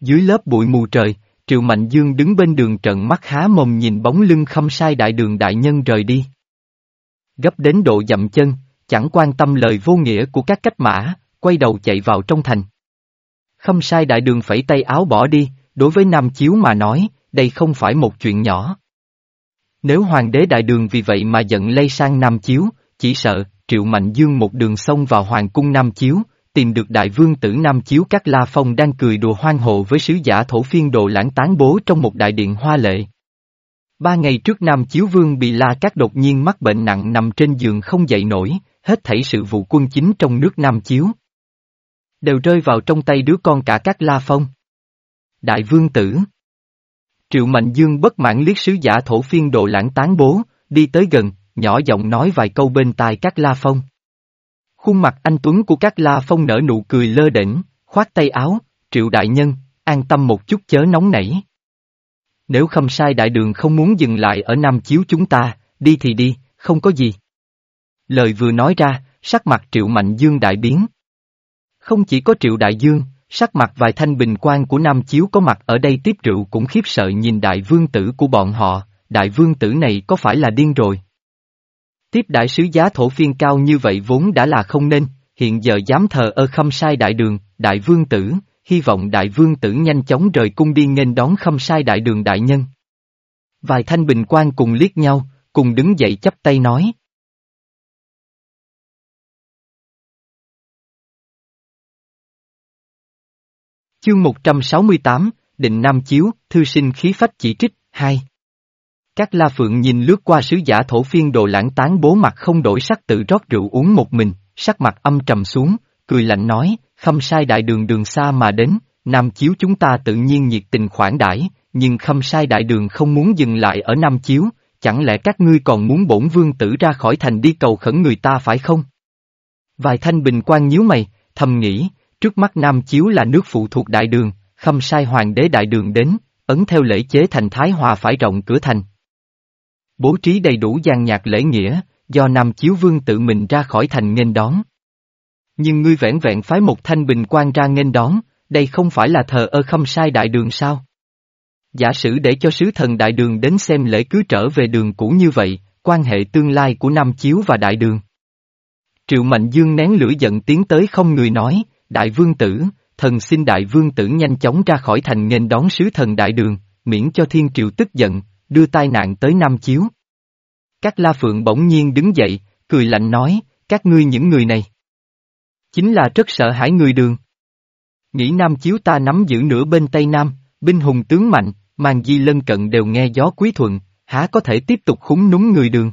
Dưới lớp bụi mù trời, Triệu Mạnh Dương đứng bên đường trận mắt há mồm nhìn bóng lưng khâm sai đại đường đại nhân rời đi. Gấp đến độ dậm chân, chẳng quan tâm lời vô nghĩa của các cách mã, quay đầu chạy vào trong thành. Khâm sai đại đường phẩy tay áo bỏ đi, đối với Nam Chiếu mà nói, đây không phải một chuyện nhỏ. Nếu hoàng đế đại đường vì vậy mà giận lây sang Nam Chiếu, chỉ sợ, Triệu Mạnh Dương một đường xông vào hoàng cung Nam Chiếu, tìm được đại vương tử Nam Chiếu các La Phong đang cười đùa hoang hộ với sứ giả thổ phiên đồ lãng tán bố trong một đại điện hoa lệ. Ba ngày trước Nam Chiếu Vương bị La Cát đột nhiên mắc bệnh nặng nằm trên giường không dậy nổi, hết thảy sự vụ quân chính trong nước Nam Chiếu. Đều rơi vào trong tay đứa con cả các La Phong. Đại Vương Tử Triệu Mạnh Dương bất mãn liếc sứ giả thổ phiên độ lãng tán bố, đi tới gần, nhỏ giọng nói vài câu bên tai các La Phong. Khuôn mặt anh Tuấn của các La Phong nở nụ cười lơ đỉnh khoát tay áo, Triệu Đại Nhân, an tâm một chút chớ nóng nảy. Nếu không sai đại đường không muốn dừng lại ở Nam Chiếu chúng ta, đi thì đi, không có gì. Lời vừa nói ra, sắc mặt Triệu Mạnh Dương đại biến. Không chỉ có Triệu Đại Dương, sắc mặt vài thanh bình quan của Nam Chiếu có mặt ở đây tiếp rượu cũng khiếp sợ nhìn đại vương tử của bọn họ, đại vương tử này có phải là điên rồi? Tiếp đại sứ giá thổ phiên cao như vậy vốn đã là không nên, hiện giờ dám thờ ơ khâm sai đại đường, đại vương tử, hy vọng đại vương tử nhanh chóng rời cung đi nghênh đón khâm sai đại đường đại nhân. Vài thanh bình quan cùng liếc nhau, cùng đứng dậy chắp tay nói. Chương 168, Định Nam Chiếu, Thư sinh khí phách chỉ trích, 2 Các la phượng nhìn lướt qua sứ giả thổ phiên đồ lãng tán bố mặt không đổi sắc tự rót rượu uống một mình, sắc mặt âm trầm xuống, cười lạnh nói, khâm sai đại đường đường xa mà đến, Nam Chiếu chúng ta tự nhiên nhiệt tình khoản đãi, nhưng khâm sai đại đường không muốn dừng lại ở Nam Chiếu, chẳng lẽ các ngươi còn muốn bổn vương tử ra khỏi thành đi cầu khẩn người ta phải không? Vài thanh bình quan nhíu mày, thầm nghĩ, Trước mắt Nam Chiếu là nước phụ thuộc đại đường, khâm sai hoàng đế đại đường đến, ấn theo lễ chế thành Thái Hòa phải rộng cửa thành. Bố trí đầy đủ gian nhạc lễ nghĩa, do Nam Chiếu Vương tự mình ra khỏi thành nghênh đón. Nhưng ngươi vẻn vẹn phái một thanh bình quan ra nghênh đón, đây không phải là thờ ơ khâm sai đại đường sao? Giả sử để cho sứ thần đại đường đến xem lễ cứ trở về đường cũ như vậy, quan hệ tương lai của Nam Chiếu và đại đường. Triệu Mạnh Dương nén lửa giận tiến tới không người nói, Đại vương tử, thần xin đại vương tử nhanh chóng ra khỏi thành nghênh đón sứ thần đại đường, miễn cho thiên triều tức giận, đưa tai nạn tới Nam Chiếu. Các la phượng bỗng nhiên đứng dậy, cười lạnh nói, các ngươi những người này. Chính là rất sợ hãi người đường. Nghĩ Nam Chiếu ta nắm giữ nửa bên Tây Nam, binh hùng tướng mạnh, màn di lân cận đều nghe gió quý thuận, há có thể tiếp tục khúng núng người đường.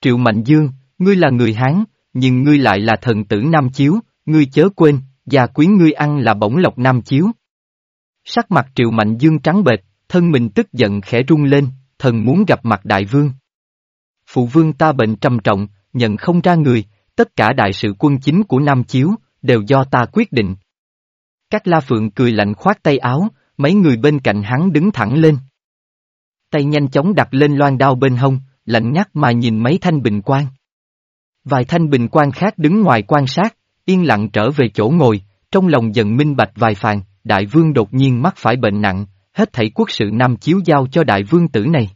Triệu Mạnh Dương, ngươi là người Hán, nhưng ngươi lại là thần tử Nam Chiếu, Ngươi chớ quên, già quyến ngươi ăn là bổng lộc nam chiếu. Sắc mặt triệu mạnh dương trắng bệch, thân mình tức giận khẽ rung lên, thần muốn gặp mặt đại vương. Phụ vương ta bệnh trầm trọng, nhận không ra người, tất cả đại sự quân chính của Nam Chiếu, đều do ta quyết định. Các la phượng cười lạnh khoát tay áo, mấy người bên cạnh hắn đứng thẳng lên. Tay nhanh chóng đặt lên loan đao bên hông, lạnh ngắt mà nhìn mấy thanh bình quan. Vài thanh bình quan khác đứng ngoài quan sát, yên lặng trở về chỗ ngồi, trong lòng dần minh bạch vài phàn, đại vương đột nhiên mắc phải bệnh nặng, hết thảy quốc sự Nam chiếu giao cho đại vương tử này.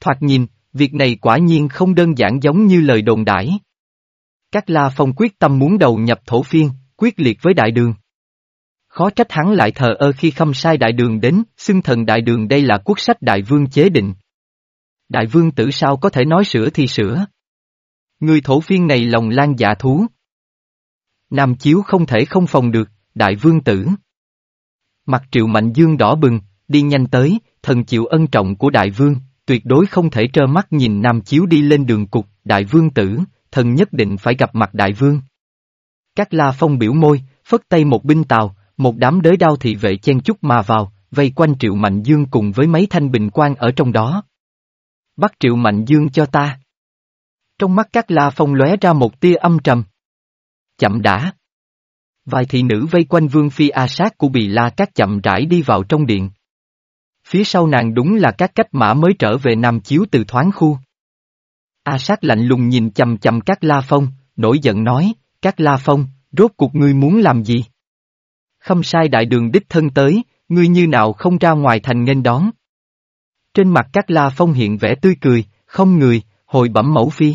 Thoạt nhìn, việc này quả nhiên không đơn giản giống như lời đồn đãi. Các La Phong quyết tâm muốn đầu nhập thổ phiên, quyết liệt với đại đường. Khó trách hắn lại thờ ơ khi khâm sai đại đường đến, xưng thần đại đường đây là quốc sách đại vương chế định. Đại vương tử sao có thể nói sửa thì sửa. Người thổ phiên này lòng lan dạ thú. Nam Chiếu không thể không phòng được, đại vương tử. Mặt triệu mạnh dương đỏ bừng, đi nhanh tới, thần chịu ân trọng của đại vương, tuyệt đối không thể trơ mắt nhìn Nam Chiếu đi lên đường cục, đại vương tử, thần nhất định phải gặp mặt đại vương. Các la phong biểu môi, phất tay một binh tàu, một đám đới đao thị vệ chen chúc mà vào, vây quanh triệu mạnh dương cùng với mấy thanh bình quan ở trong đó. Bắt triệu mạnh dương cho ta. Trong mắt các la phong lóe ra một tia âm trầm. Chậm đã. Vài thị nữ vây quanh vương phi A sát của Bì La Các chậm rãi đi vào trong điện. Phía sau nàng đúng là các cách mã mới trở về Nam Chiếu từ thoáng khu. A sát lạnh lùng nhìn chầm chầm các la phong, nổi giận nói, các la phong, rốt cuộc ngươi muốn làm gì? Không sai đại đường đích thân tới, ngươi như nào không ra ngoài thành nghênh đón. Trên mặt các la phong hiện vẻ tươi cười, không người, hồi bẩm mẫu phi.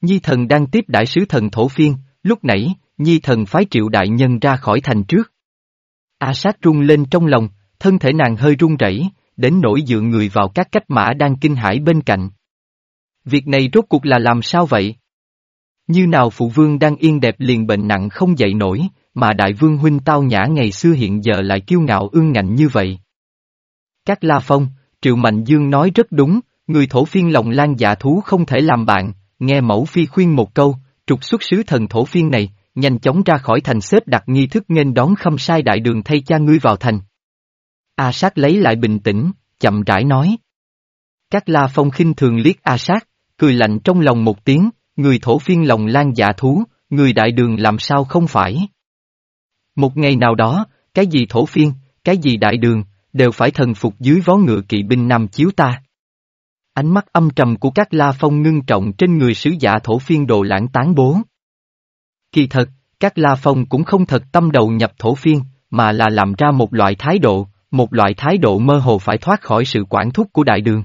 Nhi thần đang tiếp đại sứ thần thổ phiên, lúc nãy, nhi thần phái triệu đại nhân ra khỏi thành trước. A sát rung lên trong lòng, thân thể nàng hơi run rẩy, đến nỗi dựa người vào các cách mã đang kinh hãi bên cạnh. Việc này rốt cuộc là làm sao vậy? Như nào phụ vương đang yên đẹp liền bệnh nặng không dậy nổi, mà đại vương huynh tao nhã ngày xưa hiện giờ lại kiêu ngạo ương ngạnh như vậy. Các la phong, triệu mạnh dương nói rất đúng, người thổ phiên lòng lan dạ thú không thể làm bạn, nghe mẫu phi khuyên một câu, trục xuất sứ thần thổ phiên này, nhanh chóng ra khỏi thành xếp đặt nghi thức nghênh đón khâm sai đại đường thay cha ngươi vào thành. A sát lấy lại bình tĩnh, chậm rãi nói. Các la phong khinh thường liếc A sát, cười lạnh trong lòng một tiếng, người thổ phiên lòng lan dạ thú, người đại đường làm sao không phải. Một ngày nào đó, cái gì thổ phiên, cái gì đại đường, đều phải thần phục dưới vó ngựa kỵ binh nam chiếu ta. Ánh mắt âm trầm của các la phong ngưng trọng trên người sứ giả thổ phiên đồ lãng tán bố. Kỳ thật, các la phong cũng không thật tâm đầu nhập thổ phiên, mà là làm ra một loại thái độ, một loại thái độ mơ hồ phải thoát khỏi sự quản thúc của đại đường.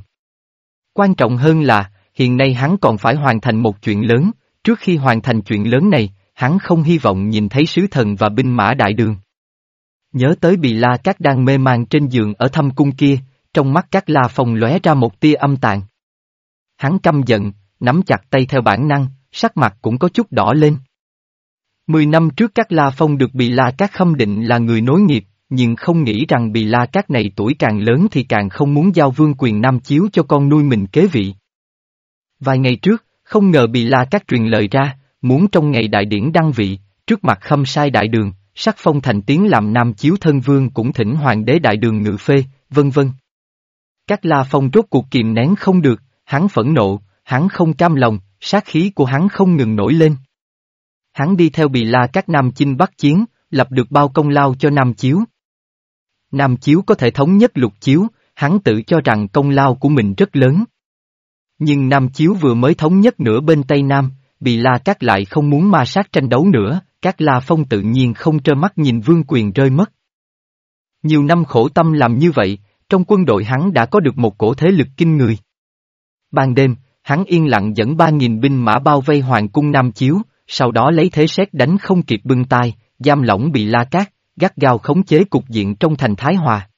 Quan trọng hơn là, hiện nay hắn còn phải hoàn thành một chuyện lớn, trước khi hoàn thành chuyện lớn này, hắn không hy vọng nhìn thấy sứ thần và binh mã đại đường. Nhớ tới bị la các đang mê man trên giường ở thâm cung kia, trong mắt các la phong lóe ra một tia âm tàn. Hắn căm giận, nắm chặt tay theo bản năng, sắc mặt cũng có chút đỏ lên. Mười năm trước các la phong được bị la các khâm định là người nối nghiệp, nhưng không nghĩ rằng bị la các này tuổi càng lớn thì càng không muốn giao vương quyền nam chiếu cho con nuôi mình kế vị. Vài ngày trước, không ngờ bị la các truyền lời ra, muốn trong ngày đại điển đăng vị, trước mặt khâm sai đại đường, sắc phong thành tiếng làm nam chiếu thân vương cũng thỉnh hoàng đế đại đường ngự phê, vân vân. Các la phong rốt cuộc kìm nén không được, hắn phẫn nộ, hắn không cam lòng, sát khí của hắn không ngừng nổi lên. Hắn đi theo bị la các nam chinh bắc chiến, lập được bao công lao cho nam chiếu. Nam chiếu có thể thống nhất lục chiếu, hắn tự cho rằng công lao của mình rất lớn. Nhưng Nam chiếu vừa mới thống nhất nửa bên Tây Nam, bị La Các lại không muốn ma sát tranh đấu nữa, các La Phong tự nhiên không trơ mắt nhìn vương quyền rơi mất. Nhiều năm khổ tâm làm như vậy, trong quân đội hắn đã có được một cổ thế lực kinh người. Ban đêm, hắn yên lặng dẫn ba nghìn binh mã bao vây hoàng cung Nam Chiếu, sau đó lấy thế xét đánh không kịp bưng tai, giam lỏng bị La Cát, gắt gao khống chế cục diện trong thành Thái Hòa.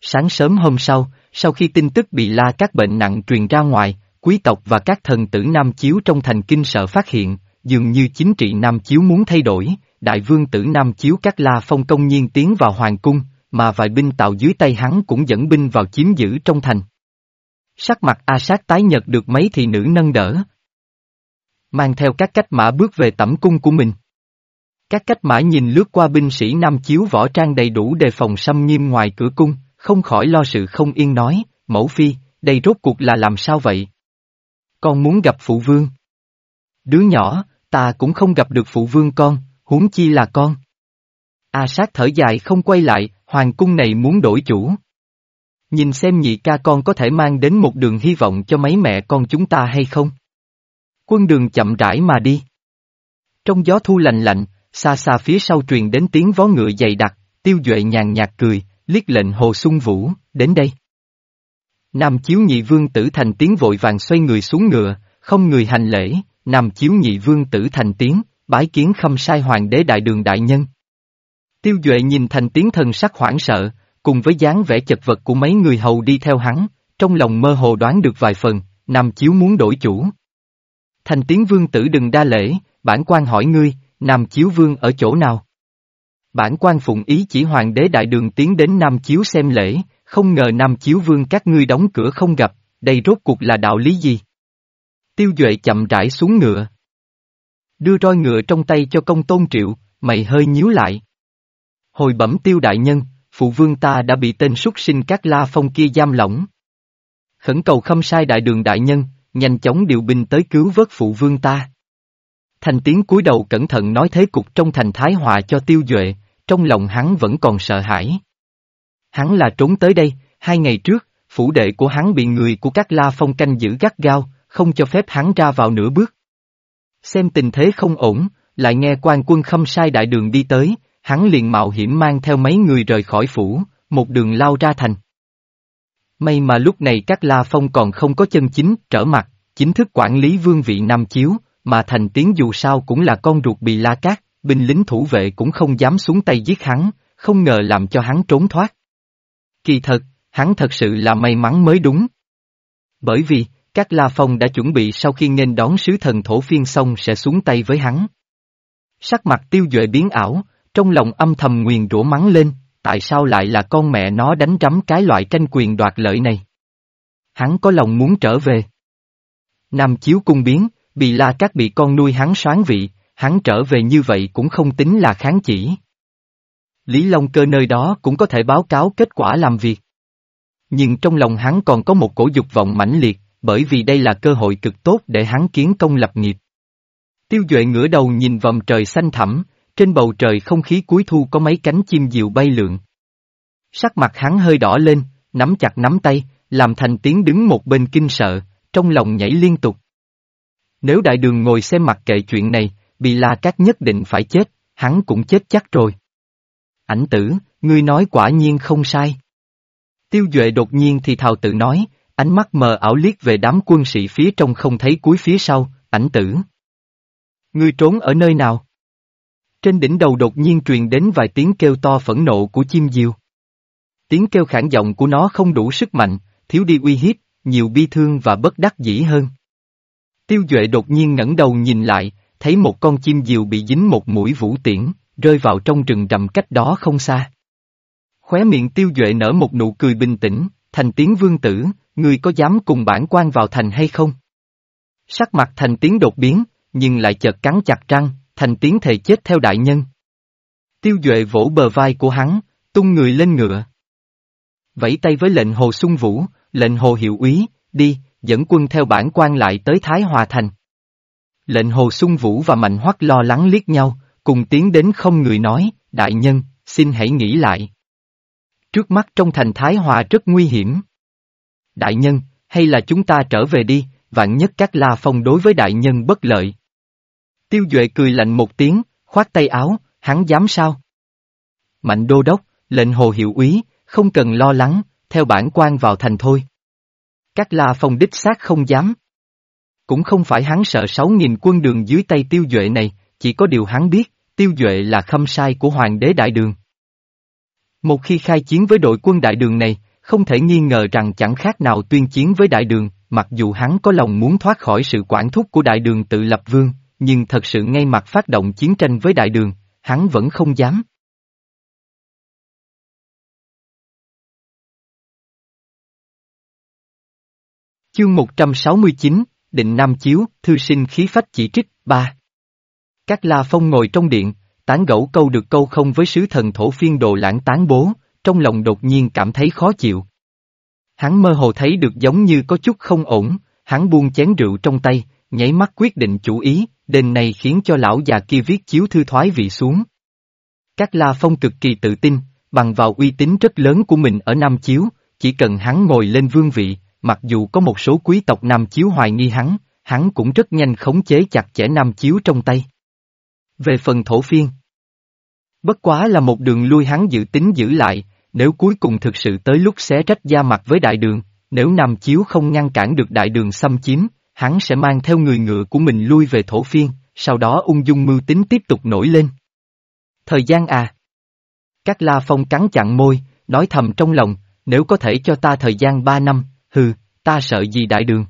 Sáng sớm hôm sau, sau khi tin tức bị La Cát bệnh nặng truyền ra ngoài, quý tộc và các thần tử Nam Chiếu trong thành kinh sợ phát hiện, dường như chính trị Nam Chiếu muốn thay đổi, đại vương tử Nam Chiếu các La Phong công nhiên tiến vào hoàng cung, mà vài binh tạo dưới tay hắn cũng dẫn binh vào chiếm giữ trong thành. Sắc mặt A sát tái nhật được mấy thị nữ nâng đỡ. Mang theo các cách mã bước về tẩm cung của mình. Các cách mã nhìn lướt qua binh sĩ Nam Chiếu võ trang đầy đủ đề phòng xâm nghiêm ngoài cửa cung, không khỏi lo sự không yên nói, mẫu phi, đây rốt cuộc là làm sao vậy? Con muốn gặp phụ vương. Đứa nhỏ, ta cũng không gặp được phụ vương con, huống chi là con. A sát thở dài không quay lại, hoàng cung này muốn đổi chủ. Nhìn xem nhị ca con có thể mang đến một đường hy vọng cho mấy mẹ con chúng ta hay không? Quân đường chậm rãi mà đi. Trong gió thu lạnh lạnh, xa xa phía sau truyền đến tiếng vó ngựa dày đặc, tiêu duệ nhàn nhạt cười, liếc lệnh Hồ Xuân Vũ, đến đây. Nam chiếu nhị vương tử thành tiếng vội vàng xoay người xuống ngựa, không người hành lễ, Nam chiếu nhị vương tử thành tiếng, bái kiến khâm sai hoàng đế đại đường đại nhân. Tiêu Duệ nhìn thành tiếng thần sắc hoảng sợ, cùng với dáng vẻ chật vật của mấy người hầu đi theo hắn, trong lòng mơ hồ đoán được vài phần, Nam chiếu muốn đổi chủ. Thành tiếng vương tử đừng đa lễ, bản quan hỏi ngươi, Nam chiếu vương ở chỗ nào? Bản quan phụng ý chỉ hoàng đế đại đường tiến đến Nam chiếu xem lễ, không ngờ Nam Chiếu Vương các ngươi đóng cửa không gặp, đây rốt cuộc là đạo lý gì? Tiêu Duệ chậm rãi xuống ngựa. Đưa roi ngựa trong tay cho công tôn triệu, mày hơi nhíu lại. Hồi bẩm tiêu đại nhân, phụ vương ta đã bị tên súc sinh các la phong kia giam lỏng. Khẩn cầu khâm sai đại đường đại nhân, nhanh chóng điều binh tới cứu vớt phụ vương ta. Thành tiếng cúi đầu cẩn thận nói thế cục trong thành thái hòa cho tiêu duệ, trong lòng hắn vẫn còn sợ hãi. Hắn là trốn tới đây, hai ngày trước, phủ đệ của hắn bị người của các la phong canh giữ gắt gao, không cho phép hắn ra vào nửa bước. Xem tình thế không ổn, lại nghe quan quân khâm sai đại đường đi tới, hắn liền mạo hiểm mang theo mấy người rời khỏi phủ, một đường lao ra thành. May mà lúc này các La Phong còn không có chân chính trở mặt, chính thức quản lý vương vị Nam Chiếu, mà thành tiến dù sao cũng là con ruột bị La Cát, binh lính thủ vệ cũng không dám xuống tay giết hắn, không ngờ làm cho hắn trốn thoát. Kỳ thật, hắn thật sự là may mắn mới đúng. Bởi vì, các La Phong đã chuẩn bị sau khi nghênh đón sứ thần thổ phiên xong sẽ xuống tay với hắn. Sắc mặt tiêu duệ biến ảo, trong lòng âm thầm nguyền rủa mắng lên, tại sao lại là con mẹ nó đánh trắm cái loại tranh quyền đoạt lợi này? Hắn có lòng muốn trở về. Nam chiếu cung biến, bị la các bị con nuôi hắn soán vị, hắn trở về như vậy cũng không tính là kháng chỉ. Lý Long cơ nơi đó cũng có thể báo cáo kết quả làm việc. Nhưng trong lòng hắn còn có một cổ dục vọng mãnh liệt, bởi vì đây là cơ hội cực tốt để hắn kiến công lập nghiệp. Tiêu Duệ ngửa đầu nhìn vòng trời xanh thẳm, trên bầu trời không khí cuối thu có mấy cánh chim diều bay lượn. Sắc mặt hắn hơi đỏ lên, nắm chặt nắm tay, làm thành tiếng đứng một bên kinh sợ, trong lòng nhảy liên tục. Nếu đại đường ngồi xem mặt kệ chuyện này, bị la cát nhất định phải chết, hắn cũng chết chắc rồi. Ảnh tử, ngươi nói quả nhiên không sai. Tiêu Duệ đột nhiên thì thào tự nói, ánh mắt mờ ảo liếc về đám quân sĩ phía trong không thấy cuối phía sau, ảnh tử. Ngươi trốn ở nơi nào? Trên đỉnh đầu đột nhiên truyền đến vài tiếng kêu to phẫn nộ của chim diều. Tiếng kêu khản giọng của nó không đủ sức mạnh, thiếu đi uy hiếp, nhiều bi thương và bất đắc dĩ hơn. Tiêu Duệ đột nhiên ngẩng đầu nhìn lại, thấy một con chim diều bị dính một mũi vũ tiễn, rơi vào trong rừng rậm cách đó không xa. Khóe miệng Tiêu Duệ nở một nụ cười bình tĩnh, thành tiếng vương tử, ngươi có dám cùng bản quan vào thành hay không? Sắc mặt thành tiếng đột biến, nhưng lại chợt cắn chặt răng, thành tiếng thề chết theo đại nhân. Tiêu Duệ vỗ bờ vai của hắn, tung người lên ngựa. Vẫy tay với lệnh hồ sung vũ, lệnh hồ hiệu úy, đi, dẫn quân theo bản quan lại tới Thái Hòa Thành. Lệnh hồ sung vũ và mạnh hoắc lo lắng liếc nhau, cùng tiến đến không người nói, đại nhân, xin hãy nghĩ lại. Trước mắt trong thành Thái Hòa rất nguy hiểm. Đại nhân, hay là chúng ta trở về đi, vạn nhất các la phong đối với đại nhân bất lợi. Tiêu Duệ cười lạnh một tiếng, khoát tay áo, hắn dám sao? Mạnh đô đốc, lệnh hồ hiệu úy, không cần lo lắng, theo bản quan vào thành thôi. Các la phong đích xác không dám. Cũng không phải hắn sợ sáu nghìn quân đường dưới tay tiêu duệ này, chỉ có điều hắn biết, tiêu duệ là khâm sai của hoàng đế đại đường. Một khi khai chiến với đội quân đại đường này, không thể nghi ngờ rằng chẳng khác nào tuyên chiến với đại đường, mặc dù hắn có lòng muốn thoát khỏi sự quản thúc của đại đường tự lập vương, nhưng thật sự ngay mặt phát động chiến tranh với đại đường, hắn vẫn không dám. Chương 169, Định Nam Chiếu, Thư sinh khí phách chỉ trích, ba. Các La Phong ngồi trong điện, tán gẫu câu được câu không với sứ thần thổ phiên đồ lãng tán bố, trong lòng đột nhiên cảm thấy khó chịu. Hắn mơ hồ thấy được giống như có chút không ổn, hắn buông chén rượu trong tay, nháy mắt quyết định chủ ý, đền này khiến cho lão già kia viết chiếu thư thoái vị xuống. Các La Phong cực kỳ tự tin, bằng vào uy tín rất lớn của mình ở Nam Chiếu, chỉ cần hắn ngồi lên vương vị, mặc dù có một số quý tộc Nam Chiếu hoài nghi hắn, hắn cũng rất nhanh khống chế chặt chẽ Nam Chiếu trong tay. Về phần thổ phiên, bất quá là một đường lui hắn dự tính giữ lại, nếu cuối cùng thực sự tới lúc xé rách da mặt với đại đường, nếu Nam Chiếu không ngăn cản được đại đường xâm chiếm, hắn sẽ mang theo người ngựa của mình lui về thổ phiên, sau đó ung dung mưu tính tiếp tục nổi lên. Thời gian à! Các La Phong cắn chặn môi, nói thầm trong lòng, nếu có thể cho ta thời gian ba năm, hừ, ta sợ gì đại đường.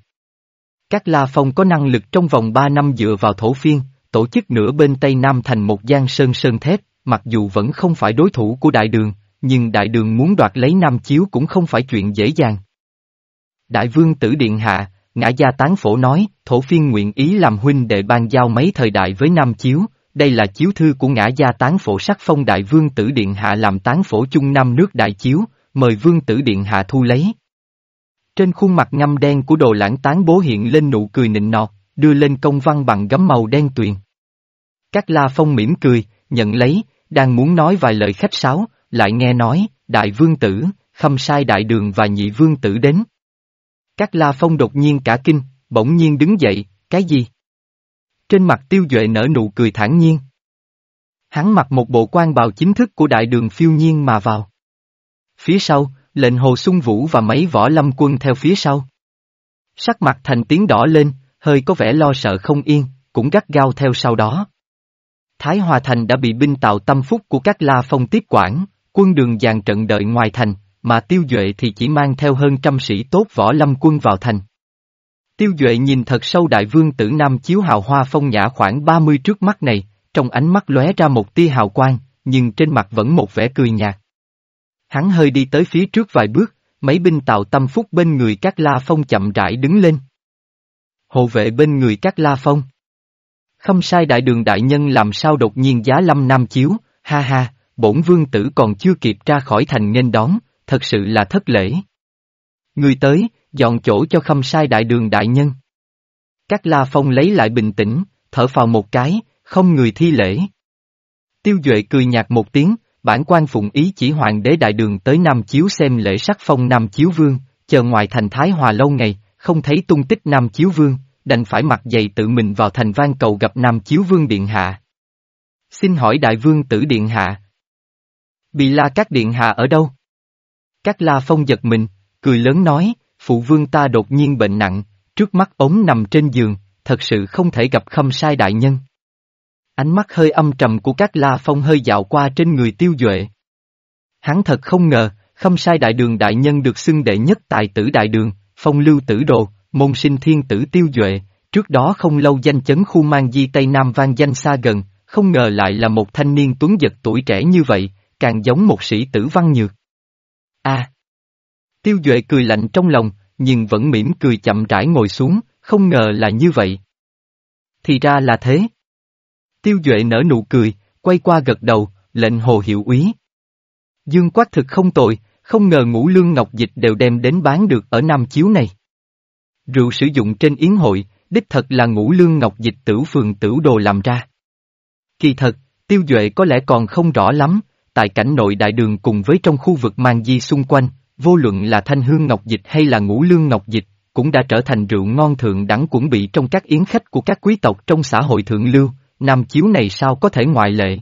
Các La Phong có năng lực trong vòng ba năm dựa vào thổ phiên, tổ chức nửa bên Tây Nam thành một giang sơn sơn thép, mặc dù vẫn không phải đối thủ của đại đường, nhưng đại đường muốn đoạt lấy Nam Chiếu cũng không phải chuyện dễ dàng. Đại vương tử điện hạ, ngã gia tán phổ nói, thổ phiên nguyện ý làm huynh đệ ban giao mấy thời đại với Nam Chiếu, đây là chiếu thư của ngã gia tán phổ sắc phong đại vương tử điện hạ làm tán phổ chung năm nước đại chiếu, mời vương tử điện hạ thu lấy. Trên khuôn mặt ngâm đen của đồ lãng tán bố hiện lên nụ cười nịnh nọt, đưa lên công văn bằng gấm màu đen tuyền. Các la phong mỉm cười, nhận lấy, đang muốn nói vài lời khách sáo, lại nghe nói, đại vương tử, khâm sai đại đường và nhị vương tử đến. Các la phong đột nhiên cả kinh, bỗng nhiên đứng dậy, cái gì? Trên mặt tiêu duệ nở nụ cười thản nhiên. Hắn mặc một bộ quan bào chính thức của đại đường phiêu nhiên mà vào. Phía sau, lệnh hồ sung vũ và mấy võ lâm quân theo phía sau. Sắc mặt thành tiếng đỏ lên, hơi có vẻ lo sợ không yên, cũng gắt gao theo sau đó. Thái Hòa Thành đã bị binh tạo tâm phúc của các La Phong tiếp quản, quân đường dàn trận đợi ngoài thành, mà Tiêu Duệ thì chỉ mang theo hơn trăm sĩ tốt võ lâm quân vào thành. Tiêu Duệ nhìn thật sâu đại vương tử Nam chiếu hào hoa phong nhã khoảng 30 trước mắt này, trong ánh mắt lóe ra một tia hào quang, nhưng trên mặt vẫn một vẻ cười nhạt. Hắn hơi đi tới phía trước vài bước, mấy binh tạo tâm phúc bên người các La Phong chậm rãi đứng lên. Hộ vệ bên người các La Phong. Không sai đại đường đại nhân làm sao đột nhiên giá lâm nam chiếu, ha ha, bổn vương tử còn chưa kịp ra khỏi thành nên đón, thật sự là thất lễ. Người tới, dọn chỗ cho khâm sai đại đường đại nhân. Các La Phong lấy lại bình tĩnh, thở phào một cái, không người thi lễ. Tiêu Duệ cười nhạt một tiếng, bản quan phụng ý chỉ hoàng đế đại đường tới Nam Chiếu xem lễ sắc phong Nam Chiếu Vương, chờ ngoài thành Thái Hòa lâu ngày, không thấy tung tích Nam Chiếu Vương, đành phải mặc giày tự mình vào thành van cầu gặp Nam Chiếu Vương Điện Hạ. Xin hỏi Đại Vương Tử Điện Hạ. Bị la các Điện Hạ ở đâu? Các la phong giật mình, cười lớn nói, phụ vương ta đột nhiên bệnh nặng, trước mắt ống nằm trên giường, thật sự không thể gặp khâm sai đại nhân. Ánh mắt hơi âm trầm của các la phong hơi dạo qua trên người tiêu duệ. Hắn thật không ngờ, khâm sai đại đường đại nhân được xưng đệ nhất tài tử đại đường, phong lưu tử đồ, môn sinh thiên tử tiêu duệ, trước đó không lâu danh chấn khu mang di Tây Nam vang danh xa gần, không ngờ lại là một thanh niên tuấn giật tuổi trẻ như vậy, càng giống một sĩ tử văn nhược. A. tiêu Duệ cười lạnh trong lòng, nhưng vẫn mỉm cười chậm rãi ngồi xuống, không ngờ là như vậy. Thì ra là thế. Tiêu Duệ nở nụ cười, quay qua gật đầu, lệnh hồ hiệu úy. Dương quát thực không tội, không ngờ ngũ lương ngọc dịch đều đem đến bán được ở Nam Chiếu này. Rượu sử dụng trên yến hội, đích thật là ngũ lương ngọc dịch tử phường tử đồ làm ra. Kỳ thật, Tiêu Duệ có lẽ còn không rõ lắm, tại cảnh nội đại đường cùng với trong khu vực mang di xung quanh, vô luận là thanh hương ngọc dịch hay là ngũ lương ngọc dịch, cũng đã trở thành rượu ngon thượng đẳng cuốn bị trong các yến khách của các quý tộc trong xã hội thượng lưu, nam chiếu này sao có thể ngoại lệ.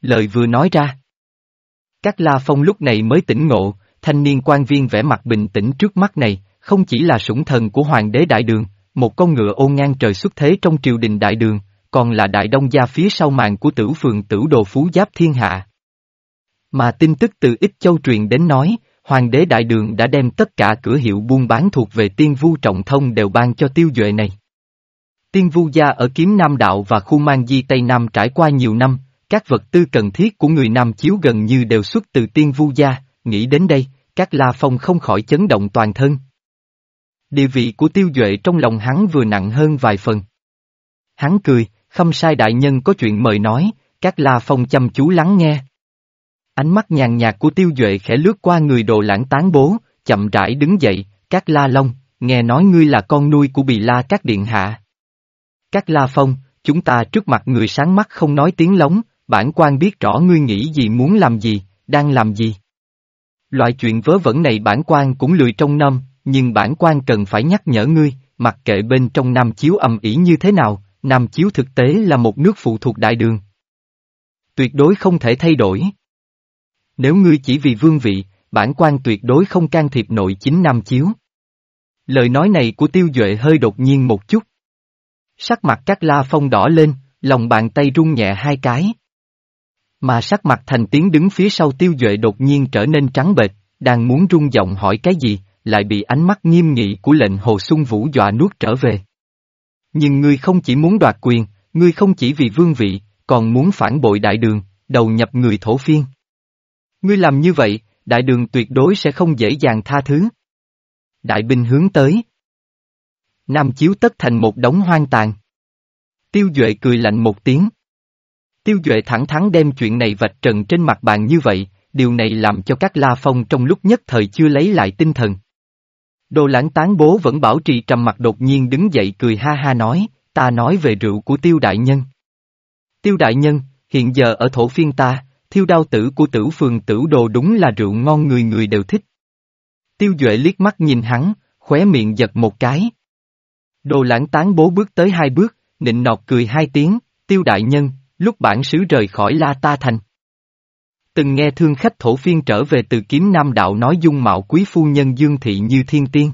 Lời vừa nói ra. Các la phong lúc này mới tỉnh ngộ, thanh niên quan viên vẻ mặt bình tĩnh trước mắt này, không chỉ là sủng thần của hoàng đế đại đường, một con ngựa ô ngang trời xuất thế trong triều đình đại đường, còn là đại đông gia phía sau màn của tử phường tử đồ phú giáp thiên hạ. Mà tin tức từ ít châu truyền đến nói, hoàng đế đại đường đã đem tất cả cửa hiệu buôn bán thuộc về tiên vu trọng thông đều ban cho tiêu duệ này. Tiên vu gia ở kiếm Nam Đạo và khu mang di Tây Nam trải qua nhiều năm, các vật tư cần thiết của người Nam chiếu gần như đều xuất từ tiên vu gia, nghĩ đến đây, các la phong không khỏi chấn động toàn thân. Địa vị của tiêu duệ trong lòng hắn vừa nặng hơn vài phần. Hắn cười, không sai đại nhân có chuyện mời nói, các la phong chăm chú lắng nghe. Ánh mắt nhàn nhạt của tiêu duệ khẽ lướt qua người đồ lãng tán bố, chậm rãi đứng dậy, các la long, nghe nói ngươi là con nuôi của bì la các điện hạ. Các la phong, chúng ta trước mặt người sáng mắt không nói tiếng lóng, bản quan biết rõ ngươi nghĩ gì muốn làm gì, đang làm gì. Loại chuyện vớ vẩn này bản quan cũng lười trong năm, nhưng bản quan cần phải nhắc nhở ngươi, mặc kệ bên trong Nam Chiếu ầm ĩ như thế nào, Nam Chiếu thực tế là một nước phụ thuộc đại đường. Tuyệt đối không thể thay đổi. Nếu ngươi chỉ vì vương vị, bản quan tuyệt đối không can thiệp nội chính Nam Chiếu. Lời nói này của Tiêu Duệ hơi đột nhiên một chút. Sắc mặt các la phong đỏ lên, lòng bàn tay rung nhẹ hai cái. Mà sắc mặt thành tiếng đứng phía sau Tiêu Duệ đột nhiên trở nên trắng bệch, đang muốn rung giọng hỏi cái gì, lại bị ánh mắt nghiêm nghị của lệnh Hồ Xuân Vũ dọa nuốt trở về. Nhưng ngươi không chỉ muốn đoạt quyền, ngươi không chỉ vì vương vị, còn muốn phản bội đại đường, đầu nhập người thổ phiên. Ngươi làm như vậy, đại đường tuyệt đối sẽ không dễ dàng tha thứ. Đại binh hướng tới. Nam chiếu tất thành một đống hoang tàn. Tiêu Duệ cười lạnh một tiếng. Tiêu Duệ thẳng thắn đem chuyện này vạch trần trên mặt bàn như vậy, điều này làm cho các La Phong trong lúc nhất thời chưa lấy lại tinh thần. Đồ lãng tán bố vẫn bảo trì trầm mặt đột nhiên đứng dậy cười ha ha nói, ta nói về rượu của tiêu đại nhân. Tiêu đại nhân, hiện giờ ở thổ phiên ta, thiêu đao tử của tử phường tử đồ đúng là rượu ngon người người đều thích. Tiêu Duệ liếc mắt nhìn hắn, khóe miệng giật một cái. Đồ lãng tán bố bước tới hai bước, nịnh nọt cười hai tiếng, tiêu đại nhân, lúc bản sứ rời khỏi La Ta Thành. Từng nghe thương khách thổ phiên trở về từ kiếm nam đạo nói dung mạo quý phu nhân Dương Thị như thiên tiên.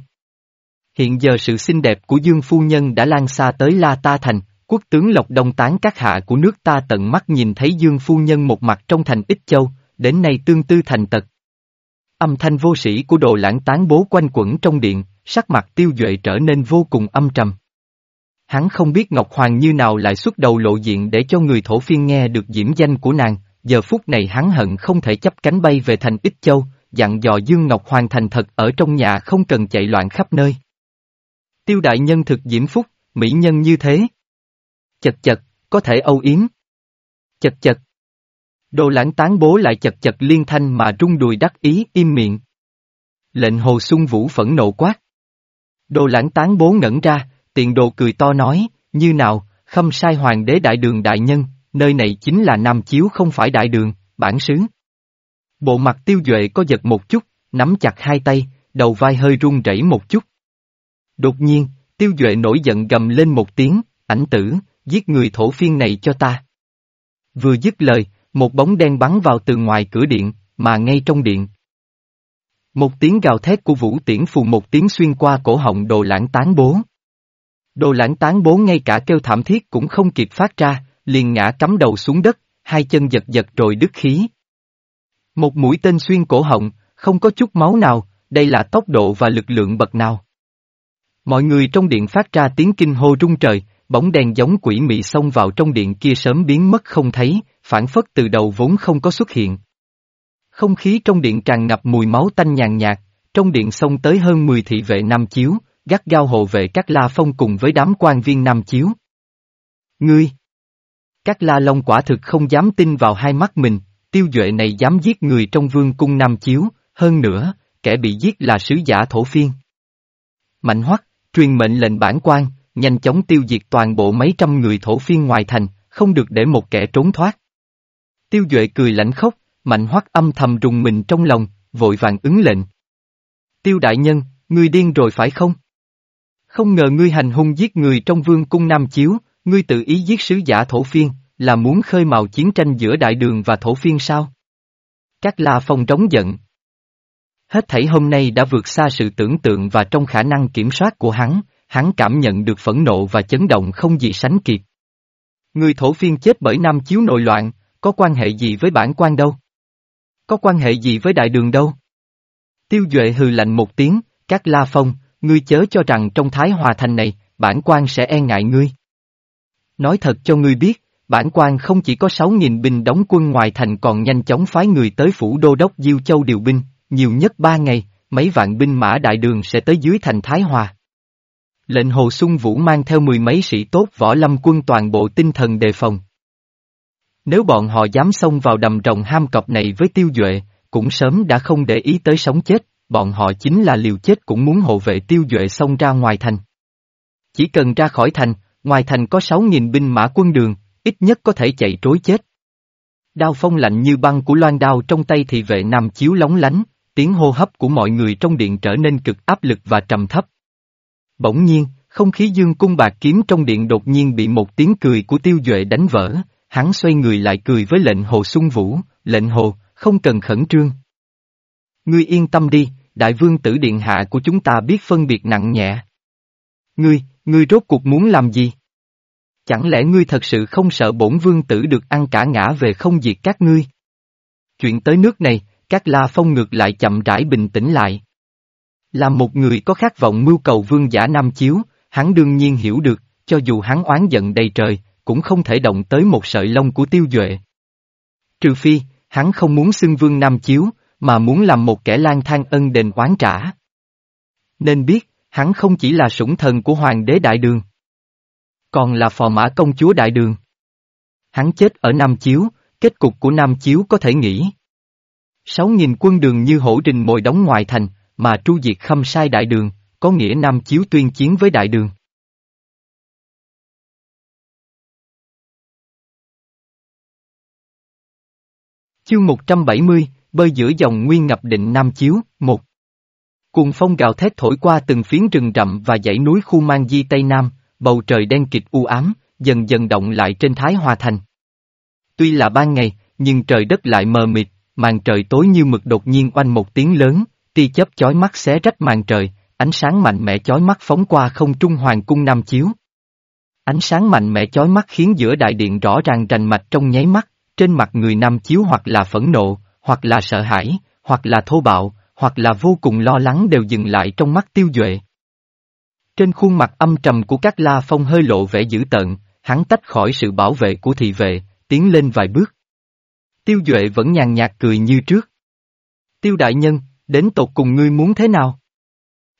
Hiện giờ sự xinh đẹp của Dương phu nhân đã lan xa tới La Ta Thành, quốc tướng Lộc Đông tán các hạ của nước ta tận mắt nhìn thấy Dương phu nhân một mặt trong thành Ích Châu, đến nay tương tư thành tật. Âm thanh vô sĩ của đồ lãng tán bố quanh quẩn trong điện, sắc mặt tiêu duệ trở nên vô cùng âm trầm. Hắn không biết Ngọc Hoàng như nào lại xuất đầu lộ diện để cho người thổ phiên nghe được diễm danh của nàng, giờ phút này hắn hận không thể chấp cánh bay về thành Ích Châu, dặn dò Dương Ngọc Hoàng thành thật ở trong nhà không cần chạy loạn khắp nơi. Tiêu đại nhân thực diễm phúc, mỹ nhân như thế. Chật chật, có thể âu yếm. Chật chật. Đồ lãng tán bố lại chật chật liên thanh mà rung đùi đắc ý im miệng. Lệnh hồ sung vũ phẫn nộ quát. Đồ lãng tán bố ngẩn ra, tiện đồ cười to nói, như nào, khâm sai hoàng đế đại đường đại nhân, nơi này chính là Nam Chiếu không phải đại đường, bản xứ. Bộ mặt tiêu duệ có giật một chút, nắm chặt hai tay, đầu vai hơi run rẩy một chút. Đột nhiên, tiêu duệ nổi giận gầm lên một tiếng, ảnh tử, giết người thổ phiên này cho ta. Vừa dứt lời, một bóng đen bắn vào từ ngoài cửa điện, mà ngay trong điện. Một tiếng gào thét của vũ tiễn phù một tiếng xuyên qua cổ họng đồ lãng tán bố. Đồ lãng tán bố ngay cả kêu thảm thiết cũng không kịp phát ra, liền ngã cắm đầu xuống đất, hai chân giật giật rồi đứt khí. Một mũi tên xuyên cổ họng, không có chút máu nào, đây là tốc độ và lực lượng bậc nào. Mọi người trong điện phát ra tiếng kinh hô rung trời, bóng đèn giống quỷ mị xông vào trong điện kia sớm biến mất không thấy, phản phất từ đầu vốn không có xuất hiện. Không khí trong điện tràn ngập mùi máu tanh nhàn nhạt, trong điện xông tới hơn 10 thị vệ Nam Chiếu, gắt gao hộ vệ các la phong cùng với đám quan viên Nam Chiếu. Ngươi! Các la long quả thực không dám tin vào hai mắt mình, tiêu duệ này dám giết người trong vương cung Nam Chiếu, hơn nữa, kẻ bị giết là sứ giả thổ phiên. Mạnh hoắc, truyền mệnh lệnh bản quan, nhanh chóng tiêu diệt toàn bộ mấy trăm người thổ phiên ngoài thành, không được để một kẻ trốn thoát. Tiêu Duệ cười lãnh khóc, mạnh hoắc âm thầm rùng mình trong lòng, vội vàng ứng lệnh. Tiêu đại nhân, ngươi điên rồi phải không? Không ngờ ngươi hành hung giết người trong vương cung Nam Chiếu, ngươi tự ý giết sứ giả thổ phiên, là muốn khơi mào chiến tranh giữa đại đường và thổ phiên sao? Các la phong trống giận. Hết thảy hôm nay đã vượt xa sự tưởng tượng và trong khả năng kiểm soát của hắn, hắn cảm nhận được phẫn nộ và chấn động không gì sánh kịp. Người thổ phiên chết bởi Nam Chiếu nội loạn, có quan hệ gì với bản quan đâu? Có quan hệ gì với đại đường đâu? Tiêu Duệ hừ lạnh một tiếng, các la phong, ngươi chớ cho rằng trong Thái Hòa Thành này, bản quan sẽ e ngại ngươi. Nói thật cho ngươi biết, bản quan không chỉ có 6.000 binh đóng quân ngoài thành còn nhanh chóng phái người tới phủ đô đốc Diêu Châu điều binh, nhiều nhất ba ngày, mấy vạn binh mã đại đường sẽ tới dưới thành Thái Hòa. Lệnh Hồ Xuân Vũ mang theo mười mấy sĩ tốt võ lâm quân toàn bộ tinh thần đề phòng. Nếu bọn họ dám xông vào đầm rồng ham cọp này với tiêu duệ, cũng sớm đã không để ý tới sống chết, bọn họ chính là liều chết cũng muốn hộ vệ tiêu duệ xông ra ngoài thành. Chỉ cần ra khỏi thành, ngoài thành có 6.000 binh mã quân đường, ít nhất có thể chạy trối chết. Đao phong lạnh như băng của loan đao trong tay thị vệ nằm chiếu lóng lánh, tiếng hô hấp của mọi người trong điện trở nên cực áp lực và trầm thấp. Bỗng nhiên, không khí dương cung bạc kiếm trong điện đột nhiên bị một tiếng cười của tiêu duệ đánh vỡ, hắn xoay người lại cười với lệnh hồ xuân vũ, lệnh hồ, không cần khẩn trương. Ngươi yên tâm đi, đại vương tử điện hạ của chúng ta biết phân biệt nặng nhẹ. Ngươi, ngươi rốt cuộc muốn làm gì? Chẳng lẽ ngươi thật sự không sợ bổn vương tử được ăn cả ngã về không diệt các ngươi? Chuyện tới nước này, các la phong ngược lại chậm rãi bình tĩnh lại. Là một người có khát vọng mưu cầu vương giả Nam Chiếu, hắn đương nhiên hiểu được, cho dù hắn oán giận đầy trời, cũng không thể động tới một sợi lông của tiêu duệ. Trừ phi, hắn không muốn xưng vương Nam Chiếu, mà muốn làm một kẻ lang thang ân đền oán trả. Nên biết, hắn không chỉ là sủng thần của hoàng đế đại đường, còn là phò mã công chúa đại đường. Hắn chết ở Nam Chiếu, kết cục của Nam Chiếu có thể nghĩ. Sáu nghìn quân đường như hổ rình mồi đóng ngoài thành, mà tru diệt khâm sai đại đường, có nghĩa Nam Chiếu tuyên chiến với đại đường. Chương 170, bơi giữa dòng nguyên ngập định Nam Chiếu, 1 Cuồng phong gào thét thổi qua từng phiến rừng rậm và dãy núi khu mang di Tây Nam, bầu trời đen kịt u ám, dần dần động lại trên Thái Hòa Thành. Tuy là ban ngày, nhưng trời đất lại mờ mịt, màn trời tối như mực đột nhiên oanh một tiếng lớn, tia chớp chói mắt xé rách màn trời, ánh sáng mạnh mẽ chói mắt phóng qua không trung hoàng cung Nam Chiếu. Ánh sáng mạnh mẽ chói mắt khiến giữa đại điện rõ ràng rành mạch trong nháy mắt, trên mặt người Nam Chiếu hoặc là phẫn nộ, hoặc là sợ hãi, hoặc là thô bạo, hoặc là vô cùng lo lắng đều dừng lại trong mắt tiêu duệ. Trên khuôn mặt âm trầm của các la phong hơi lộ vẻ dữ tợn, hắn tách khỏi sự bảo vệ của thị vệ, tiến lên vài bước. Tiêu duệ vẫn nhàn nhạt cười như trước. Tiêu đại nhân, đến tột cùng ngươi muốn thế nào?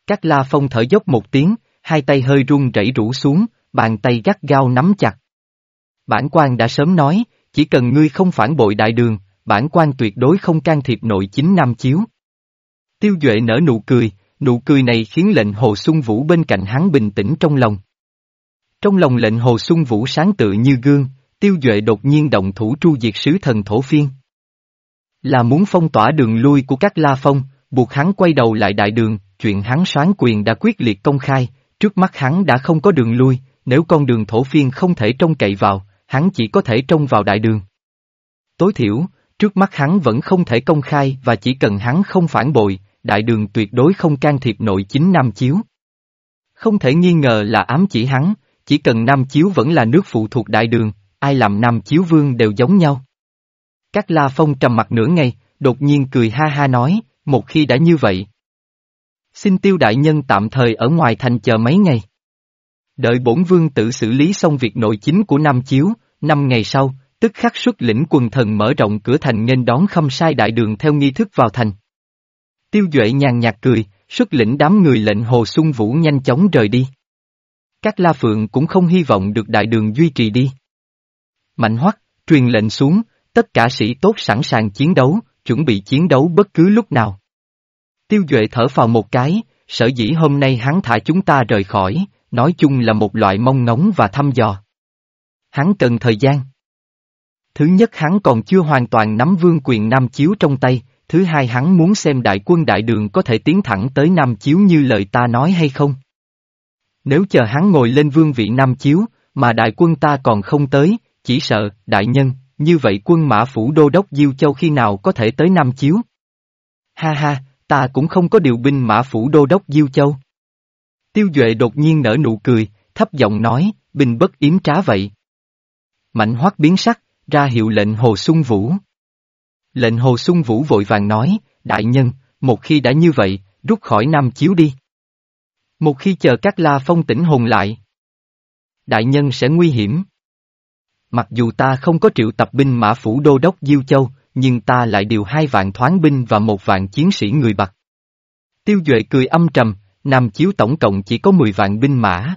Các la phong thở dốc một tiếng, hai tay hơi run rẩy rũ xuống, bàn tay gắt gao nắm chặt. Bản quan đã sớm nói, chỉ cần ngươi không phản bội đại đường, bản quan tuyệt đối không can thiệp nội chính Nam Chiếu. Tiêu Duệ nở nụ cười, nụ cười này khiến lệnh Hồ Xuân Vũ bên cạnh hắn bình tĩnh trong lòng. Trong lòng lệnh Hồ Xuân Vũ sáng tự như gương, Tiêu Duệ đột nhiên động thủ tru diệt sứ thần thổ phiên. Là muốn phong tỏa đường lui của các La Phong, buộc hắn quay đầu lại đại đường, chuyện hắn soán quyền đã quyết liệt công khai, trước mắt hắn đã không có đường lui, nếu con đường thổ phiên không thể trông cậy vào, hắn chỉ có thể trông vào đại đường. Tối thiểu, trước mắt hắn vẫn không thể công khai và chỉ cần hắn không phản bội, đại đường tuyệt đối không can thiệp nội chính Nam Chiếu. Không thể nghi ngờ là ám chỉ hắn, chỉ cần Nam Chiếu vẫn là nước phụ thuộc đại đường, ai làm Nam Chiếu vương đều giống nhau. Các La Phong trầm mặt nửa ngày, đột nhiên cười ha ha nói, một khi đã như vậy. Xin tiêu đại nhân tạm thời ở ngoài thành chờ mấy ngày. Đợi bổn vương tự xử lý xong việc nội chính của Nam Chiếu, năm ngày sau, tức khắc xuất lĩnh quần thần mở rộng cửa thành nên đón khâm sai đại đường theo nghi thức vào thành. Tiêu Duệ nhàn nhạt cười, xuất lĩnh đám người lệnh Hồ Xuân Vũ nhanh chóng rời đi. Các La Phượng cũng không hy vọng được đại đường duy trì đi. Mạnh hoắc, truyền lệnh xuống, tất cả sĩ tốt sẵn sàng chiến đấu, chuẩn bị chiến đấu bất cứ lúc nào. Tiêu Duệ thở vào một cái, sở dĩ hôm nay hắn thả chúng ta rời khỏi, nói chung là một loại mong ngóng và thăm dò. Hắn cần thời gian. Thứ nhất hắn còn chưa hoàn toàn nắm vương quyền Nam Chiếu trong tay, thứ hai hắn muốn xem đại quân đại đường có thể tiến thẳng tới Nam Chiếu như lời ta nói hay không. Nếu chờ hắn ngồi lên vương vị Nam Chiếu, mà đại quân ta còn không tới, chỉ sợ, đại nhân, như vậy quân mã phủ đô đốc Diêu Châu khi nào có thể tới Nam Chiếu? Ha ha, ta cũng không có điều binh mã phủ đô đốc Diêu Châu. Tiêu Duệ đột nhiên nở nụ cười, thấp giọng nói, binh bất yếm trá vậy. Mạnh hoắc biến sắc, ra hiệu lệnh Hồ Xuân Vũ. Lệnh Hồ Xuân Vũ vội vàng nói, đại nhân, một khi đã như vậy, rút khỏi Nam Chiếu đi. Một khi chờ các la phong tỉnh hồn lại. Đại nhân sẽ nguy hiểm. Mặc dù ta không có triệu tập binh mã phủ đô đốc Diêu Châu, nhưng ta lại điều hai vạn thoáng binh và một vạn chiến sĩ người Bạc. Tiêu Duệ cười âm trầm, Nam Chiếu tổng cộng chỉ có 10 vạn binh mã.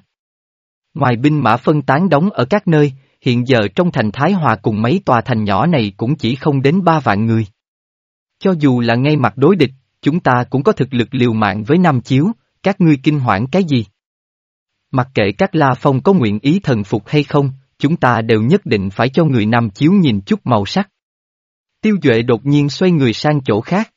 Ngoài binh mã phân tán đóng ở các nơi, hiện giờ trong thành Thái Hòa cùng mấy tòa thành nhỏ này cũng chỉ không đến 3 vạn người. Cho dù là ngay mặt đối địch, chúng ta cũng có thực lực liều mạng với Nam Chiếu, các ngươi kinh hoảng cái gì? Mặc kệ các La Phong có nguyện ý thần phục hay không, chúng ta đều nhất định phải cho người Nam Chiếu nhìn chút màu sắc. Tiêu Duệ đột nhiên xoay người sang chỗ khác.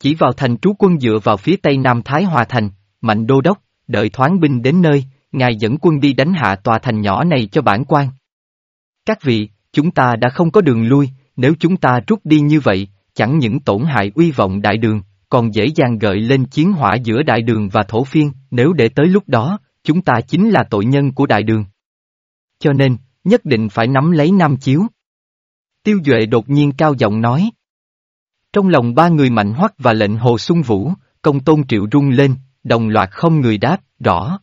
Chỉ vào thành trú quân dựa vào phía tây Nam Thái Hòa Thành, mạnh đô đốc, đợi thoáng binh đến nơi, ngài dẫn quân đi đánh hạ tòa thành nhỏ này cho bản quan. Các vị, chúng ta đã không có đường lui, nếu chúng ta rút đi như vậy, chẳng những tổn hại uy vọng đại đường, còn dễ dàng gợi lên chiến hỏa giữa đại đường và thổ phiên, nếu để tới lúc đó, chúng ta chính là tội nhân của đại đường. Cho nên, nhất định phải nắm lấy Nam Chiếu. Tiêu Duệ đột nhiên cao giọng nói. Trong lòng ba người mạnh hoắc và lệnh Hồ Xuân Vũ, công tôn triệu rung lên, đồng loạt không người đáp, rõ.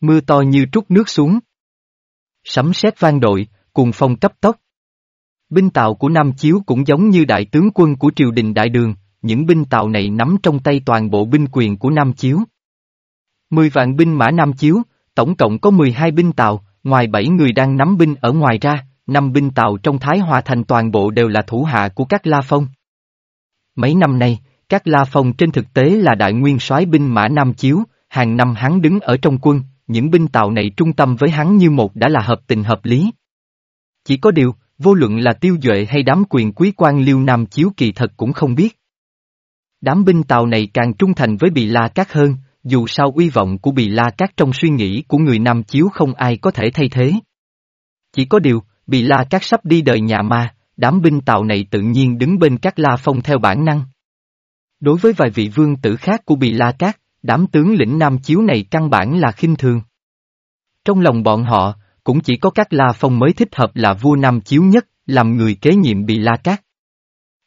Mưa to như trút nước xuống. Sấm sét vang đội, cùng phong cấp tốc. Binh tàu của Nam Chiếu cũng giống như đại tướng quân của triều đình đại đường, những binh tàu này nắm trong tay toàn bộ binh quyền của Nam Chiếu. Mười vạn binh mã Nam Chiếu, tổng cộng có 12 binh tàu, ngoài bảy người đang nắm binh ở ngoài ra, năm binh tàu trong Thái Hòa Thành toàn bộ đều là thủ hạ của các La Phong. Mấy năm nay, các La Phong trên thực tế là đại nguyên soái binh mã Nam Chiếu, hàng năm hắn đứng ở trong quân, những binh tàu này trung tâm với hắn như một đã là hợp tình hợp lý. Chỉ có điều, vô luận là tiêu duệ hay đám quyền quý quan liêu Nam Chiếu kỳ thật cũng không biết. Đám binh tàu này càng trung thành với Bị La Cát hơn, dù sao uy vọng của Bì La Cát trong suy nghĩ của người Nam Chiếu không ai có thể thay thế. Chỉ có điều, Bì La Cát sắp đi đời nhà ma, đám binh tạo này tự nhiên đứng bên các La Phong theo bản năng. Đối với vài vị vương tử khác của Bì La Cát, đám tướng lĩnh Nam Chiếu này căn bản là khinh thường. Trong lòng bọn họ, cũng chỉ có các La Phong mới thích hợp là vua Nam Chiếu nhất, làm người kế nhiệm Bì La Cát.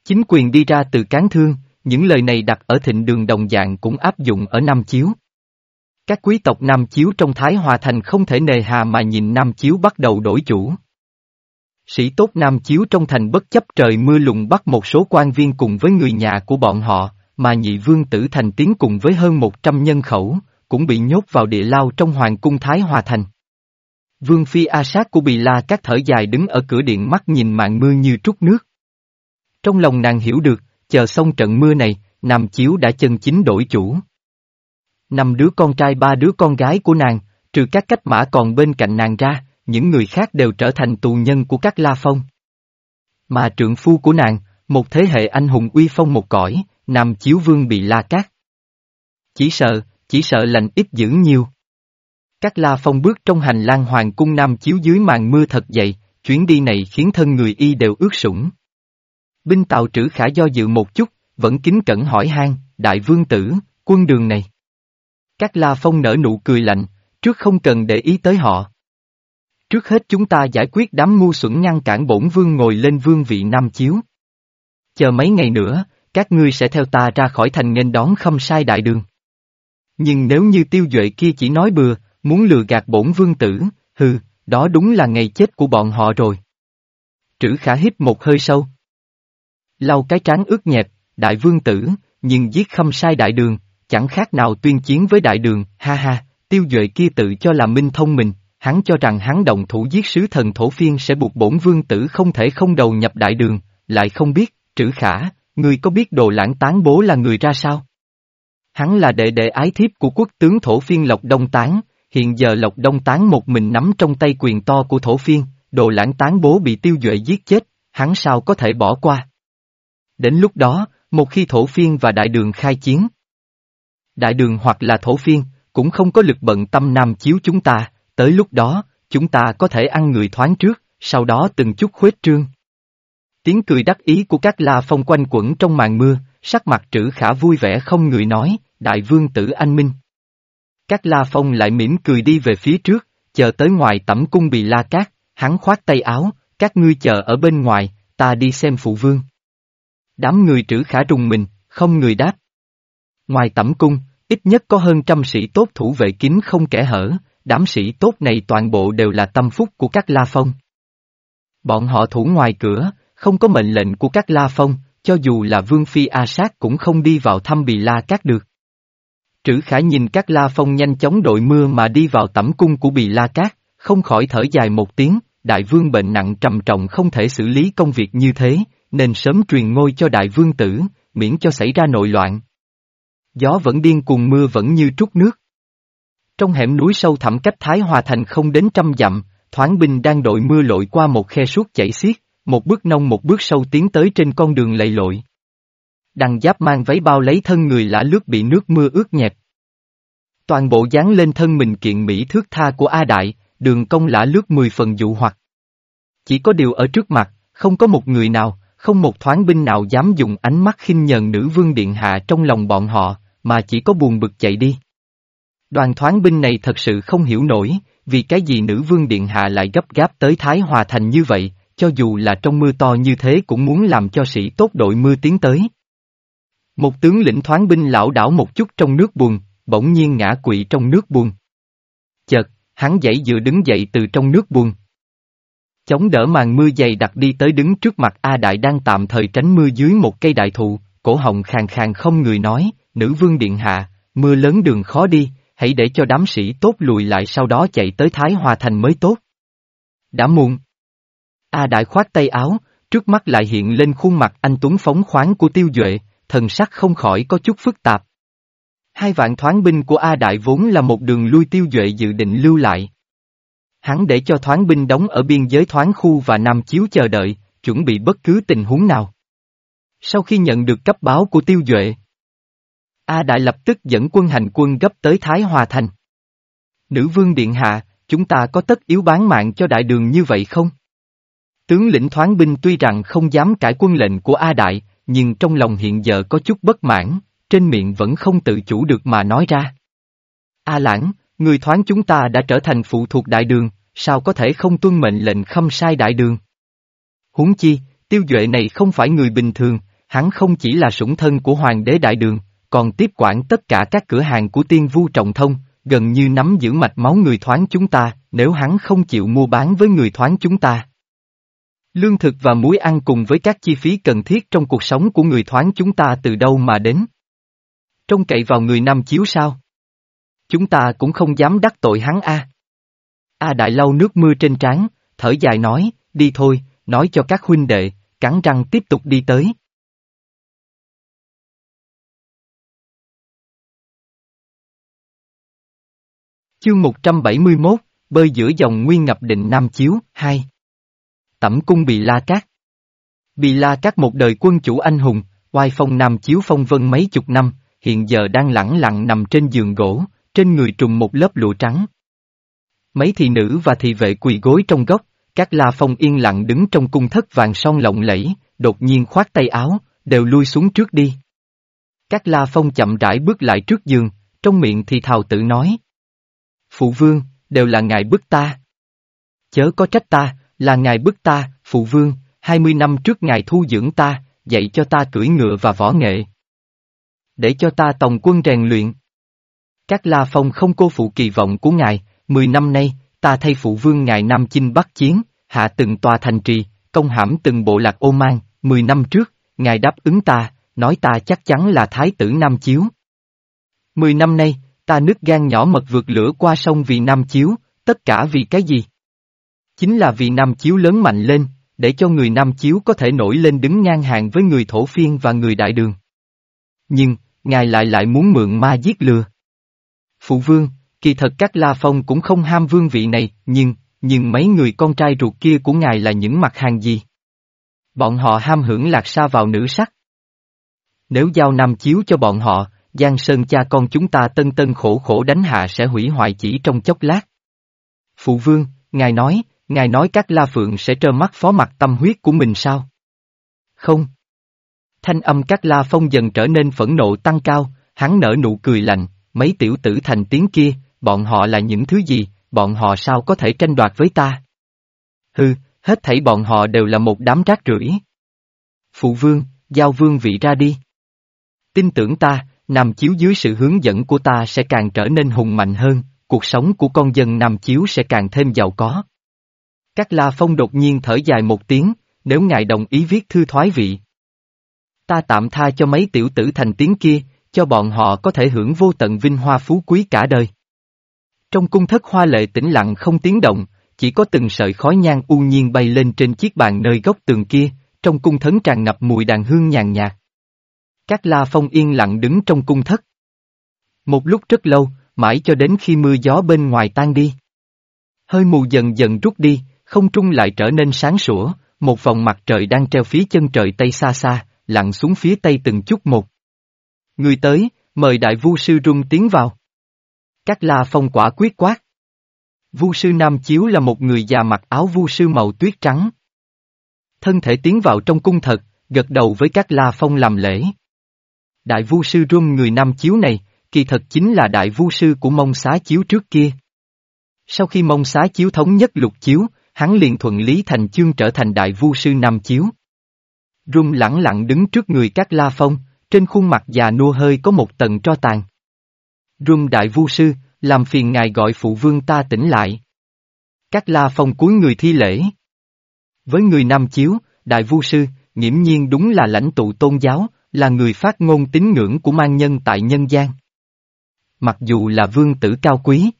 Chính quyền đi ra từ cán thương, những lời này đặt ở thịnh đường đồng dạng cũng áp dụng ở Nam Chiếu. Các quý tộc Nam Chiếu trong Thái Hòa Thành không thể nề hà mà nhìn Nam Chiếu bắt đầu đổi chủ. Sĩ tốt Nam Chiếu trong thành bất chấp trời mưa lùng bắt một số quan viên cùng với người nhà của bọn họ, mà nhị vương tử thành tiến cùng với hơn 100 nhân khẩu, cũng bị nhốt vào địa lao trong hoàng cung Thái Hòa Thành. Vương Phi A Sát của Bì La các thở dài đứng ở cửa điện mắt nhìn màn mưa như trút nước. Trong lòng nàng hiểu được, chờ xong trận mưa này, Nam Chiếu đã chân chính đổi chủ. Năm đứa con trai ba đứa con gái của nàng, trừ các cách mã còn bên cạnh nàng ra, những người khác đều trở thành tù nhân của các La Phong. Mà trượng phu của nàng, một thế hệ anh hùng uy phong một cõi, Nam Chiếu Vương bị la cát. Chỉ sợ, chỉ sợ lành ít dữ nhiều. Các La Phong bước trong hành lang hoàng cung Nam Chiếu dưới màn mưa thật dày, chuyến đi này khiến thân người y đều ướt sũng. Binh tàu trữ khả do dự một chút, vẫn kính cẩn hỏi han, đại vương tử, quân đường này. Các La Phong nở nụ cười lạnh, trước không cần để ý tới họ. Trước hết chúng ta giải quyết đám ngu xuẩn ngăn cản bổn vương ngồi lên vương vị Nam Chiếu. Chờ mấy ngày nữa, các ngươi sẽ theo ta ra khỏi thành nghênh đón khâm sai đại đường. Nhưng nếu như tiêu duệ kia chỉ nói bừa, muốn lừa gạt bổn vương tử, hừ, đó đúng là ngày chết của bọn họ rồi. Trữ khả hít một hơi sâu. Lau cái trán ướt nhẹp, đại vương tử, nhưng giết khâm sai đại đường, chẳng khác nào tuyên chiến với đại đường, ha ha, tiêu duệ kia tự cho là minh thông mình, hắn cho rằng hắn động thủ giết sứ thần thổ phiên sẽ buộc bổn vương tử không thể không đầu nhập đại đường, lại không biết, trữ khả, người có biết đồ lãng tán bố là người ra sao? Hắn là đệ đệ ái thiếp của quốc tướng thổ phiên Lộc Đông Tán, hiện giờ Lộc Đông Tán một mình nắm trong tay quyền to của thổ phiên, đồ lãng tán bố bị tiêu duệ giết chết, hắn sao có thể bỏ qua? Đến lúc đó, một khi thổ phiên và đại đường khai chiến, đại đường hoặc là thổ phiên, cũng không có lực bận tâm nam chiếu chúng ta, tới lúc đó, chúng ta có thể ăn người thoáng trước, sau đó từng chút khuếch trương. Tiếng cười đắc ý của các la phong quanh quẩn trong màn mưa, sắc mặt trữ khả vui vẻ không người nói, đại vương tử anh minh. Các la phong lại mỉm cười đi về phía trước, chờ tới ngoài tẩm cung bị la cát, hắn khoát tay áo, các ngươi chờ ở bên ngoài, ta đi xem phụ vương. Đám người trữ khả rùng mình, không người đáp. Ngoài tẩm cung, ít nhất có hơn trăm sĩ tốt thủ vệ kín không kẻ hở, đám sĩ tốt này toàn bộ đều là tâm phúc của các La Phong. Bọn họ thủ ngoài cửa, không có mệnh lệnh của các La Phong, cho dù là Vương Phi A Sát cũng không đi vào thăm Bì La Cát được. Trữ Khả nhìn các La Phong nhanh chóng đội mưa mà đi vào tẩm cung của Bì La Cát, không khỏi thở dài một tiếng, Đại Vương bệnh nặng trầm trọng không thể xử lý công việc như thế, nên sớm truyền ngôi cho Đại Vương tử, miễn cho xảy ra nội loạn. Gió vẫn điên cùng mưa vẫn như trút nước. Trong hẻm núi sâu thẳm cách Thái Hòa Thành không đến trăm dặm, thoáng binh đang đội mưa lội qua một khe suốt chảy xiết, một bước nông một bước sâu tiến tới trên con đường lầy lội. Đằng giáp mang váy bao lấy thân người lã lướt bị nước mưa ướt nhẹp. Toàn bộ dán lên thân mình kiện mỹ thước tha của A Đại, đường công lã lướt mười phần dụ hoặc. Chỉ có điều ở trước mặt, không có một người nào, không một thoáng binh nào dám dùng ánh mắt khinh nhờn nữ vương điện hạ trong lòng bọn họ, mà chỉ có buồn bực chạy đi. Đoàn thoáng binh này thật sự không hiểu nổi, vì cái gì nữ vương điện hạ lại gấp gáp tới Thái Hòa Thành như vậy, cho dù là trong mưa to như thế cũng muốn làm cho sĩ tốt đội mưa tiến tới. Một tướng lĩnh thoáng binh lão đảo một chút trong nước buồn, bỗng nhiên ngã quỵ trong nước buồn. Chợt, hắn dậy dựa đứng dậy từ trong nước buồn. Chống đỡ màn mưa dày đặt đi tới đứng trước mặt A Đại đang tạm thời tránh mưa dưới một cây đại thụ, cổ họng khàn khàn không người nói, nữ vương điện hạ, mưa lớn đường khó đi, hãy để cho đám sĩ tốt lùi lại sau đó chạy tới Thái Hòa Thành mới tốt. Đã muộn. A Đại khoát tay áo, trước mắt lại hiện lên khuôn mặt anh Tuấn phóng khoáng của Tiêu Duệ, thần sắc không khỏi có chút phức tạp. Hai vạn thoáng binh của A Đại vốn là một đường lui Tiêu Duệ dự định lưu lại. Hắn để cho thoáng binh đóng ở biên giới thoáng khu và Nam Chiếu chờ đợi, chuẩn bị bất cứ tình huống nào. Sau khi nhận được cấp báo của Tiêu Duệ, A Đại lập tức dẫn quân hành quân gấp tới Thái Hòa Thành. Nữ vương điện hạ, chúng ta có tất yếu bán mạng cho đại đường như vậy không? Tướng lĩnh thoáng binh tuy rằng không dám cải quân lệnh của A Đại, nhưng trong lòng hiện giờ có chút bất mãn, trên miệng vẫn không tự chủ được mà nói ra. A Lãng, người thoáng chúng ta đã trở thành phụ thuộc đại đường, sao có thể không tuân mệnh lệnh khâm sai đại đường? Huống chi, tiêu duệ này không phải người bình thường, hắn không chỉ là sủng thân của hoàng đế đại đường, còn tiếp quản tất cả các cửa hàng của tiên vu trọng thông, gần như nắm giữ mạch máu người thoáng chúng ta, nếu hắn không chịu mua bán với người thoáng chúng ta. Lương thực và muối ăn cùng với các chi phí cần thiết trong cuộc sống của người thoáng chúng ta từ đâu mà đến? Trông cậy vào người Nam Chiếu sao? Chúng ta cũng không dám đắc tội hắn a. A Đại lau nước mưa trên trán, thở dài nói, đi thôi, nói cho các huynh đệ, cắn răng tiếp tục đi tới. Chương 171, bơi giữa dòng nguyên ngập định Nam Chiếu, 2 Tẩm cung Bì La Cát Bì La Cát một đời quân chủ anh hùng, oai phong Nam Chiếu phong vân mấy chục năm, hiện giờ đang lẳng lặng nằm trên giường gỗ, trên người trùng một lớp lụa trắng. Mấy thị nữ và thị vệ quỳ gối trong góc, các la phong yên lặng đứng trong cung thất vàng son lộng lẫy, đột nhiên khoát tay áo, đều lui xuống trước đi. Các la phong chậm rãi bước lại trước giường, trong miệng thì thào tự nói. Phụ vương, đều là ngài bức ta. Chớ có trách ta, là ngài bức ta, phụ vương, hai mươi năm trước ngài thu dưỡng ta, dạy cho ta cưỡi ngựa và võ nghệ. Để cho ta tòng quân rèn luyện. Các La Phong không cô phụ kỳ vọng của ngài, mười năm nay, ta thay phụ vương ngài Nam Chinh Bắc Chiến, hạ từng tòa thành trì, công hãm từng bộ lạc ô man, mười năm trước, ngài đáp ứng ta, nói ta chắc chắn là thái tử Nam Chiếu. Mười năm nay, ta nứt gan nhỏ mật vượt lửa qua sông vì Nam Chiếu, tất cả vì cái gì? Chính là vì Nam Chiếu lớn mạnh lên, để cho người Nam Chiếu có thể nổi lên đứng ngang hàng với người thổ phiên và người đại đường. Nhưng, ngài lại lại muốn mượn ma giết lừa. Phụ vương, kỳ thật các La Phong cũng không ham vương vị này, nhưng, nhưng mấy người con trai ruột kia của ngài là những mặt hàng gì? Bọn họ ham hưởng lạc xa vào nữ sắc. Nếu giao Nam Chiếu cho bọn họ, Giang Sơn cha con chúng ta tân tân khổ khổ đánh hạ sẽ hủy hoại chỉ trong chốc lát. Phụ vương, ngài nói, ngài nói các La Phượng sẽ trơ mắt phó mặt tâm huyết của mình sao? Không. Thanh âm các La Phong dần trở nên phẫn nộ tăng cao, hắn nở nụ cười lạnh, mấy tiểu tử thành tiếng kia, bọn họ là những thứ gì, bọn họ sao có thể tranh đoạt với ta? Hừ, hết thảy bọn họ đều là một đám rác rưởi. Phụ vương, giao vương vị ra đi. Tin tưởng ta, Nam Chiếu dưới sự hướng dẫn của ta sẽ càng trở nên hùng mạnh hơn, cuộc sống của con dân Nam Chiếu sẽ càng thêm giàu có. Các La Phong đột nhiên thở dài một tiếng, nếu ngài đồng ý viết thư thoái vị. Ta tạm tha cho mấy tiểu tử thành tiếng kia, cho bọn họ có thể hưởng vô tận vinh hoa phú quý cả đời. Trong cung thất hoa lệ tĩnh lặng không tiếng động, chỉ có từng sợi khói nhang u nhiên bay lên trên chiếc bàn nơi góc tường kia, trong cung thấn tràn ngập mùi đàn hương nhàn nhạt. Các la phong yên lặng đứng trong cung thất. Một lúc rất lâu, mãi cho đến khi mưa gió bên ngoài tan đi. Hơi mù dần dần rút đi, không trung lại trở nên sáng sủa, một vòng mặt trời đang treo phía chân trời tây xa xa, lặn xuống phía tây từng chút một. Người tới, mời đại vu sư rung tiến vào. Các la phong quả quyết quát. Vu sư Nam Chiếu là một người già mặc áo vu sư màu tuyết trắng. Thân thể tiến vào trong cung thật, gật đầu với các la phong làm lễ. Đại vu sư rung người Nam Chiếu này, kỳ thật chính là đại vu sư của mông xá chiếu trước kia. Sau khi mông xá chiếu thống nhất lục chiếu, hắn liền thuận lý thành chương trở thành đại vu sư Nam Chiếu. Rung lẳng lặng đứng trước người các la phong, trên khuôn mặt già nua hơi có một tầng tro tàn. Rung đại vu sư, làm phiền ngài gọi phụ vương ta tỉnh lại. Các la phong cuối người thi lễ. Với người Nam Chiếu, đại vu sư, nghiễm nhiên đúng là lãnh tụ tôn giáo, là người phát ngôn tín ngưỡng của mang nhân tại nhân gian. Mặc dù là vương tử cao quý,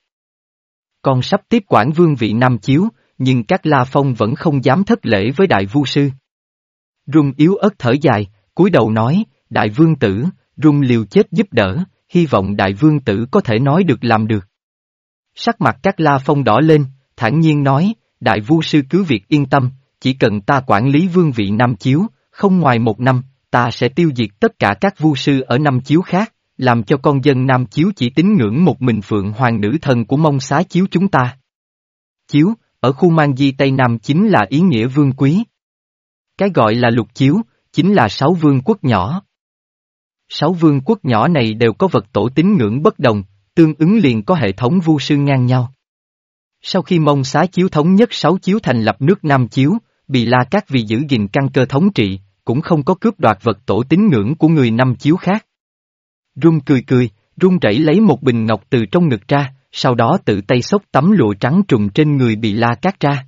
còn sắp tiếp quản vương vị Nam Chiếu, nhưng các La Phong vẫn không dám thất lễ với đại vu sư. Rung yếu ớt thở dài, cúi đầu nói, đại vương tử, rung liều chết giúp đỡ, hy vọng đại vương tử có thể nói được làm được. Sắc mặt các La Phong đỏ lên, thản nhiên nói, đại vu sư cứ việc yên tâm, chỉ cần ta quản lý vương vị Nam Chiếu, không ngoài một năm, ta sẽ tiêu diệt tất cả các vu sư ở Nam chiếu khác, làm cho con dân Nam Chiếu chỉ tín ngưỡng một mình Phượng Hoàng nữ thần của mông xá chiếu chúng ta. Chiếu, ở khu mang di Tây Nam chính là ý nghĩa vương quý. Cái gọi là lục chiếu, chính là sáu vương quốc nhỏ. Sáu vương quốc nhỏ này đều có vật tổ tín ngưỡng bất đồng, tương ứng liền có hệ thống vu sư ngang nhau. Sau khi mông xá chiếu thống nhất sáu chiếu thành lập nước Nam Chiếu, bị la các vì giữ gìn căn cơ thống trị, cũng không có cướp đoạt vật tổ tín ngưỡng của người Nam Chiếu khác. Rung cười cười, run rẩy lấy một bình ngọc từ trong ngực ra, sau đó tự tay xốc tấm lụa trắng trùng trên người bị la cát ra.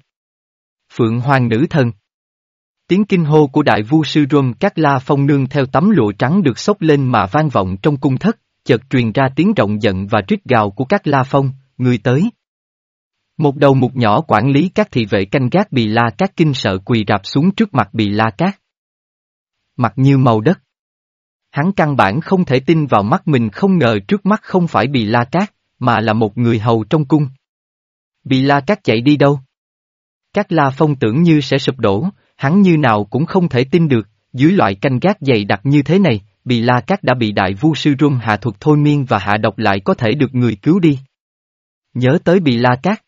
Phượng Hoàng Nữ Thần Tiếng kinh hô của đại vua sư Rum các La Phong nương theo tấm lụa trắng được xốc lên mà vang vọng trong cung thất, chợt truyền ra tiếng rộng giận và rít gào của các La Phong, người tới. Một đầu mục nhỏ quản lý các thị vệ canh gác bị la các kinh sợ quỳ rạp xuống trước mặt bị la các Mặt như màu đất. Hắn căn bản không thể tin vào mắt mình không ngờ trước mắt không phải bị la cát, mà là một người hầu trong cung. Bị la cát chạy đi đâu? Các la phong tưởng như sẽ sụp đổ, hắn như nào cũng không thể tin được, dưới loại canh gác dày đặc như thế này, bị la cát đã bị đại vu sư rung hạ thuật thôi miên và hạ độc lại có thể được người cứu đi. Nhớ tới bị la cát.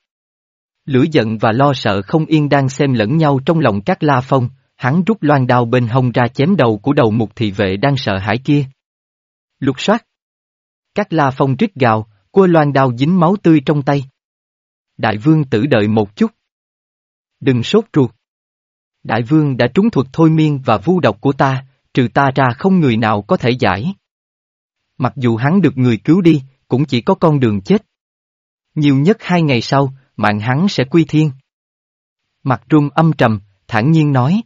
Lửa giận và lo sợ không yên đang xem lẫn nhau trong lòng các la phong, hắn rút loan đao bên hông ra chém đầu của đầu mục thị vệ đang sợ hãi kia. Lục soát. Các la phong rít gào, cua loan đao dính máu tươi trong tay. Đại vương tử đợi một chút. Đừng sốt ruột. Đại vương đã trúng thuật thôi miên và vu độc của ta, trừ ta ra không người nào có thể giải. Mặc dù hắn được người cứu đi, cũng chỉ có con đường chết. Nhiều nhất hai ngày sau, mạng hắn sẽ quy thiên. Mặt trung âm trầm, thản nhiên nói.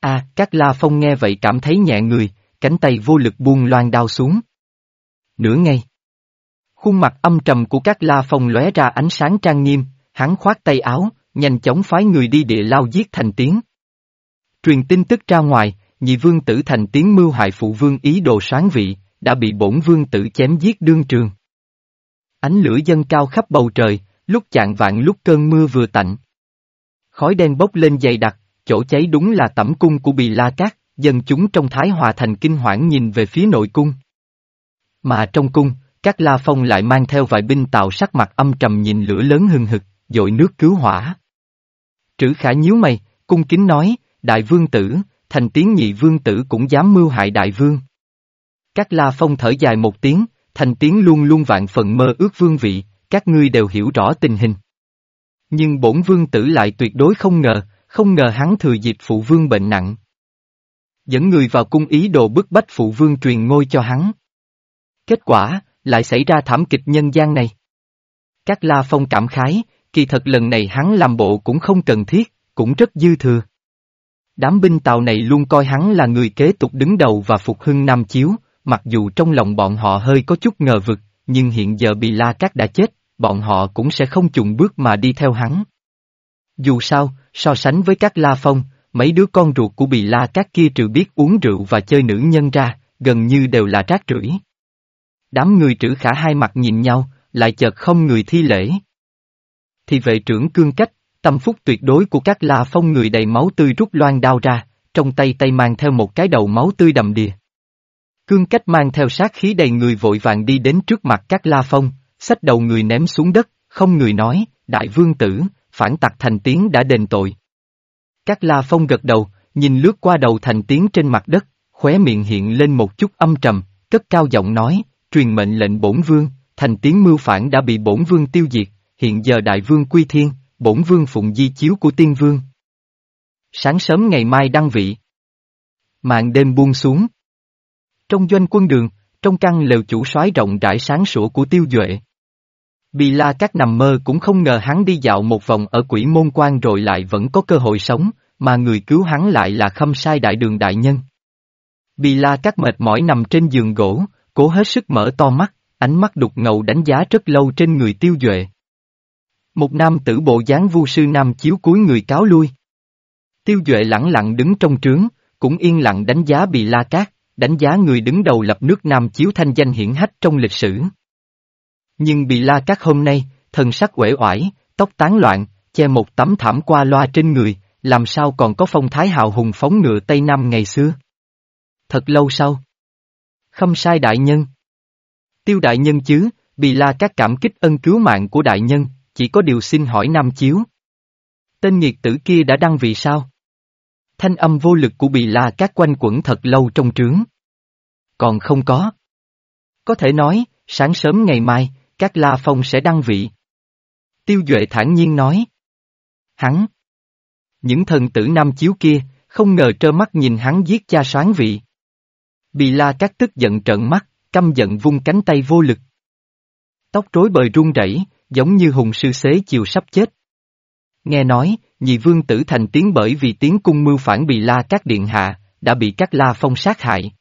a à, các la phong nghe vậy cảm thấy nhẹ người, cánh tay vô lực buông loan đao xuống. Nửa ngày. Khuôn mặt âm trầm của các la phong lóe ra ánh sáng trang nghiêm, hắn khoát tay áo, nhanh chóng phái người đi địa lao giết thành tiếng. Truyền tin tức ra ngoài, nhị vương tử thành tiếng mưu hại phụ vương ý đồ sáng vị, đã bị bổn vương tử chém giết đương trường. Ánh lửa dâng cao khắp bầu trời, lúc chạng vạn lúc cơn mưa vừa tạnh. Khói đen bốc lên dày đặc, chỗ cháy đúng là tẩm cung của Bì La Cát, dân chúng trong Thái Hòa Thành kinh hoảng nhìn về phía nội cung. Mà trong cung, các La Phong lại mang theo vài binh tạo sắc mặt âm trầm nhìn lửa lớn hừng hực, dội nước cứu hỏa. Trữ khả nhíu mày, cung kính nói, đại vương tử, thành tiến nhị vương tử cũng dám mưu hại đại vương. Các La Phong thở dài một tiếng, thành tiến luôn luôn vạn phần mơ ước vương vị, các ngươi đều hiểu rõ tình hình. Nhưng bổn vương tử lại tuyệt đối không ngờ, không ngờ hắn thừa dịp phụ vương bệnh nặng. Dẫn người vào cung ý đồ bức bách phụ vương truyền ngôi cho hắn. Kết quả, lại xảy ra thảm kịch nhân gian này. Các la phong cảm khái, kỳ thật lần này hắn làm bộ cũng không cần thiết, cũng rất dư thừa. Đám binh tàu này luôn coi hắn là người kế tục đứng đầu và phục hưng Nam Chiếu, mặc dù trong lòng bọn họ hơi có chút ngờ vực, nhưng hiện giờ bị La Cát đã chết, bọn họ cũng sẽ không chùng bước mà đi theo hắn. Dù sao, so sánh với các La Phong, mấy đứa con ruột của Bì La Cát kia trừ biết uống rượu và chơi nữ nhân ra, gần như đều là rác rưởi. Đám người trữ khả hai mặt nhìn nhau, lại chợt không người thi lễ. Thì vệ trưởng cương cách, tâm phúc tuyệt đối của các La Phong người đầy máu tươi rút loan đao ra, trong tay tay mang theo một cái đầu máu tươi đầm đìa. Cương cách mang theo sát khí đầy người vội vàng đi đến trước mặt các La Phong, xách đầu người ném xuống đất, không người nói, đại vương tử, phản tặc thành tiến đã đền tội. Các La Phong gật đầu, nhìn lướt qua đầu thành tiến trên mặt đất, khóe miệng hiện lên một chút âm trầm, cất cao giọng nói, truyền mệnh lệnh bổn vương, thành tiến mưu phản đã bị bổn vương tiêu diệt, hiện giờ đại vương quy thiên, bổn vương phụng di chiếu của tiên vương. Sáng sớm ngày mai đăng vị. Mạng đêm buông xuống. Trong doanh quân đường, trong căn lều chủ soái rộng rãi sáng sủa của tiêu duệ. Bì la các nằm mơ cũng không ngờ hắn đi dạo một vòng ở quỷ môn quan rồi lại vẫn có cơ hội sống, mà người cứu hắn lại là khâm sai đại đường đại nhân. Bì la các mệt mỏi nằm trên giường gỗ, cố hết sức mở to mắt, ánh mắt đục ngầu đánh giá rất lâu trên người tiêu duệ. Một nam tử bộ dáng vu sư nam chiếu cuối người cáo lui. Tiêu duệ lẳng lặng đứng trong trướng, cũng yên lặng đánh giá bì la cát, đánh giá người đứng đầu lập nước nam chiếu thanh danh hiển hách trong lịch sử. Nhưng bị la cát hôm nay, thần sắc uể oải, tóc tán loạn, che một tấm thảm qua loa trên người, làm sao còn có phong thái hào hùng phóng ngựa Tây Nam ngày xưa. Thật lâu sau. Khâm sai đại nhân. Tiêu đại nhân chứ, Bì La các cảm kích ân cứu mạng của đại nhân, chỉ có điều xin hỏi Nam Chiếu. Tên nghiệt tử kia đã đăng vị sao? Thanh âm vô lực của Bì La các quanh quẩn thật lâu trong trướng. Còn không có. Có thể nói, sáng sớm ngày mai, các La Phong sẽ đăng vị. Tiêu Duệ thản nhiên nói. Hắn. Những thần tử Nam Chiếu kia, không ngờ trơ mắt nhìn hắn giết cha soán vị. Bì La các tức giận trợn mắt, căm giận vung cánh tay vô lực. Tóc rối bời run rẩy, giống như hùng sư xế chiều sắp chết. Nghe nói, nhị vương tử thành tiếng bởi vì tiếng cung mưu phản bị la các điện hạ, đã bị các la phong sát hại.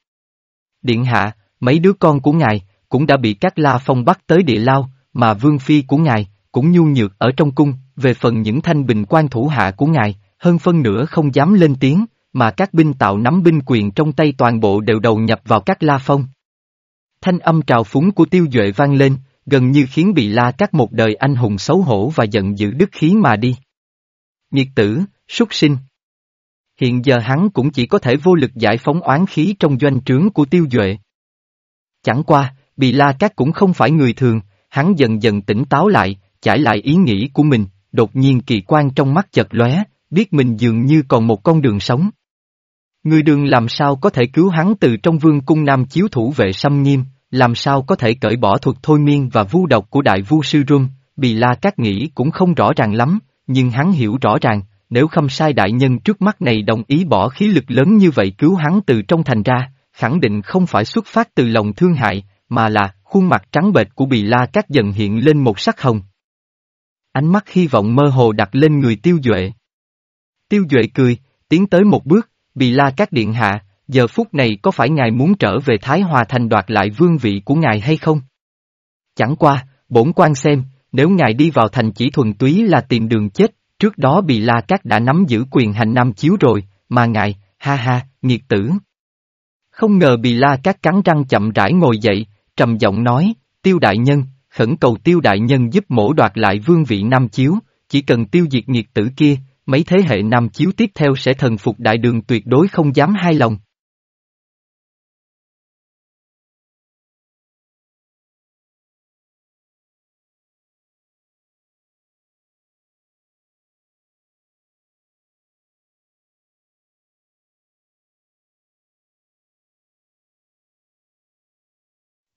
Điện hạ, mấy đứa con của ngài, cũng đã bị các la phong bắt tới địa lao, mà vương phi của ngài, cũng nhu nhược ở trong cung, về phần những thanh bình quan thủ hạ của ngài, hơn phân nửa không dám lên tiếng, mà các binh tạo nắm binh quyền trong tay toàn bộ đều đầu nhập vào các la phong. Thanh âm trào phúng của tiêu duệ vang lên, gần như khiến bị la các một đời anh hùng xấu hổ và giận dữ đức khí mà đi. Nhiệt tử, súc sinh. Hiện giờ hắn cũng chỉ có thể vô lực giải phóng oán khí trong doanh trướng của tiêu duệ. Chẳng qua, bị la các cũng không phải người thường, hắn dần dần tỉnh táo lại, trải lại ý nghĩ của mình, đột nhiên kỳ quan trong mắt chật lóe, biết mình dường như còn một con đường sống. Người đường làm sao có thể cứu hắn từ trong vương cung nam chiếu thủ vệ xâm nghiêm, làm sao có thể cởi bỏ thuật thôi miên và vu độc của đại vu sư Rum, Bì La Cát nghĩ cũng không rõ ràng lắm, nhưng hắn hiểu rõ ràng, nếu không sai đại nhân trước mắt này đồng ý bỏ khí lực lớn như vậy cứu hắn từ trong thành ra, khẳng định không phải xuất phát từ lòng thương hại, mà là khuôn mặt trắng bệch của Bì La Cát dần hiện lên một sắc hồng. Ánh mắt hy vọng mơ hồ đặt lên người tiêu duệ. Tiêu duệ cười, tiến tới một bước, Bì La Cát điện hạ, giờ phút này có phải ngài muốn trở về Thái Hòa Thành đoạt lại vương vị của ngài hay không? Chẳng qua, bổn quan xem, nếu ngài đi vào thành chỉ thuần túy là tìm đường chết, trước đó bị La Cát đã nắm giữ quyền hành nam chiếu rồi, mà ngài, ha ha, nghiệt tử. Không ngờ bị La Cát cắn răng chậm rãi ngồi dậy, trầm giọng nói, tiêu đại nhân, khẩn cầu tiêu đại nhân giúp mổ đoạt lại vương vị nam chiếu, chỉ cần tiêu diệt nghiệt tử kia, mấy thế hệ nam chiếu tiếp theo sẽ thần phục đại đường tuyệt đối không dám hai lòng.